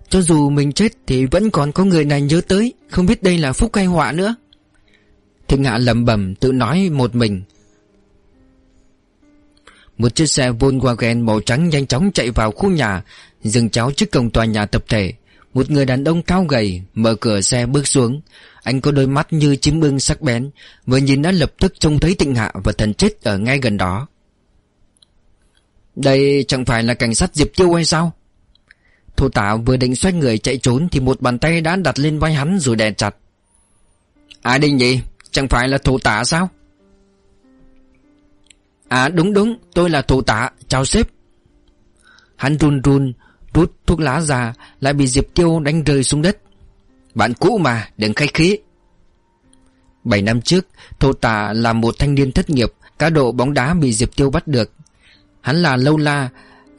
Cho dù mình chết thì vẫn còn có người này nhớ tới, Không biết đây là phúc hay họa nữa. Thịnh Hạ lầm bẩm tự nói một mình một chiếc xe Volkswagen màu trắng nhanh chóng chạy vào khu nhà, Dừng cháu trước cổng tòa nhà tập thể. Một người đàn ông cao gầy Mở cửa xe bước xuống. Anh có đôi mắt như chim ưng sắc bén, Vừa nhìn đã lập tức trông thấy tịnh hạ Và thần chết ở ngay gần đó. Đây chẳng phải là cảnh sát Diệp Tiêu hay sao? Thô tả vừa định xoay người chạy trốn Thì một bàn tay đã đặt lên vai hắn rồi đè chặt. Ai đây nhỉ Chẳng phải là thổ tả sao? À đúng đúng, tôi là thủ tạ Chào sếp. Hắn run run, Rút thuốc lá ra, Lại bị Diệp Tiêu đánh rơi xuống đất. Bạn cũ mà, đừng khách khí. Bảy năm trước, thủ tạ là một thanh niên thất nghiệp, Cá độ bóng đá bị Diệp Tiêu bắt được. Hắn là lâu la,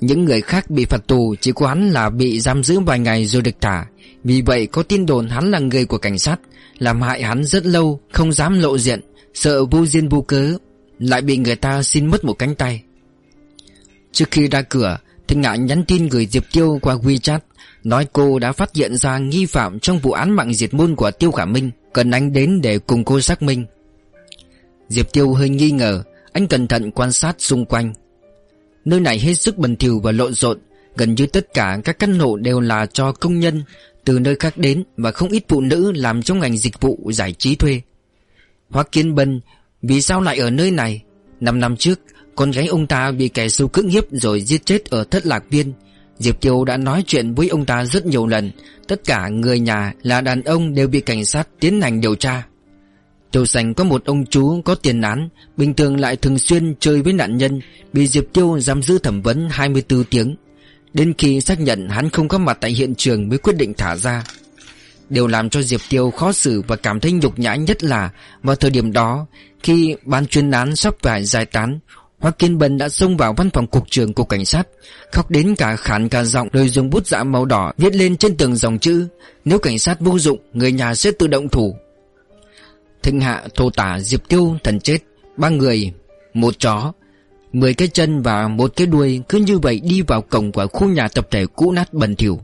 Những người khác bị phạt tù, Chỉ có hắn là bị giam giữ vài ngày rồi được thả. Vì vậy, có tin đồn hắn là người của cảnh sát, Làm hại hắn rất lâu, Không dám lộ diện, Sợ vô duyên vô cớ lại bị người ta xin mất một cánh tay. Trước khi ra cửa Thanh Ngạ nhắn tin gửi Diệp Tiêu qua WeChat, Nói cô đã phát hiện ra nghi phạm trong vụ án mạng diệt môn của Tiêu Khả Minh, Cần anh đến để cùng cô xác minh. Diệp Tiêu hơi nghi ngờ, Anh cẩn thận quan sát xung quanh. Nơi này hết sức bẩn thỉu và lộn xộn, Gần như tất cả các căn hộ đều là cho công nhân, Từ nơi khác đến Và không ít phụ nữ làm trong ngành dịch vụ giải trí thuê. Hoa Kiên Bân vì sao lại ở nơi này? Năm năm trước, Con gái ông ta bị kẻ xấu cưỡng hiếp Rồi giết chết ở thất lạc viên. Diệp Kiều đã nói chuyện với ông ta rất nhiều lần. Tất cả người nhà là đàn ông Đều bị cảnh sát tiến hành điều tra. Châu Sành có một ông chú có tiền án, Bình thường lại thường xuyên chơi với nạn nhân, Bị Diệp Tiêu giam giữ thẩm vấn 24 tiếng. Đến khi xác nhận hắn không có mặt tại hiện trường Mới quyết định thả ra. Điều làm cho Diệp Tiêu khó xử và cảm thấy nhục nhã nhất là Vào thời điểm đó khi ban chuyên án sắp phải giải tán, Hoa Kiên Bân đã xông vào văn phòng cục trưởng cục cảnh sát, Khóc đến cả khản cả giọng Rồi dùng bút dạ màu đỏ viết lên trên tường dòng chữ, Nếu cảnh sát vô dụng, Người nhà sẽ tự động thủ. Thịnh hạ, thô tả, Diệp Tiêu, thần chết, Ba người, Một chó, Mười cái chân và một cái đuôi Cứ như vậy đi vào cổng của khu nhà tập thể cũ nát bẩn thỉu.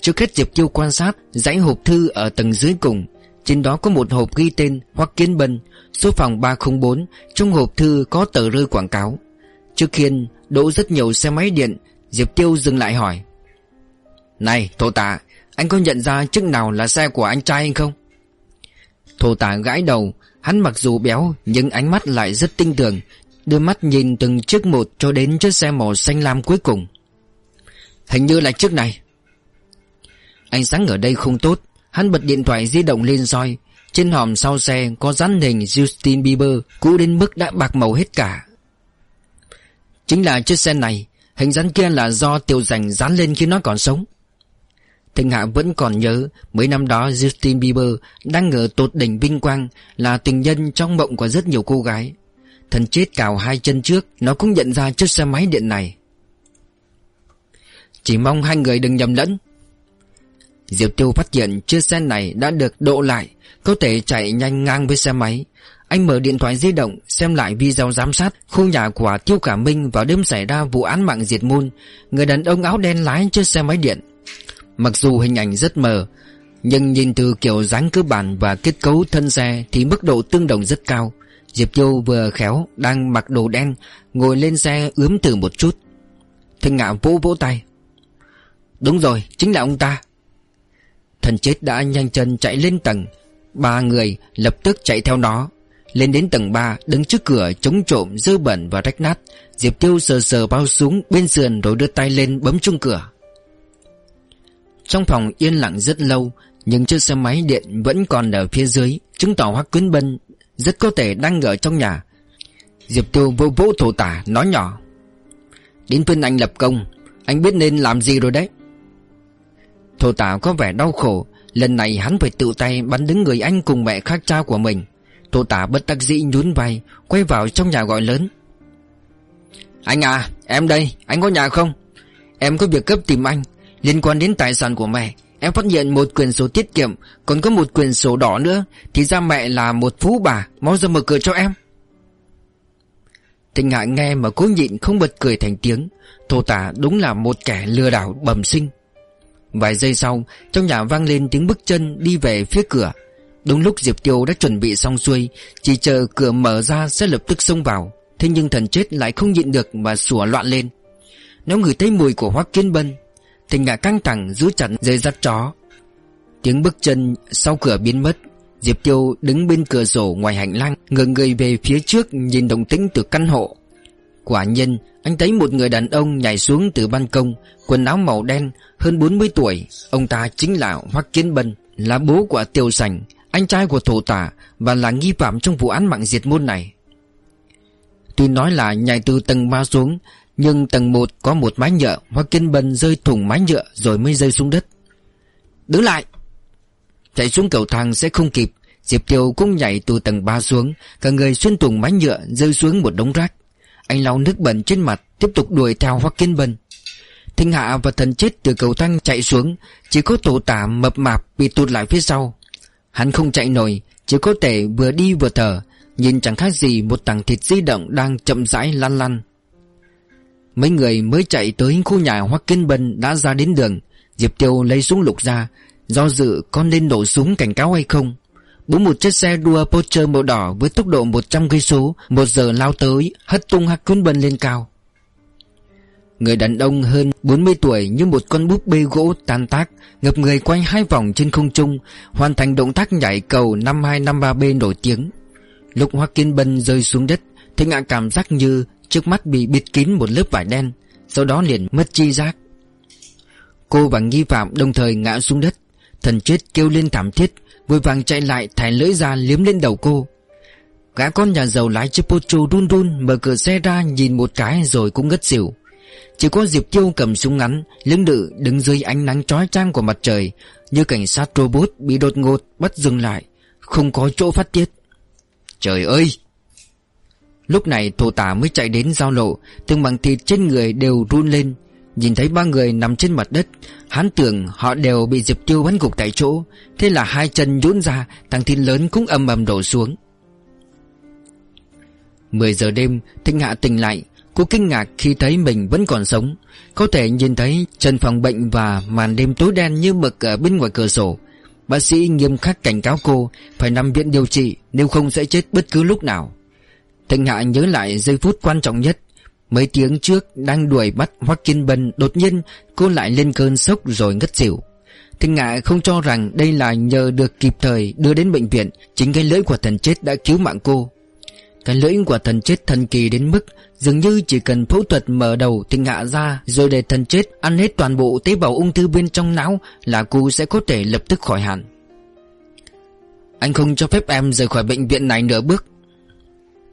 Trước hết Diệp Tiêu quan sát, dãy hộp thư ở tầng dưới cùng. Trên đó có một hộp ghi tên Hoắc Kiến Bân, Số phòng 304 Trong hộp thư có tờ rơi quảng cáo. Trước khiên, đỗ rất nhiều xe máy điện, Diệp Tiêu dừng lại hỏi. Này, thổ tả, Anh có nhận ra chiếc nào là xe của anh trai anh không? Thổ tả gãi đầu, Hắn mặc dù béo, Nhưng ánh mắt lại rất tinh tường, Đưa mắt nhìn từng chiếc một cho đến chiếc xe màu xanh lam cuối cùng. Hình như là chiếc này. Ánh sáng ở đây không tốt Hắn bật điện thoại di động lên soi Trên hòm sau xe có dán hình Justin Bieber, Cũ đến mức đã bạc màu hết cả. Chính là chiếc xe này, Hình dán kia là do tiểu dành dán lên khi nó còn sống. Thịnh Hạ vẫn còn nhớ, Mấy năm đó Justin Bieber Đang ở tột đỉnh vinh quang Là tình nhân trong mộng của rất nhiều cô gái. Thần chết cào hai chân trước, Nó cũng nhận ra chiếc xe máy điện này. Chỉ mong hai người đừng nhầm lẫn. Diệp Tiêu phát hiện chiếc xe này đã được độ lại, Có thể chạy nhanh ngang với xe máy. Anh mở điện thoại di động, Xem lại video giám sát Khu nhà của Tiêu Cả Minh vào đêm xảy ra vụ án mạng diệt môn. Người đàn ông áo đen lái chiếc xe máy điện. Mặc dù hình ảnh rất mờ, Nhưng nhìn từ kiểu dáng cơ bản và kết cấu thân xe Thì mức độ tương đồng rất cao. Diệp Tiêu vừa khéo Đang mặc đồ đen, Ngồi lên xe ướm từ một chút. Thanh ngạo vỗ vỗ tay. Đúng rồi, chính là ông ta. Thần chết đã nhanh chân chạy lên tầng. Ba người lập tức chạy theo nó. Lên đến tầng 3 Đứng trước cửa, chống trộm, dơ bẩn và rách nát. Diệp Tiêu sờ sờ bao súng bên sườn Rồi đưa tay lên bấm chung cửa. Trong phòng yên lặng rất lâu, Nhưng chiếc xe máy điện vẫn còn ở phía dưới, Chứng tỏ Hoắc Quyến Bân Rất có thể đang ở trong nhà. Diệp Tiêu vô vỗ thổ tả, nói nhỏ. Đến phiên anh lập công, Anh biết nên làm gì rồi đấy? Thổ tả có vẻ đau khổ. Lần này hắn phải tự tay bắn đứng người anh cùng mẹ khác cha của mình. Thổ tả bất đắc dĩ nhún vai, Quay vào trong nhà gọi lớn. Anh à em đây, Anh có nhà không? Em có việc cấp tìm anh. Liên quan đến tài sản của mẹ, Em phát hiện một quyền sổ tiết kiệm, Còn có một quyền sổ đỏ nữa. Thì ra mẹ là một phú bà, Mau ra mở cửa cho em. Tình hạ nghe mà cố nhịn không bật cười thành tiếng. Thổ tả đúng là một kẻ lừa đảo bẩm sinh. Vài giây sau, Trong nhà vang lên tiếng bước chân đi về phía cửa. Đúng lúc Diệp Tiêu đã chuẩn bị xong xuôi, Chỉ chờ cửa mở ra sẽ lập tức xông vào. Thế nhưng thần chết lại không nhịn được Mà sủa loạn lên. Nó ngửi thấy mùi của Hoác Kiên Bân. Tình ngã căng thẳng giữ chặt dây dắt chó. Tiếng bước chân sau cửa biến mất. Diệp Tiêu đứng bên cửa sổ ngoài hành lang, Ngờ người về phía trước nhìn động tĩnh từ căn hộ. Quả nhiên, anh thấy một người đàn ông nhảy xuống từ ban công, Quần áo màu đen, Hơn 40 tuổi. Ông ta chính là Hoắc Kiến Bân, Là bố của Tiêu Sành, Anh trai của thổ tả Và là nghi phạm trong vụ án mạng diệt môn này. Tuy nói là nhảy từ tầng 3 xuống, Nhưng tầng 1 có một mái nhựa, Hoắc Kiến Bân rơi thủng mái nhựa Rồi mới rơi xuống đất. Đứng lại! Chạy xuống cầu thang sẽ không kịp. Diệp Tiêu cũng nhảy từ tầng 3 xuống, Cả người xuyên thủng mái nhựa rơi xuống một đống rác anh lau nước bẩn trên mặt, Tiếp tục đuổi theo Hoắc Kiên Bân Thinh Hạ và thần chết từ cầu thang chạy xuống, Chỉ có tổ tả mập mạp bị tụt lại phía sau. Hắn không chạy nổi, Chỉ có thể vừa đi vừa thở, Nhìn chẳng khác gì một tảng thịt di động Đang chậm rãi lăn lăn. Mấy người mới chạy tới khu nhà Hoắc Kiên Bân đã ra đến đường. Diệp Tiêu lấy súng lục ra, Do dự con nên nổ súng cảnh cáo hay không. Bố một chiếc xe đua Porsche màu đỏ với tốc độ 100 cây số, một giờ lao tới, hất tung hạc cuốn bần lên cao. Người đàn ông hơn 40 tuổi như một con búp bê gỗ tan tác, ngập người quay hai vòng trên không trung, hoàn thành động tác nhảy cầu 5253B nổi tiếng. Lúc Hoa Kiên Bân rơi xuống đất, thì ngạ cảm giác như trước mắt bị bịt kín một lớp vải đen, sau đó liền mất chi giác. Cô và nghi phạm đồng thời ngã xuống đất, thần chết kêu lên thảm thiết, Vội vàng chạy lại thải lưỡi ra liếm lên đầu cô. Gã con nhà giàu lái chiếc Pocho run run Mở cửa xe ra nhìn một cái rồi cũng ngất xỉu. Chỉ có Diệp Tiêu cầm súng ngắn Lưng đự đứng dưới ánh nắng chói chang của mặt trời Như cảnh sát robot bị đột ngột bắt dừng lại Không có chỗ phát tiết. Trời ơi! Lúc này thổ tả mới chạy đến giao lộ Từng bằng thịt trên người đều run lên Nhìn thấy ba người nằm trên mặt đất, Hắn tưởng họ đều bị Diệp Tiêu bắn gục tại chỗ, Thế là hai chân nhũn ra, Thằng thiên lớn cũng ầm ầm đổ xuống. 10 giờ đêm, Thịnh Hạ tỉnh lại, Cô kinh ngạc khi thấy mình vẫn còn sống. Có thể nhìn thấy trần phòng bệnh Và màn đêm tối đen như mực ở bên ngoài cửa sổ. Bác sĩ nghiêm khắc cảnh cáo cô, Phải nằm viện điều trị, Nếu không sẽ chết bất cứ lúc nào. Thịnh Hạ nhớ lại giây phút quan trọng nhất. Mấy tiếng trước đang đuổi bắt Hoắc Kiên Bân, Đột nhiên cô lại lên cơn sốc rồi ngất xỉu. Thinh Ngạ không cho rằng đây là nhờ được kịp thời đưa đến bệnh viện, Chính cái lưỡi của thần chết đã cứu mạng cô. Cái lưỡi của thần chết thần kỳ đến mức Dường như chỉ cần phẫu thuật mở đầu Thinh Ngạ ra Rồi để thần chết ăn hết toàn bộ tế bào ung thư bên trong não Là cô sẽ có thể lập tức khỏi hẳn. Anh không cho phép em rời khỏi bệnh viện này nửa bước.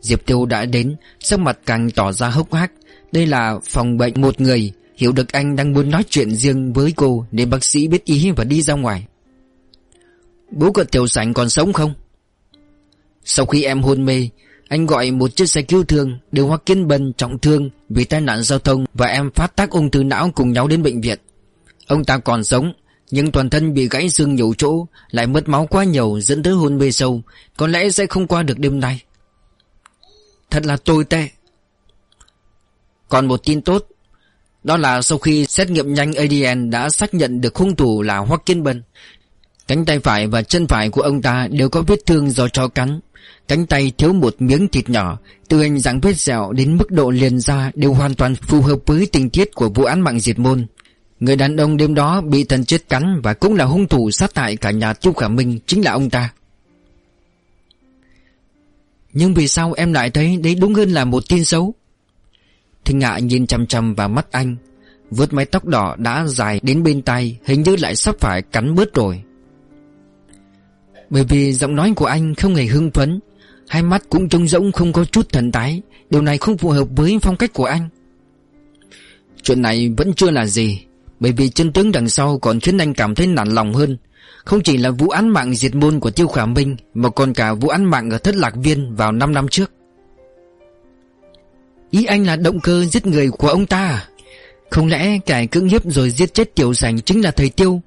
Diệp Tiêu đã đến, Sắc mặt càng tỏ ra hốc hác. Đây là phòng bệnh một người, Hiểu được anh đang muốn nói chuyện riêng với cô Nên bác sĩ biết ý và đi ra ngoài. Bố của Tiểu Sảnh còn sống không? Sau khi em hôn mê, Anh gọi một chiếc xe cứu thương Đưa Hoa Kiên Bân trọng thương Vì tai nạn giao thông Và em phát tác ung thư não cùng nhau đến bệnh viện. Ông ta còn sống, Nhưng toàn thân bị gãy xương nhiều chỗ, Lại mất máu quá nhiều dẫn tới hôn mê sâu. Có lẽ sẽ không qua được đêm nay. Thật là tồi tệ. Còn một tin tốt, Đó là sau khi xét nghiệm nhanh ADN đã xác nhận được hung thủ là Hoắc Kiên Bân, Cánh tay phải và chân phải của ông ta đều có vết thương do chó cắn. Cánh tay thiếu một miếng thịt nhỏ, Từ hình dạng vết sẹo đến mức độ liền ra Đều hoàn toàn phù hợp với tình tiết của vụ án mạng diệt môn. Người đàn ông đêm đó bị thần chết cắn Và cũng là hung thủ sát hại cả nhà Tiêu Khả Minh Chính là ông ta. Nhưng vì sao em lại thấy Đấy đúng hơn là một tin xấu? Thinh Ngạ nhìn chăm chăm vào mắt anh. Vớt mái tóc đỏ đã dài đến bên tay Hình như lại sắp phải cắn bớt rồi. Bởi vì giọng nói của anh không hề hưng phấn, Hai mắt cũng trông rỗng không có chút thần tái Điều này không phù hợp với phong cách của anh. Chuyện này vẫn chưa là gì, Bởi vì chân tướng đằng sau còn khiến anh cảm thấy nản lòng hơn. Không chỉ là vụ án mạng diệt môn của Tiêu Khả Minh, Mà còn cả vụ án mạng ở Thất Lạc Viên vào 5 năm trước. Ý anh là động cơ giết người của ông ta à? Không lẽ kẻ cưỡng hiếp rồi giết chết Tiểu Sành chính là thầy Tiêu?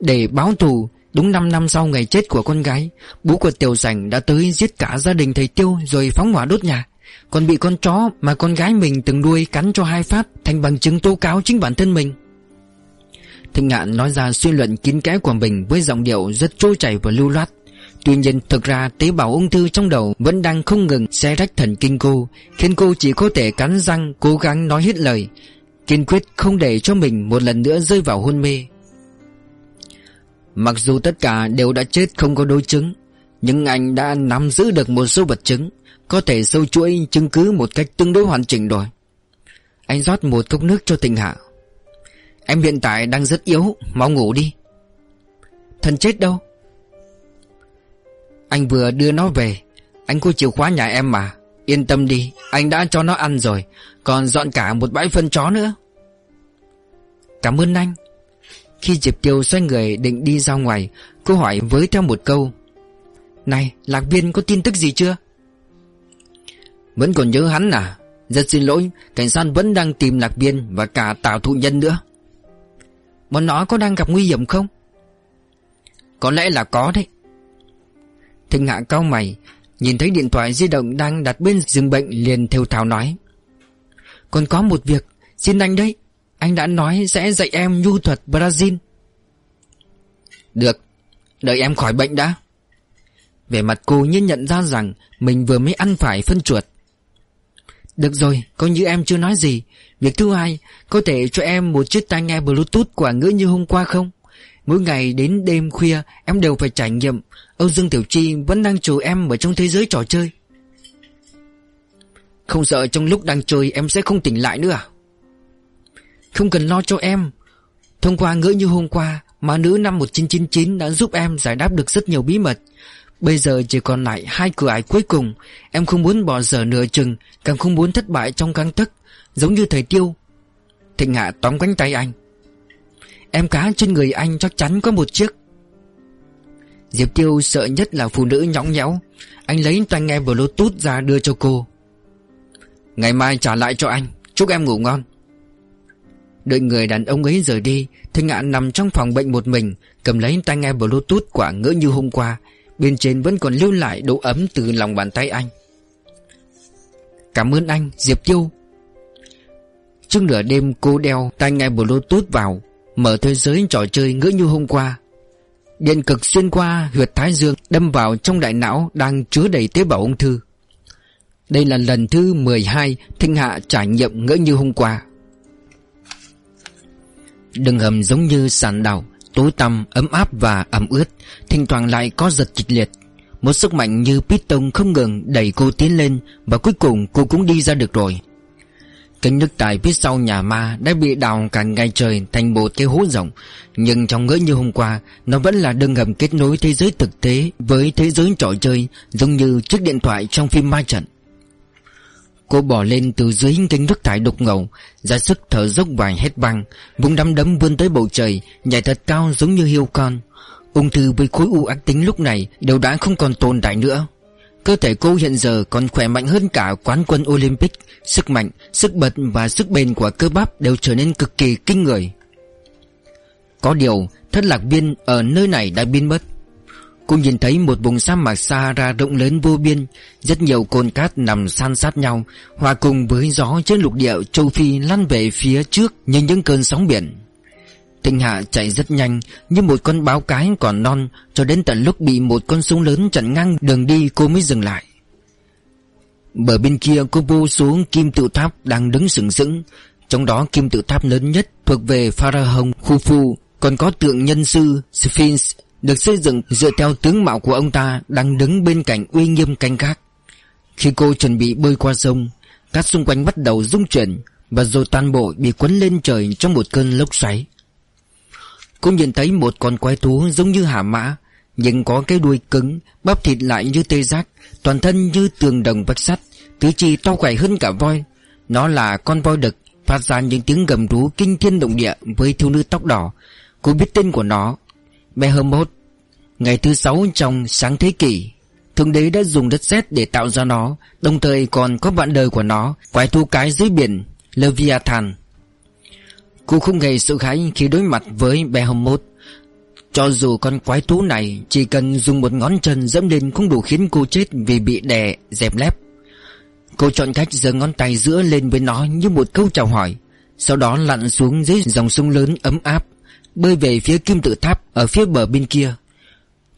Để báo thù, Đúng 5 năm sau ngày chết của con gái, Bố của Tiểu Sảnh đã tới giết cả gia đình thầy Tiêu Rồi phóng hỏa đốt nhà. Còn bị con chó mà con gái mình từng nuôi cắn cho hai phát Thành bằng chứng tố cáo chính bản thân mình. Thịnh ngạn nói ra suy luận kín kẽ của mình Với giọng điệu rất trôi chảy và lưu loát. Tuy nhiên, thực ra tế bào ung thư trong đầu Vẫn đang không ngừng xé rách thần kinh cô, Khiến cô chỉ có thể cắn răng, Cố gắng nói hết lời, Kiên quyết không để cho mình một lần nữa rơi vào hôn mê. Mặc dù tất cả đều đã chết không có đối chứng, Nhưng anh đã nắm giữ được một số vật chứng, Có thể sâu chuỗi chứng cứ một cách tương đối hoàn chỉnh rồi. Anh rót một cốc nước cho tình hạ. Em hiện tại đang rất yếu, Mau ngủ đi. Thần chết đâu? Anh vừa đưa nó về. Anh có chìa khóa nhà em mà. Yên tâm đi, Anh đã cho nó ăn rồi. Còn dọn cả một bãi phân chó nữa. Cảm ơn anh. Khi Diệp Kiều xoay người định đi ra ngoài, Cô hỏi với theo một câu. Này, Lạc Viên có tin tức gì chưa? Vẫn còn nhớ hắn à? Rất xin lỗi, Cảnh sát vẫn đang tìm Lạc Viên Và cả Tào Thụ Nhân nữa. Bọn nó có đang gặp nguy hiểm không? Có lẽ là có đấy. Thịnh hạ cao mày, Nhìn thấy điện thoại di động đang đặt bên giường bệnh liền theo thảo nói. Còn có một việc, Xin anh đấy, anh đã nói sẽ dạy em nhu thuật Brazil. Được, Đợi em khỏi bệnh đã. Về mặt cô như nhận ra rằng Mình vừa mới ăn phải phân chuột. Được rồi, Coi như em chưa nói gì. Việc thứ hai, Có thể cho em một chiếc tai nghe bluetooth quả ngữ như hôm qua không? Mỗi ngày đến đêm khuya, Em đều phải trải nghiệm. Âu Dương Tiểu Chi vẫn đang chờ em Ở trong thế giới trò chơi. Không sợ trong lúc đang chơi Em sẽ không tỉnh lại nữa à? Không cần lo cho em. Thông qua ngỡ như hôm qua Mà nữ năm 1999 đã giúp em giải đáp được rất nhiều bí mật. Bây giờ chỉ còn lại hai cửa ải cuối cùng. Em không muốn bỏ dở nửa chừng, Càng không muốn thất bại trong căng thức Giống như thầy Tiêu. Thịnh Hạ tóm cánh tay anh. Em cá trên người anh chắc chắn có một chiếc. Diệp Tiêu sợ nhất là phụ nữ nhõng nhẽo. Anh lấy tai nghe bluetooth ra đưa cho cô. Ngày mai trả lại cho anh. Chúc em ngủ ngon. Đợi người đàn ông ấy rời đi, Thịnh Hạ nằm trong phòng bệnh một mình, Cầm lấy tai nghe bluetooth quả ngỡ như hôm qua. Bên trên vẫn còn lưu lại độ ấm từ lòng bàn tay anh. Cảm ơn anh, Diệp Tiêu. Trước nửa đêm, cô đeo tai nghe bluetooth vào, Mở thế giới trò chơi ngỡ như hôm qua. Điện cực xuyên qua, huyệt thái dương Đâm vào trong đại não Đang chứa đầy tế bào ung thư. Đây là lần thứ 12 Thanh Hạ trải nghiệm ngỡ như hôm qua. Đường hầm giống như sàn đảo. Tối tăm, ấm áp và ẩm ướt Thỉnh thoảng lại có giật kịch liệt. Một sức mạnh như piston không ngừng đẩy cô tiến lên Và cuối cùng cô cũng đi ra được rồi. Kênh nước tại phía sau nhà ma đã bị đào cả ngày trời thành một cái hố rộng Nhưng trong ngỡ như hôm qua Nó vẫn là đường hầm kết nối thế giới thực tế với thế giới trò chơi Giống như chiếc điện thoại trong phim ma trận. Cô bỏ lên từ dưới kênh nước thải đục ngầu ra sức thở dốc vài hết băng Vùng đắm đấm vươn tới bầu trời Nhảy thật cao giống như hiêu con. Ung thư với khối u ác tính lúc này Đều đã không còn tồn tại nữa. Cơ thể cô hiện giờ còn khỏe mạnh hơn cả quán quân Olympic Sức mạnh, sức bật và sức bền của cơ bắp đều trở nên cực kỳ kinh người. Có điều, thất lạc viên ở nơi này đã biến mất. Cô nhìn thấy một vùng sa mạc Sahara rộng lớn vô biên, Rất nhiều cồn cát nằm san sát nhau, Hòa cùng với gió trên lục địa châu Phi lăn về phía trước như những cơn sóng biển. Tinh Hạ chạy rất nhanh, Như một con báo cái còn non, Cho đến tận lúc bị một con sông lớn chặn ngang đường đi cô mới dừng lại. Bờ bên kia cô vô số kim tự tháp đang đứng sừng sững, Trong đó kim tự tháp lớn nhất thuộc về Pharaoh Khufu Còn có tượng nhân sư Sphinx được xây dựng dựa theo tướng mạo của ông ta Đang đứng bên cạnh uy nghiêm canh gác. Khi cô chuẩn bị bơi qua sông cát xung quanh bắt đầu rung chuyển Và rồi toàn bộ bị quấn lên trời trong một cơn lốc xoáy. Cô nhìn thấy một con quái thú giống như hà mã, Nhưng có cái đuôi cứng, Bắp thịt lại như tê giác, Toàn thân như tường đồng vách sắt, Tứ chi to khỏe hơn cả voi. Nó là con voi đực, Phát ra những tiếng gầm rú kinh thiên động địa Với thiếu nữ tóc đỏ. Cô biết tên của nó Behemoth Ngày thứ sáu trong sáng thế kỷ, Thượng đế đã dùng đất sét để tạo ra nó, Đồng thời còn có bạn đời của nó, Quái thú cái dưới biển Leviathan. Cô không hề sợ hãi khi đối mặt với Behemoth Cho dù con quái thú này Chỉ cần dùng một ngón chân dẫm lên Cũng đủ khiến cô chết vì bị đè, dẹp lép. Cô chọn cách giơ ngón tay giữa lên với nó Như một câu chào hỏi, Sau đó lặn xuống dưới dòng sông lớn ấm áp. Bơi về phía kim tự tháp Ở phía bờ bên kia.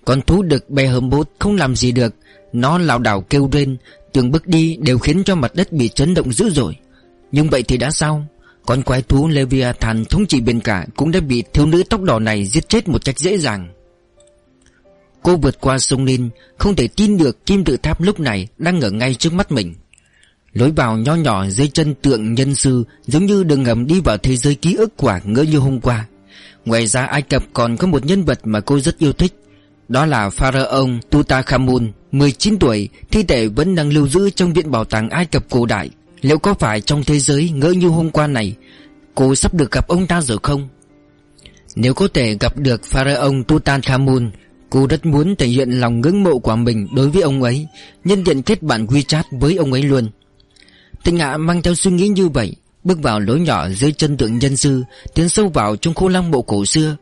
Con thú đực bốt không làm gì được. Nó lảo đảo kêu lên Từng bước đi đều khiến cho mặt đất bị chấn động dữ dội. Nhưng vậy thì đã sao? Con quái thú Leviathan thống trị bên cả Cũng đã bị thiếu nữ tóc đỏ này giết chết một cách dễ dàng. Cô vượt qua sông Ninh, Không thể tin được kim tự tháp lúc này Đang ở ngay trước mắt mình. Lối vào nho nhỏ dưới chân tượng nhân sư Giống như đường ngầm đi vào thế giới ký ức quả ngỡ như hôm qua. Ngoài ra Ai Cập còn có một nhân vật mà cô rất yêu thích, Đó là Pharaoh Tutankhamun 19 tuổi, Thi thể vẫn đang lưu giữ trong viện bảo tàng Ai Cập cổ đại. Liệu có phải trong thế giới ngỡ như hôm qua này, Cô sắp được gặp ông ta rồi không? Nếu có thể gặp được Pharaoh Tutankhamun, Cô rất muốn thể hiện lòng ngưỡng mộ của mình đối với ông ấy, Nhân tiện kết bạn WeChat với ông ấy luôn. Tình Hạ mang theo suy nghĩ như vậy Bước vào lối nhỏ dưới chân tượng nhân sư, Tiến sâu vào trong khu lăng mộ cổ xưa.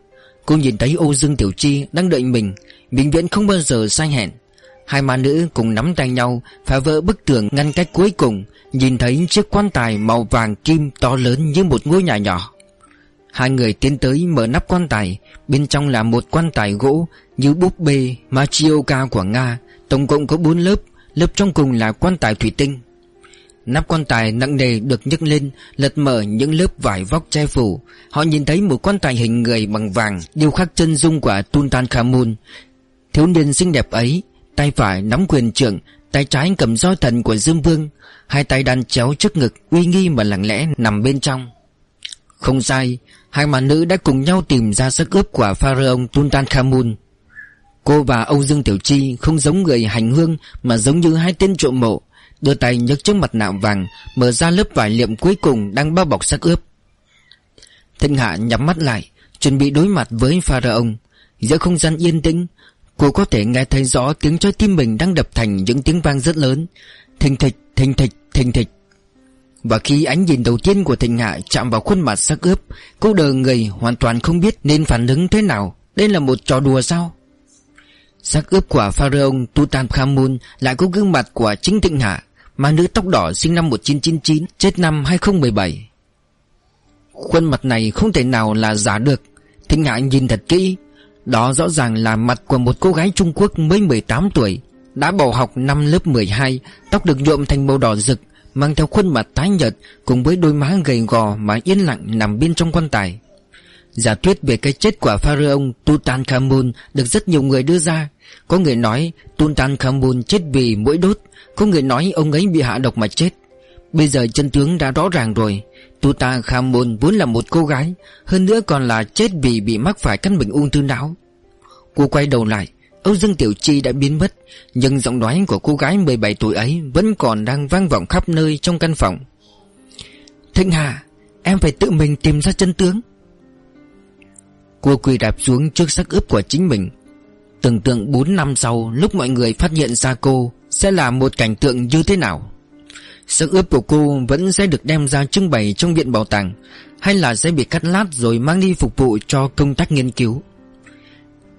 Cô nhìn thấy Âu Dương Tiểu Chi đang đợi mình Bệnh viện không bao giờ sai hẹn. Hai ma nữ cùng nắm tay nhau, Phá vỡ bức tường ngăn cách cuối cùng, Nhìn thấy chiếc quan tài màu vàng kim to lớn như một ngôi nhà nhỏ. Hai người tiến tới mở nắp quan tài, Bên trong là một quan tài gỗ như búp bê, Machioka của Nga, Tổng cộng có bốn lớp Lớp trong cùng là quan tài thủy tinh. Nắp quan tài nặng nề được nhấc lên, Lật mở những lớp vải vóc che phủ. Họ nhìn thấy một quan tài hình người bằng vàng, Điêu khắc chân dung của Tutankhamun Thiếu niên xinh đẹp ấy, Tay phải nắm quyền trưởng, Tay trái cầm roi thần của Dương Vương, Hai tay đan chéo trước ngực, Uy nghi mà lặng lẽ nằm bên trong. Không sai, Hai mà nữ đã cùng nhau tìm ra xác ướp của Pharaoh Tutankhamun Cô và Âu Dương Tiểu Chi Không giống người hành hương Mà giống như hai tên trộm mộ. Đưa tay nhấc chiếc mặt nạ vàng Mở ra lớp vải liệm cuối cùng Đang bao bọc xác ướp. Thịnh Hạ nhắm mắt lại Chuẩn bị đối mặt với Pharaoh Giữa không gian yên tĩnh Cô có thể nghe thấy rõ tiếng trái tim mình đang đập thành những tiếng vang rất lớn. Thình thịch, thình thịch, thình thịch. Và khi ánh nhìn đầu tiên của Thịnh Hạ chạm vào khuôn mặt sắc ướp Cô đờ người hoàn toàn không biết nên phản ứng thế nào. Đây là một trò đùa sao? Sắc ướp của Pharaoh Tutankhamun lại có gương mặt của chính Thịnh Hạ. Mà nữ tóc đỏ sinh năm 1999 chết năm 2017 Khuôn mặt này không thể nào là giả được. Thịnh Hạ nhìn thật kỹ. Đó rõ ràng là mặt của một cô gái Trung Quốc mới 18 tuổi, Đã bỏ học năm lớp 12 Tóc được nhuộm thành màu đỏ rực, Mang theo khuôn mặt tái nhợt, Cùng với đôi má gầy gò mà yên lặng nằm bên trong quan tài. Giả thuyết về cái chết của Pharaoh Tutankhamun Được rất nhiều người đưa ra. Có người nói Tutankhamun chết vì mũi đốt, Có người nói ông ấy bị hạ độc mà chết. Bây giờ chân tướng đã rõ ràng rồi. Tutankhamun vốn là một cô gái, Hơn nữa còn là chết vì bị mắc phải căn bệnh ung thư não. Cô quay đầu lại, Âu Dương Tiểu Chi đã biến mất, Nhưng giọng nói của cô gái 17 tuổi ấy Vẫn còn đang vang vọng khắp nơi trong căn phòng. Thịnh Hà, Em phải tự mình tìm ra chân tướng. Cô quỳ đạp xuống trước sắc ướp của chính mình. Tưởng tượng 4 năm sau, Lúc mọi người phát hiện ra cô, Sẽ là một cảnh tượng như thế nào? Sắc ướp của cô vẫn sẽ được đem ra trưng bày trong viện bảo tàng, Hay là sẽ bị cắt lát rồi mang đi phục vụ cho công tác nghiên cứu?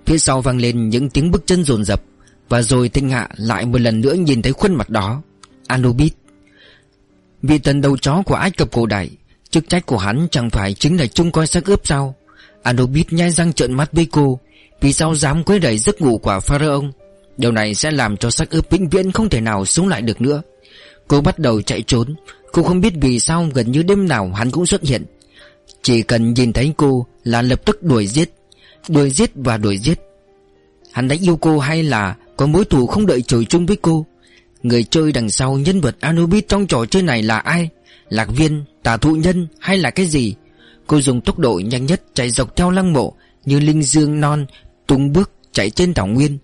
Phía sau vang lên những tiếng bước chân rồn rập Và rồi tinh hạ lại một lần nữa nhìn thấy khuôn mặt đó. Anubis. Vị tần đầu chó của Ai Cập cổ đại, Chức trách của hắn chẳng phải chính là trông coi xác ướp sao? Anubis nhai răng trợn mắt với cô Vì sao dám quấy rầy giấc ngủ của Pharaoh Điều này sẽ làm cho xác ướp vĩnh viễn không thể nào sống lại được nữa. Cô bắt đầu chạy trốn. Cô không biết vì sao gần như đêm nào hắn cũng xuất hiện. Chỉ cần nhìn thấy cô là lập tức đuổi giết Đuổi giết và đuổi giết. Hắn đã yêu cô hay là Có mối thù không đợi trời chung với cô? Người chơi đằng sau nhân vật Anubis trong trò chơi này là ai? Lạc viên, tà thụ nhân hay là cái gì? Cô dùng tốc độ nhanh nhất chạy dọc theo lăng mộ, Như linh dương non Tung bước chạy trên thảo nguyên.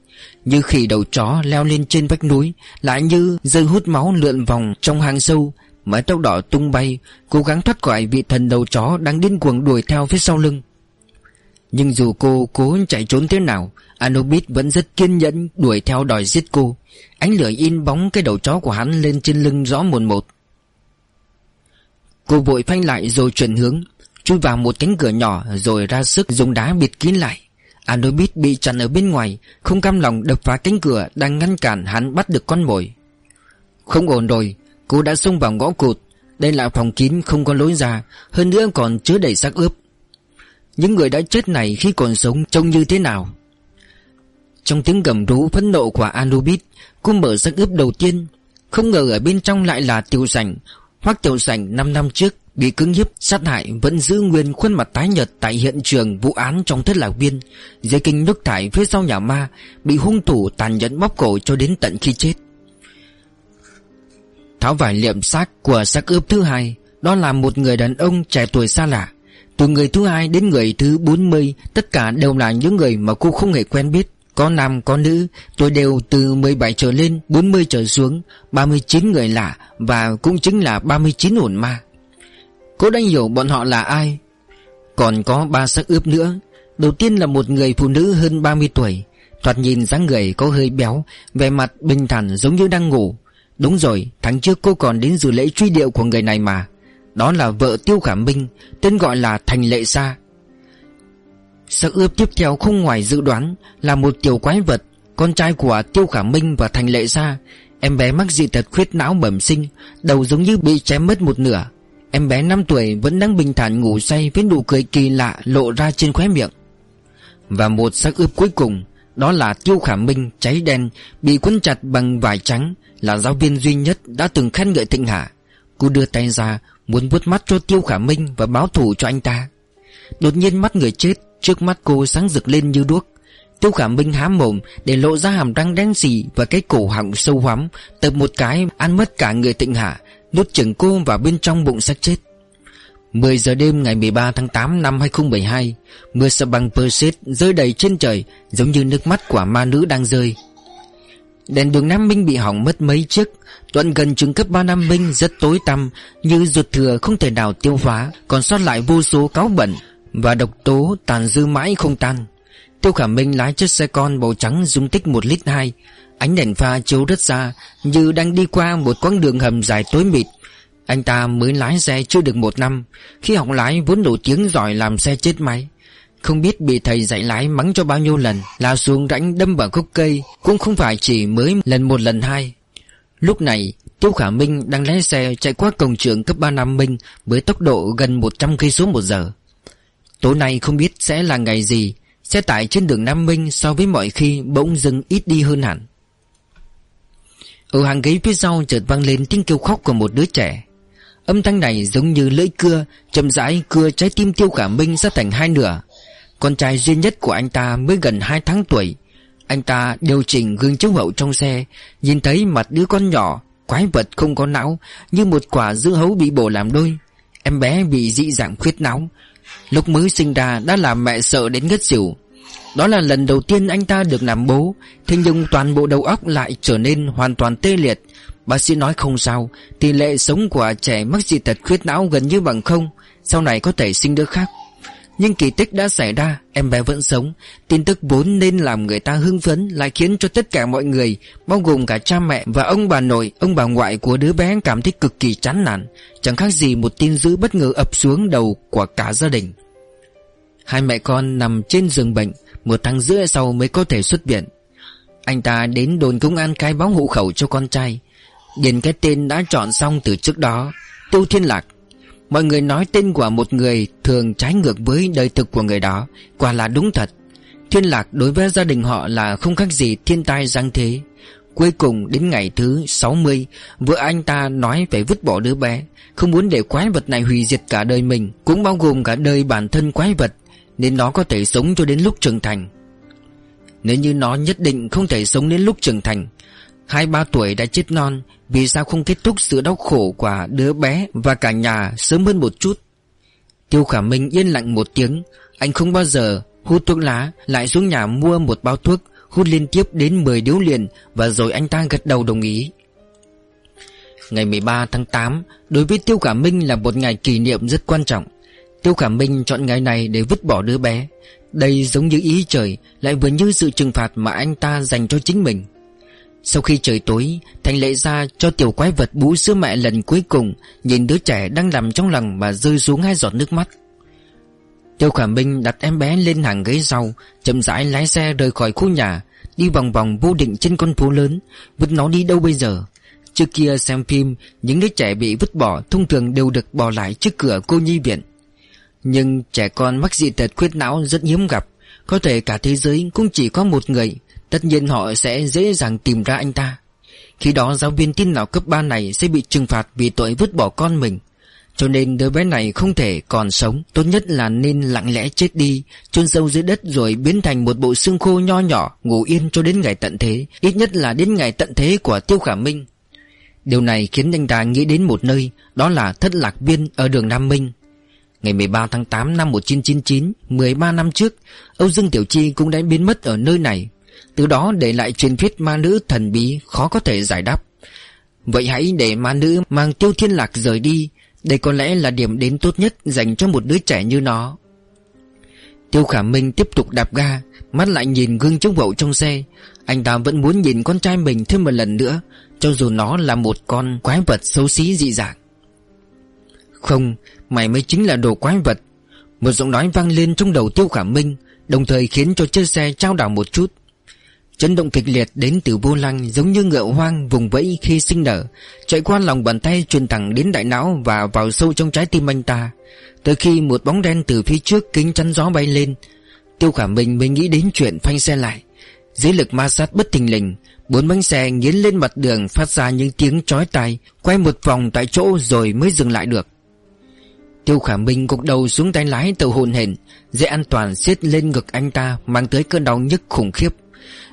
Như khỉ đầu chó leo lên trên vách núi, Lại như dây hút máu lượn vòng trong hang sâu. Mái tóc đỏ tung bay, Cố gắng thoát khỏi vị thần đầu chó Đang điên cuồng đuổi theo phía sau lưng. Nhưng dù cô cố chạy trốn thế nào, Anubis vẫn rất kiên nhẫn đuổi theo đòi giết cô. Ánh lửa in bóng cái đầu chó của hắn lên trên lưng rõ mồn một. Cô vội phanh lại rồi chuyển hướng. Chui vào một cánh cửa nhỏ rồi ra sức dùng đá bịt kín lại. Anubis bị chặn ở bên ngoài, Không cam lòng đập phá cánh cửa Đang ngăn cản hắn bắt được con mồi. Không ổn rồi, Cô đã xông vào ngõ cụt. Đây là phòng kín không có lối ra, Hơn nữa còn chứa đầy xác ướp. Những người đã chết này khi còn sống trông như thế nào? Trong tiếng gầm rú phẫn nộ của Anubis, Cô mở xác ướp đầu tiên. Không ngờ ở bên trong lại là tiểu sảnh Hoặc tiểu sảnh 5 năm trước. Bị cưỡng hiếp, sát hại, vẫn giữ nguyên khuôn mặt tái nhợt tại hiện trường vụ án trong thất lạc viên Dưới kinh nước thải phía sau nhà ma, Bị hung thủ tàn nhẫn bóp cổ cho đến tận khi chết. Tháo vải liệm xác của xác ướp thứ hai, Đó là một người đàn ông trẻ tuổi xa lạ. Từ người thứ hai đến người thứ 40 Tất cả đều là những người mà cô không hề quen biết. Có nam, có nữ Tôi đều từ 17 trở lên 40 trở xuống 39 người lạ Và cũng chính là 39 hồn ma. Cô đã hiểu bọn họ là ai. Còn có ba xác ướp nữa. Đầu tiên là một người phụ nữ hơn 30 tuổi. Thoạt nhìn dáng người có hơi béo, Vẻ mặt bình thản giống như đang ngủ. Đúng rồi, Tháng trước cô còn đến dự lễ truy điệu của người này mà. Đó là vợ Tiêu Khả Minh, Tên gọi là Thành Lệ Sa. Xác ướp tiếp theo không ngoài dự đoán Là một tiểu quái vật, Con trai của Tiêu Khả Minh và Thành Lệ Sa. Em bé mắc dị tật khuyết não bẩm sinh, Đầu giống như bị chém mất một nửa. Em bé 5 tuổi vẫn đang bình thản ngủ say Với nụ cười kỳ lạ lộ ra trên khóe miệng. Và một xác ướp cuối cùng, Đó là Tiêu Khả Minh cháy đen, Bị quấn chặt bằng vải trắng, Là giáo viên duy nhất đã từng khen ngợi Thịnh hà Cô đưa tay ra, Muốn vuốt mắt cho Tiêu Khả Minh Và báo thù cho anh ta. Đột nhiên mắt người chết, Trước mắt cô sáng rực lên như đuốc. Tiêu Khả Minh há mồm Để lộ ra hàm răng đen xì Và cái cổ họng sâu hoắm, Tập một cái ăn mất cả người Thịnh Hạ nút chừng cô vào bên trong bụng xác chết. 10 giờ đêm ngày 13 tháng 8 năm 2012 Mưa sập băng Perseid rơi đầy trên trời, Giống như nước mắt của ma nữ đang rơi. Đèn đường Nam Minh bị hỏng mất mấy chiếc tuần gần trường cấp 3 Nam Minh rất tối tăm, Như ruột thừa không thể nào tiêu hóa, Còn sót lại vô số cáo bẩn Và độc tố tàn dư mãi không tan. Tiêu Khả Minh lái chiếc xe con màu trắng dung tích 1 lít 2 Ánh đèn pha chiếu rất xa Như đang đi qua một quãng đường hầm dài tối mịt. Anh ta mới lái xe chưa được một năm, Khi học lái vốn nổi tiếng giỏi làm xe chết máy. Không biết bị thầy dạy lái mắng cho bao nhiêu lần, Lao xuống rãnh đâm vào gốc cây, Cũng không phải chỉ mới lần một lần hai. Lúc này, Tiêu Khả Minh đang lái xe chạy qua cổng trường cấp 3 Nam Minh Với tốc độ gần 100 cây số một giờ. Tối nay không biết sẽ là ngày gì, Xe tải trên đường Nam Minh so với mọi khi bỗng dưng ít đi hơn hẳn ở hàng ghế phía sau chợt vang lên tiếng kêu khóc của một đứa trẻ. Âm thanh này giống như lưỡi cưa, Chậm rãi cưa trái tim tiêu khả minh ra thành hai nửa. Con trai duy nhất của anh ta mới gần 2 tháng tuổi. Anh ta điều chỉnh gương chiếu hậu trong xe, Nhìn thấy mặt đứa con nhỏ, Quái vật không có não, Như một quả dưa hấu bị bổ làm đôi. Em bé bị dị dạng khuyết não. Lúc mới sinh ra đã làm mẹ sợ đến ngất xỉu. Đó là lần đầu tiên anh ta được làm bố. Thế nhưng toàn bộ đầu óc lại trở nên hoàn toàn tê liệt. Bác sĩ nói không sao, Tỷ lệ sống của trẻ mắc dị tật khuyết não gần như bằng không, Sau này có thể sinh đứa khác. Nhưng kỳ tích đã xảy ra, Em bé vẫn sống. Tin tức vốn nên làm người ta hưng phấn Lại khiến cho tất cả mọi người, Bao gồm cả cha mẹ và ông bà nội, Ông bà ngoại của đứa bé cảm thấy cực kỳ chán nản. Chẳng khác gì một tin dữ bất ngờ ập xuống đầu của cả gia đình. Hai mẹ con nằm trên giường bệnh một tháng rưỡi sau mới có thể xuất viện. Anh ta đến đồn công an khai báo hộ khẩu cho con trai. Điền cái tên đã chọn xong từ trước đó. Tiêu Thiên Lạc. Mọi người nói tên của một người thường trái ngược với đời thực của người đó. Quả là đúng thật. Thiên Lạc đối với gia đình họ là không khác gì thiên tai giang thế. Cuối cùng đến ngày thứ 60 Vợ anh ta nói phải vứt bỏ đứa bé. Không muốn để quái vật này hủy diệt cả đời mình, Cũng bao gồm cả đời bản thân quái vật. Nên nó có thể sống cho đến lúc trưởng thành. Nếu như nó nhất định không thể sống đến lúc trưởng thành, Hai ba tuổi đã chết non, Vì sao không kết thúc sự đau khổ của đứa bé Và cả nhà sớm hơn một chút? Tiêu Khả Minh yên lặng một tiếng, Anh không bao giờ hút thuốc lá, Lại xuống nhà mua một bao thuốc, Hút liên tiếp đến 10 điếu liền Và rồi anh ta gật đầu đồng ý. Ngày 13 tháng 8 Đối với Tiêu Khả Minh là một ngày kỷ niệm rất quan trọng. Tiêu Khả Minh chọn ngày này để vứt bỏ đứa bé. Đây giống như ý trời, Lại vừa như sự trừng phạt mà anh ta dành cho chính mình. Sau khi trời tối Thành lệ ra cho tiểu quái vật bú sữa mẹ lần cuối cùng, Nhìn đứa trẻ đang nằm trong lòng Mà rơi xuống hai giọt nước mắt. Tiêu Khả Minh đặt em bé lên hàng ghế sau, Chậm rãi lái xe rời khỏi khu nhà, Đi vòng vòng vô định trên con phố lớn. Vứt nó đi đâu bây giờ? Trước kia xem phim, Những đứa trẻ bị vứt bỏ Thông thường đều được bỏ lại trước cửa cô nhi viện. Nhưng trẻ con mắc dị tật khuyết não rất hiếm gặp. Có thể cả thế giới cũng chỉ có một người. Tất nhiên họ sẽ dễ dàng tìm ra anh ta. Khi đó giáo viên tin nào cấp 3 này Sẽ bị trừng phạt vì tội vứt bỏ con mình. Cho nên đứa bé này không thể còn sống. Tốt nhất là nên lặng lẽ chết đi, chôn sâu dưới đất rồi biến thành một bộ xương khô nho nhỏ, Ngủ yên cho đến ngày tận thế. Ít nhất là đến ngày tận thế của Tiêu Khả Minh. Điều này khiến anh ta nghĩ đến một nơi, Đó là thất lạc viên ở đường Nam Minh. Ngày 13 tháng 8 năm 1999 13 năm trước Âu Dương Tiểu Chi cũng đã biến mất ở nơi này. Từ đó để lại truyền thuyết ma nữ thần bí khó có thể giải đáp. Vậy hãy để ma nữ mang tiêu thiên lạc rời đi. Đây có lẽ là điểm đến tốt nhất dành cho một đứa trẻ như nó. Tiêu Khả Minh tiếp tục đạp ga Mắt lại nhìn gương chống hậu trong xe. Anh ta vẫn muốn nhìn con trai mình thêm một lần nữa Cho dù nó là một con quái vật xấu xí dị dạng. Không, mày mới chính là đồ quái vật. Một giọng nói vang lên trong đầu Tiêu Khả Minh, Đồng thời khiến cho chiếc xe trao đảo một chút. Chấn động kịch liệt đến từ vô lăng giống như ngựa hoang vùng vẫy khi sinh nở, Chạy qua lòng bàn tay truyền thẳng đến đại não và vào sâu trong trái tim anh ta. Tới khi một bóng đen từ phía trước kính chắn gió bay lên, Tiêu khả minh mới nghĩ đến chuyện phanh xe lại. Dưới lực ma sát bất thình lình, Bốn bánh xe nghiến lên mặt đường phát ra những tiếng chói tai, Quay một vòng tại chỗ rồi mới dừng lại được. Tiêu khả minh gục đầu xuống tay lái tàu hồn hển, Dễ an toàn siết lên ngực anh ta, Mang tới cơn đau nhức khủng khiếp.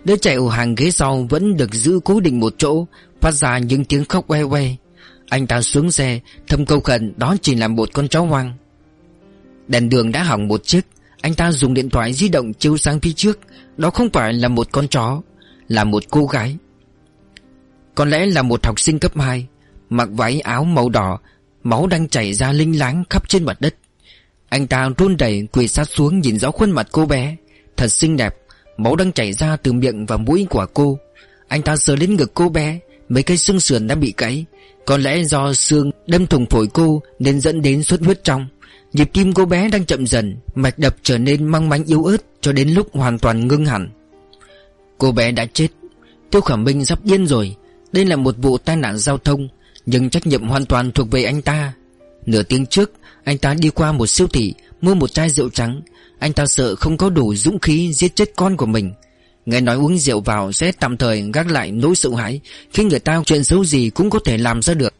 Đứa trẻ ở hàng ghế sau vẫn được giữ cố định một chỗ, Phát ra những tiếng khóc que que Anh ta xuống xe, Thầm câu khẩn, đó chỉ là một con chó hoang. Đèn đường đã hỏng một chiếc, Anh ta dùng điện thoại di động chiếu sang phía trước, Đó không phải là một con chó, Là một cô gái. Có lẽ là một học sinh cấp 2 Mặc váy áo màu đỏ Máu đang chảy ra linh láng khắp trên mặt đất. Anh ta run đẩy quỳ sát xuống nhìn rõ khuôn mặt cô bé. Thật xinh đẹp, Máu đang chảy ra từ miệng và mũi của cô. Anh ta sờ lên ngực cô bé, Mấy cây xương sườn đã bị cấy Có lẽ do xương đâm thủng phổi cô Nên dẫn đến xuất huyết trong. Nhịp tim cô bé đang chậm dần, Mạch đập trở nên mong manh yếu ớt Cho đến lúc hoàn toàn ngưng hẳn. Cô bé đã chết. Tiêu Khả Minh sắp điên rồi. Đây là một vụ tai nạn giao thông. Nhưng trách nhiệm hoàn toàn thuộc về anh ta. Nửa tiếng trước, Anh ta đi qua một siêu thị, Mua một chai rượu trắng. Anh ta sợ không có đủ dũng khí giết chết con của mình. Nghe nói uống rượu vào sẽ tạm thời gác lại nỗi sợ hãi Khi người ta chuyện xấu gì cũng có thể làm ra được.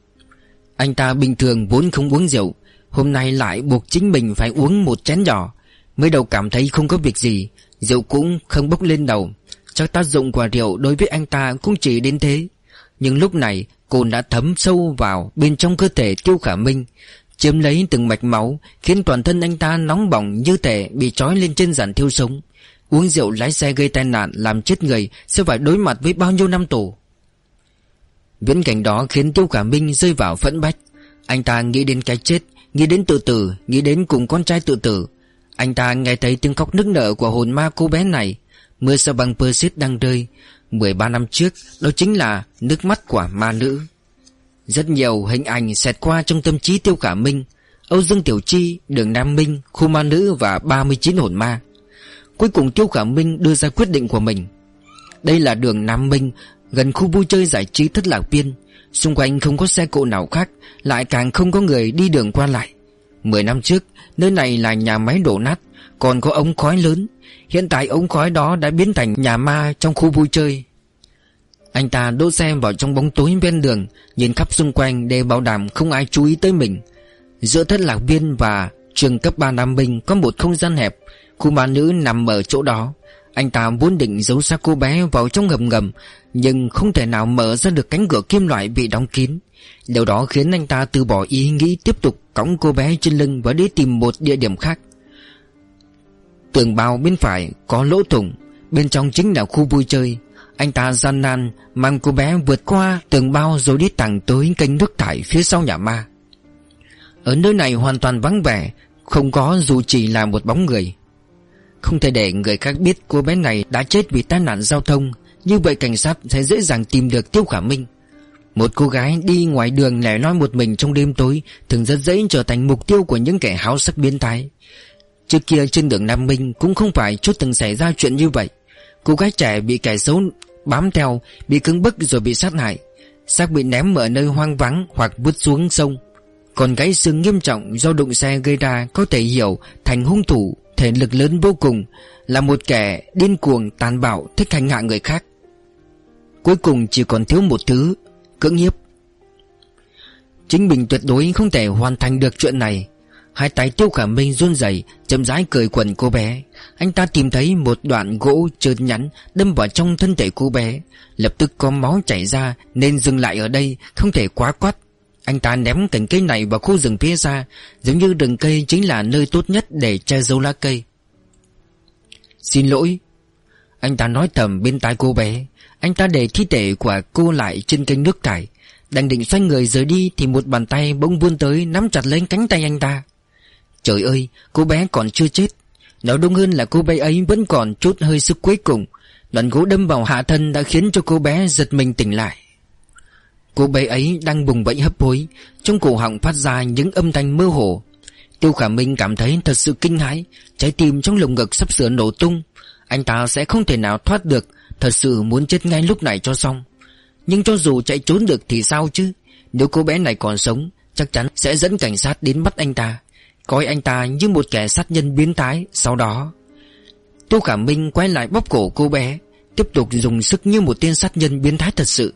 Anh ta bình thường vốn không uống rượu, Hôm nay lại buộc chính mình phải uống một chén nhỏ. Mới đầu cảm thấy không có việc gì, Rượu cũng không bốc lên đầu. Chắc tác dụng của rượu đối với anh ta cũng chỉ đến thế. Nhưng lúc này cồn đã thấm sâu vào bên trong cơ thể Tiêu Khả Minh, Chiếm lấy từng mạch máu, Khiến toàn thân anh ta nóng bỏng như thể bị trói lên trên giàn thiêu sống. Uống rượu lái xe gây tai nạn, Làm chết người, Sẽ phải đối mặt với bao nhiêu năm tù? Viễn cảnh đó khiến Tiêu Khả Minh rơi vào phẫn bách. Anh ta nghĩ đến cái chết, Nghĩ đến tự tử, Nghĩ đến cùng con trai tự tử. Anh ta nghe thấy tiếng khóc nức nở của hồn ma cô bé này. Mưa sa băng Persis đang rơi. 13 năm trước Đó chính là nước mắt của ma nữ. Rất nhiều hình ảnh xẹt qua trong tâm trí Tiêu Khả Minh Âu Dương Tiểu Chi, Đường Nam Minh, Khu Ma Nữ và 39 hồn ma. Cuối cùng Tiêu Khả Minh đưa ra quyết định của mình. Đây là đường Nam Minh Gần khu vui chơi giải trí thất lạc viên Xung quanh không có xe cộ nào khác Lại càng không có người đi đường qua lại. Mười năm trước Nơi này là nhà máy đổ nát. Còn có ống khói lớn. Hiện tại ống khói đó đã biến thành nhà ma trong khu vui chơi. Anh ta đỗ xe vào trong bóng tối ven đường, Nhìn khắp xung quanh để bảo đảm không ai chú ý tới mình. Giữa thất lạc viên và trường cấp 3 Nam Minh có một không gian hẹp, Khu ma nữ nằm ở chỗ đó. Anh ta vốn định giấu xác cô bé vào trong ngầm ngầm, Nhưng không thể nào mở ra được cánh cửa kim loại bị đóng kín. Điều đó khiến anh ta từ bỏ ý nghĩ tiếp tục cõng cô bé trên lưng và đi tìm một địa điểm khác. Tường bao bên phải có lỗ thủng. Bên trong chính là khu vui chơi. Anh ta gian nan mang cô bé vượt qua tường bao rồi đi thẳng tới kênh nước thải phía sau nhà ma. Ở nơi này hoàn toàn vắng vẻ, Không có dù chỉ là một bóng người. Không thể để người khác biết cô bé này đã chết vì tai nạn giao thông. Như vậy cảnh sát sẽ dễ dàng tìm được Tiêu Khả Minh. Một cô gái đi ngoài đường lẻ loi một mình trong đêm tối, Thường rất dễ trở thành mục tiêu của những kẻ háo sắc biến thái. Trước kia trên đường Nam Minh cũng không phải chút từng xảy ra chuyện như vậy. Cô gái trẻ bị kẻ xấu bám theo, Bị cứng bức rồi bị sát hại, xác bị ném ở nơi hoang vắng hoặc vứt xuống sông. Còn gãy xương nghiêm trọng do đụng xe gây ra Có thể hiểu thành hung thủ, Thể lực lớn vô cùng, Là một kẻ điên cuồng, tàn bạo, Thích hành hạ người khác. Cuối cùng chỉ còn thiếu một thứ, Cưỡng hiếp. Chính mình tuyệt đối không thể hoàn thành được chuyện này. Hai tay Tiêu Khả Minh run rẩy, chậm rãi cởi quần cô bé. Anh ta tìm thấy một đoạn gỗ trơn nhắn đâm vào trong thân thể cô bé, lập tức có máu chảy ra nên dừng lại ở đây, không thể quá quát. Anh ta ném cành cây này vào khu rừng phía xa, giống như rừng cây chính là nơi tốt nhất để che giấu lá cây. Xin lỗi. Anh ta nói thầm bên tai cô bé. Anh ta để thi thể của cô lại trên kênh nước thải. Đang định xoay người rời đi thì một bàn tay bỗng vươn tới nắm chặt lấy cánh tay anh ta. Trời ơi, cô bé còn chưa chết. Nói đúng hơn là cô bé ấy vẫn còn chút hơi sức cuối cùng. Đoạn gỗ đâm vào hạ thân đã khiến cho cô bé giật mình tỉnh lại. Cô bé ấy đang bùng bẫy hấp hối. Trong cổ họng phát ra những âm thanh mơ hồ. Tiêu Khả Minh cảm thấy thật sự kinh hãi. Trái tim trong lồng ngực sắp sửa nổ tung. Anh ta sẽ không thể nào thoát được. Thật sự muốn chết ngay lúc này cho xong. Nhưng cho dù chạy trốn được thì sao chứ? Nếu cô bé này còn sống, Chắc chắn sẽ dẫn cảnh sát đến bắt anh ta. Coi anh ta như một kẻ sát nhân biến thái. Sau đó, Tô Khả Minh quay lại bóp cổ cô bé, Tiếp tục dùng sức như một tên sát nhân biến thái thật sự.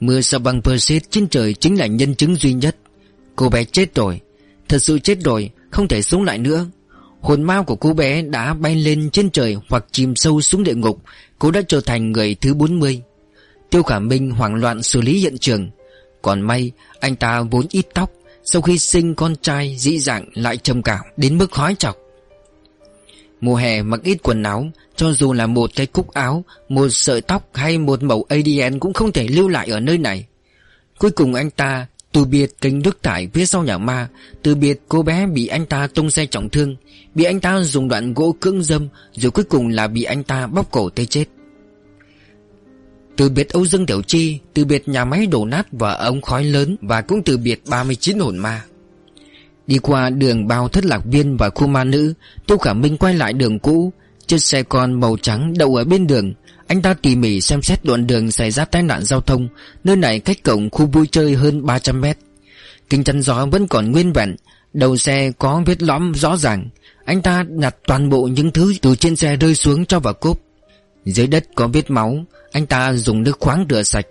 Mưa sao băng Perseid trên trời chính là nhân chứng duy nhất. Cô bé chết rồi. Thật sự chết rồi, Không thể sống lại nữa. Hồn ma của cô bé đã bay lên trên trời Hoặc chìm sâu xuống địa ngục. Cô đã trở thành người thứ 40 Tiêu Khả Minh hoảng loạn xử lý hiện trường. Còn may, anh ta vốn ít tóc sau khi sinh con trai, dĩ dạng lại trầm cảm Đến mức khói chọc. Mùa hè mặc ít quần áo, Cho dù là một cái cúc áo, Một sợi tóc hay một mẩu ADN Cũng không thể lưu lại ở nơi này. Cuối cùng anh ta từ biệt kênh nước thải phía sau nhà ma, Từ biệt cô bé bị anh ta tung xe trọng thương, Bị anh ta dùng đoạn gỗ cưỡng dâm, Rồi cuối cùng là bị anh ta bóp cổ tới chết từ biệt Âu Dương Tiểu Chi, Từ biệt nhà máy đổ nát và ống khói lớn Và cũng từ biệt 39 hồn ma. Đi qua đường bao thất lạc viên và khu ma nữ, Tô Khả Minh quay lại đường cũ, Chiếc xe con màu trắng đậu ở bên đường. Anh ta tỉ mỉ xem xét đoạn đường xảy ra tai nạn giao thông, Nơi này cách cổng khu vui chơi hơn 300 mét. Kính chắn gió vẫn còn nguyên vẹn, Đầu xe có vết lõm rõ ràng. Anh ta nhặt toàn bộ những thứ từ trên xe rơi xuống cho vào cốp. Dưới đất có vết máu, anh ta dùng nước khoáng rửa sạch.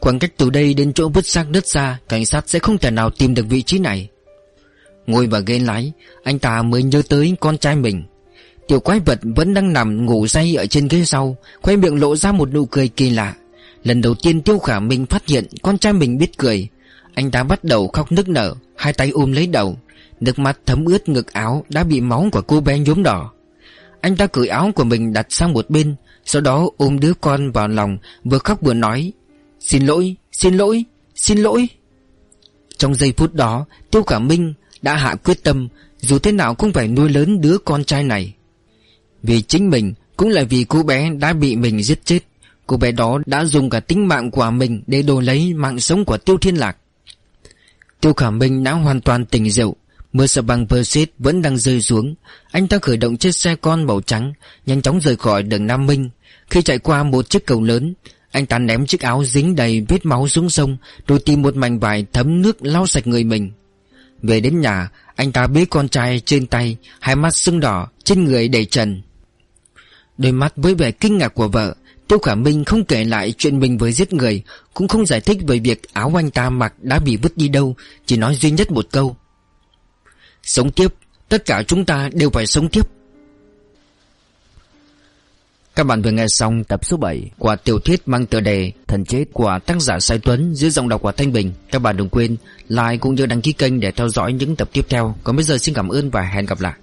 Khoảng cách từ đây đến chỗ vứt xác đất xa Cảnh sát sẽ không thể nào tìm được vị trí này. Ngồi vào ghế lái, Anh ta mới nhớ tới con trai mình. Tiểu quái vật vẫn đang nằm ngủ say ở trên ghế sau, Khoe miệng lộ ra một nụ cười kỳ lạ. Lần đầu tiên Tiêu Khả Minh phát hiện Con trai mình biết cười. Anh ta bắt đầu khóc nức nở, Hai tay ôm lấy đầu. Nước mắt thấm ướt ngực áo Đã bị máu của cô bé nhuốm đỏ. Anh ta cởi áo của mình đặt sang một bên sau đó ôm đứa con vào lòng Vừa khóc vừa nói Xin lỗi, xin lỗi, xin lỗi. Trong giây phút đó Tiêu Khả Minh đã hạ quyết tâm Dù thế nào cũng phải nuôi lớn đứa con trai này. Vì chính mình Cũng là vì cô bé đã bị mình giết chết Cô bé đó đã dùng cả tính mạng của mình Để đổi lấy mạng sống của Tiêu Thiên Lạc. Tiêu Khả Minh đã hoàn toàn tỉnh rượu Mưa sập băng Perseid vẫn đang rơi xuống Anh ta khởi động chiếc xe con màu trắng Nhanh chóng rời khỏi đường Nam Minh. Khi chạy qua một chiếc cầu lớn, Anh ta ném chiếc áo dính đầy vết máu xuống sông, Rồi tìm một mảnh vải thấm nước lau sạch người mình. Về đến nhà, Anh ta bế con trai trên tay, Hai mắt sưng đỏ, Trên người đầy trần. Đôi mắt với vẻ kinh ngạc của vợ, Tiêu Khả Minh không kể lại chuyện mình với giết người, Cũng không giải thích về việc áo anh ta mặc đã bị vứt đi đâu, Chỉ nói duy nhất một câu. Sống tiếp, Tất cả chúng ta đều phải sống tiếp. Các bạn vừa nghe xong tập số 7 Của tiểu thuyết mang tựa đề Thần chết của tác giả Sai Tuấn Dưới giọng đọc của Thanh Bình. Các bạn đừng quên like cũng như đăng ký kênh để theo dõi những tập tiếp theo. Còn bây giờ xin cảm ơn và hẹn gặp lại.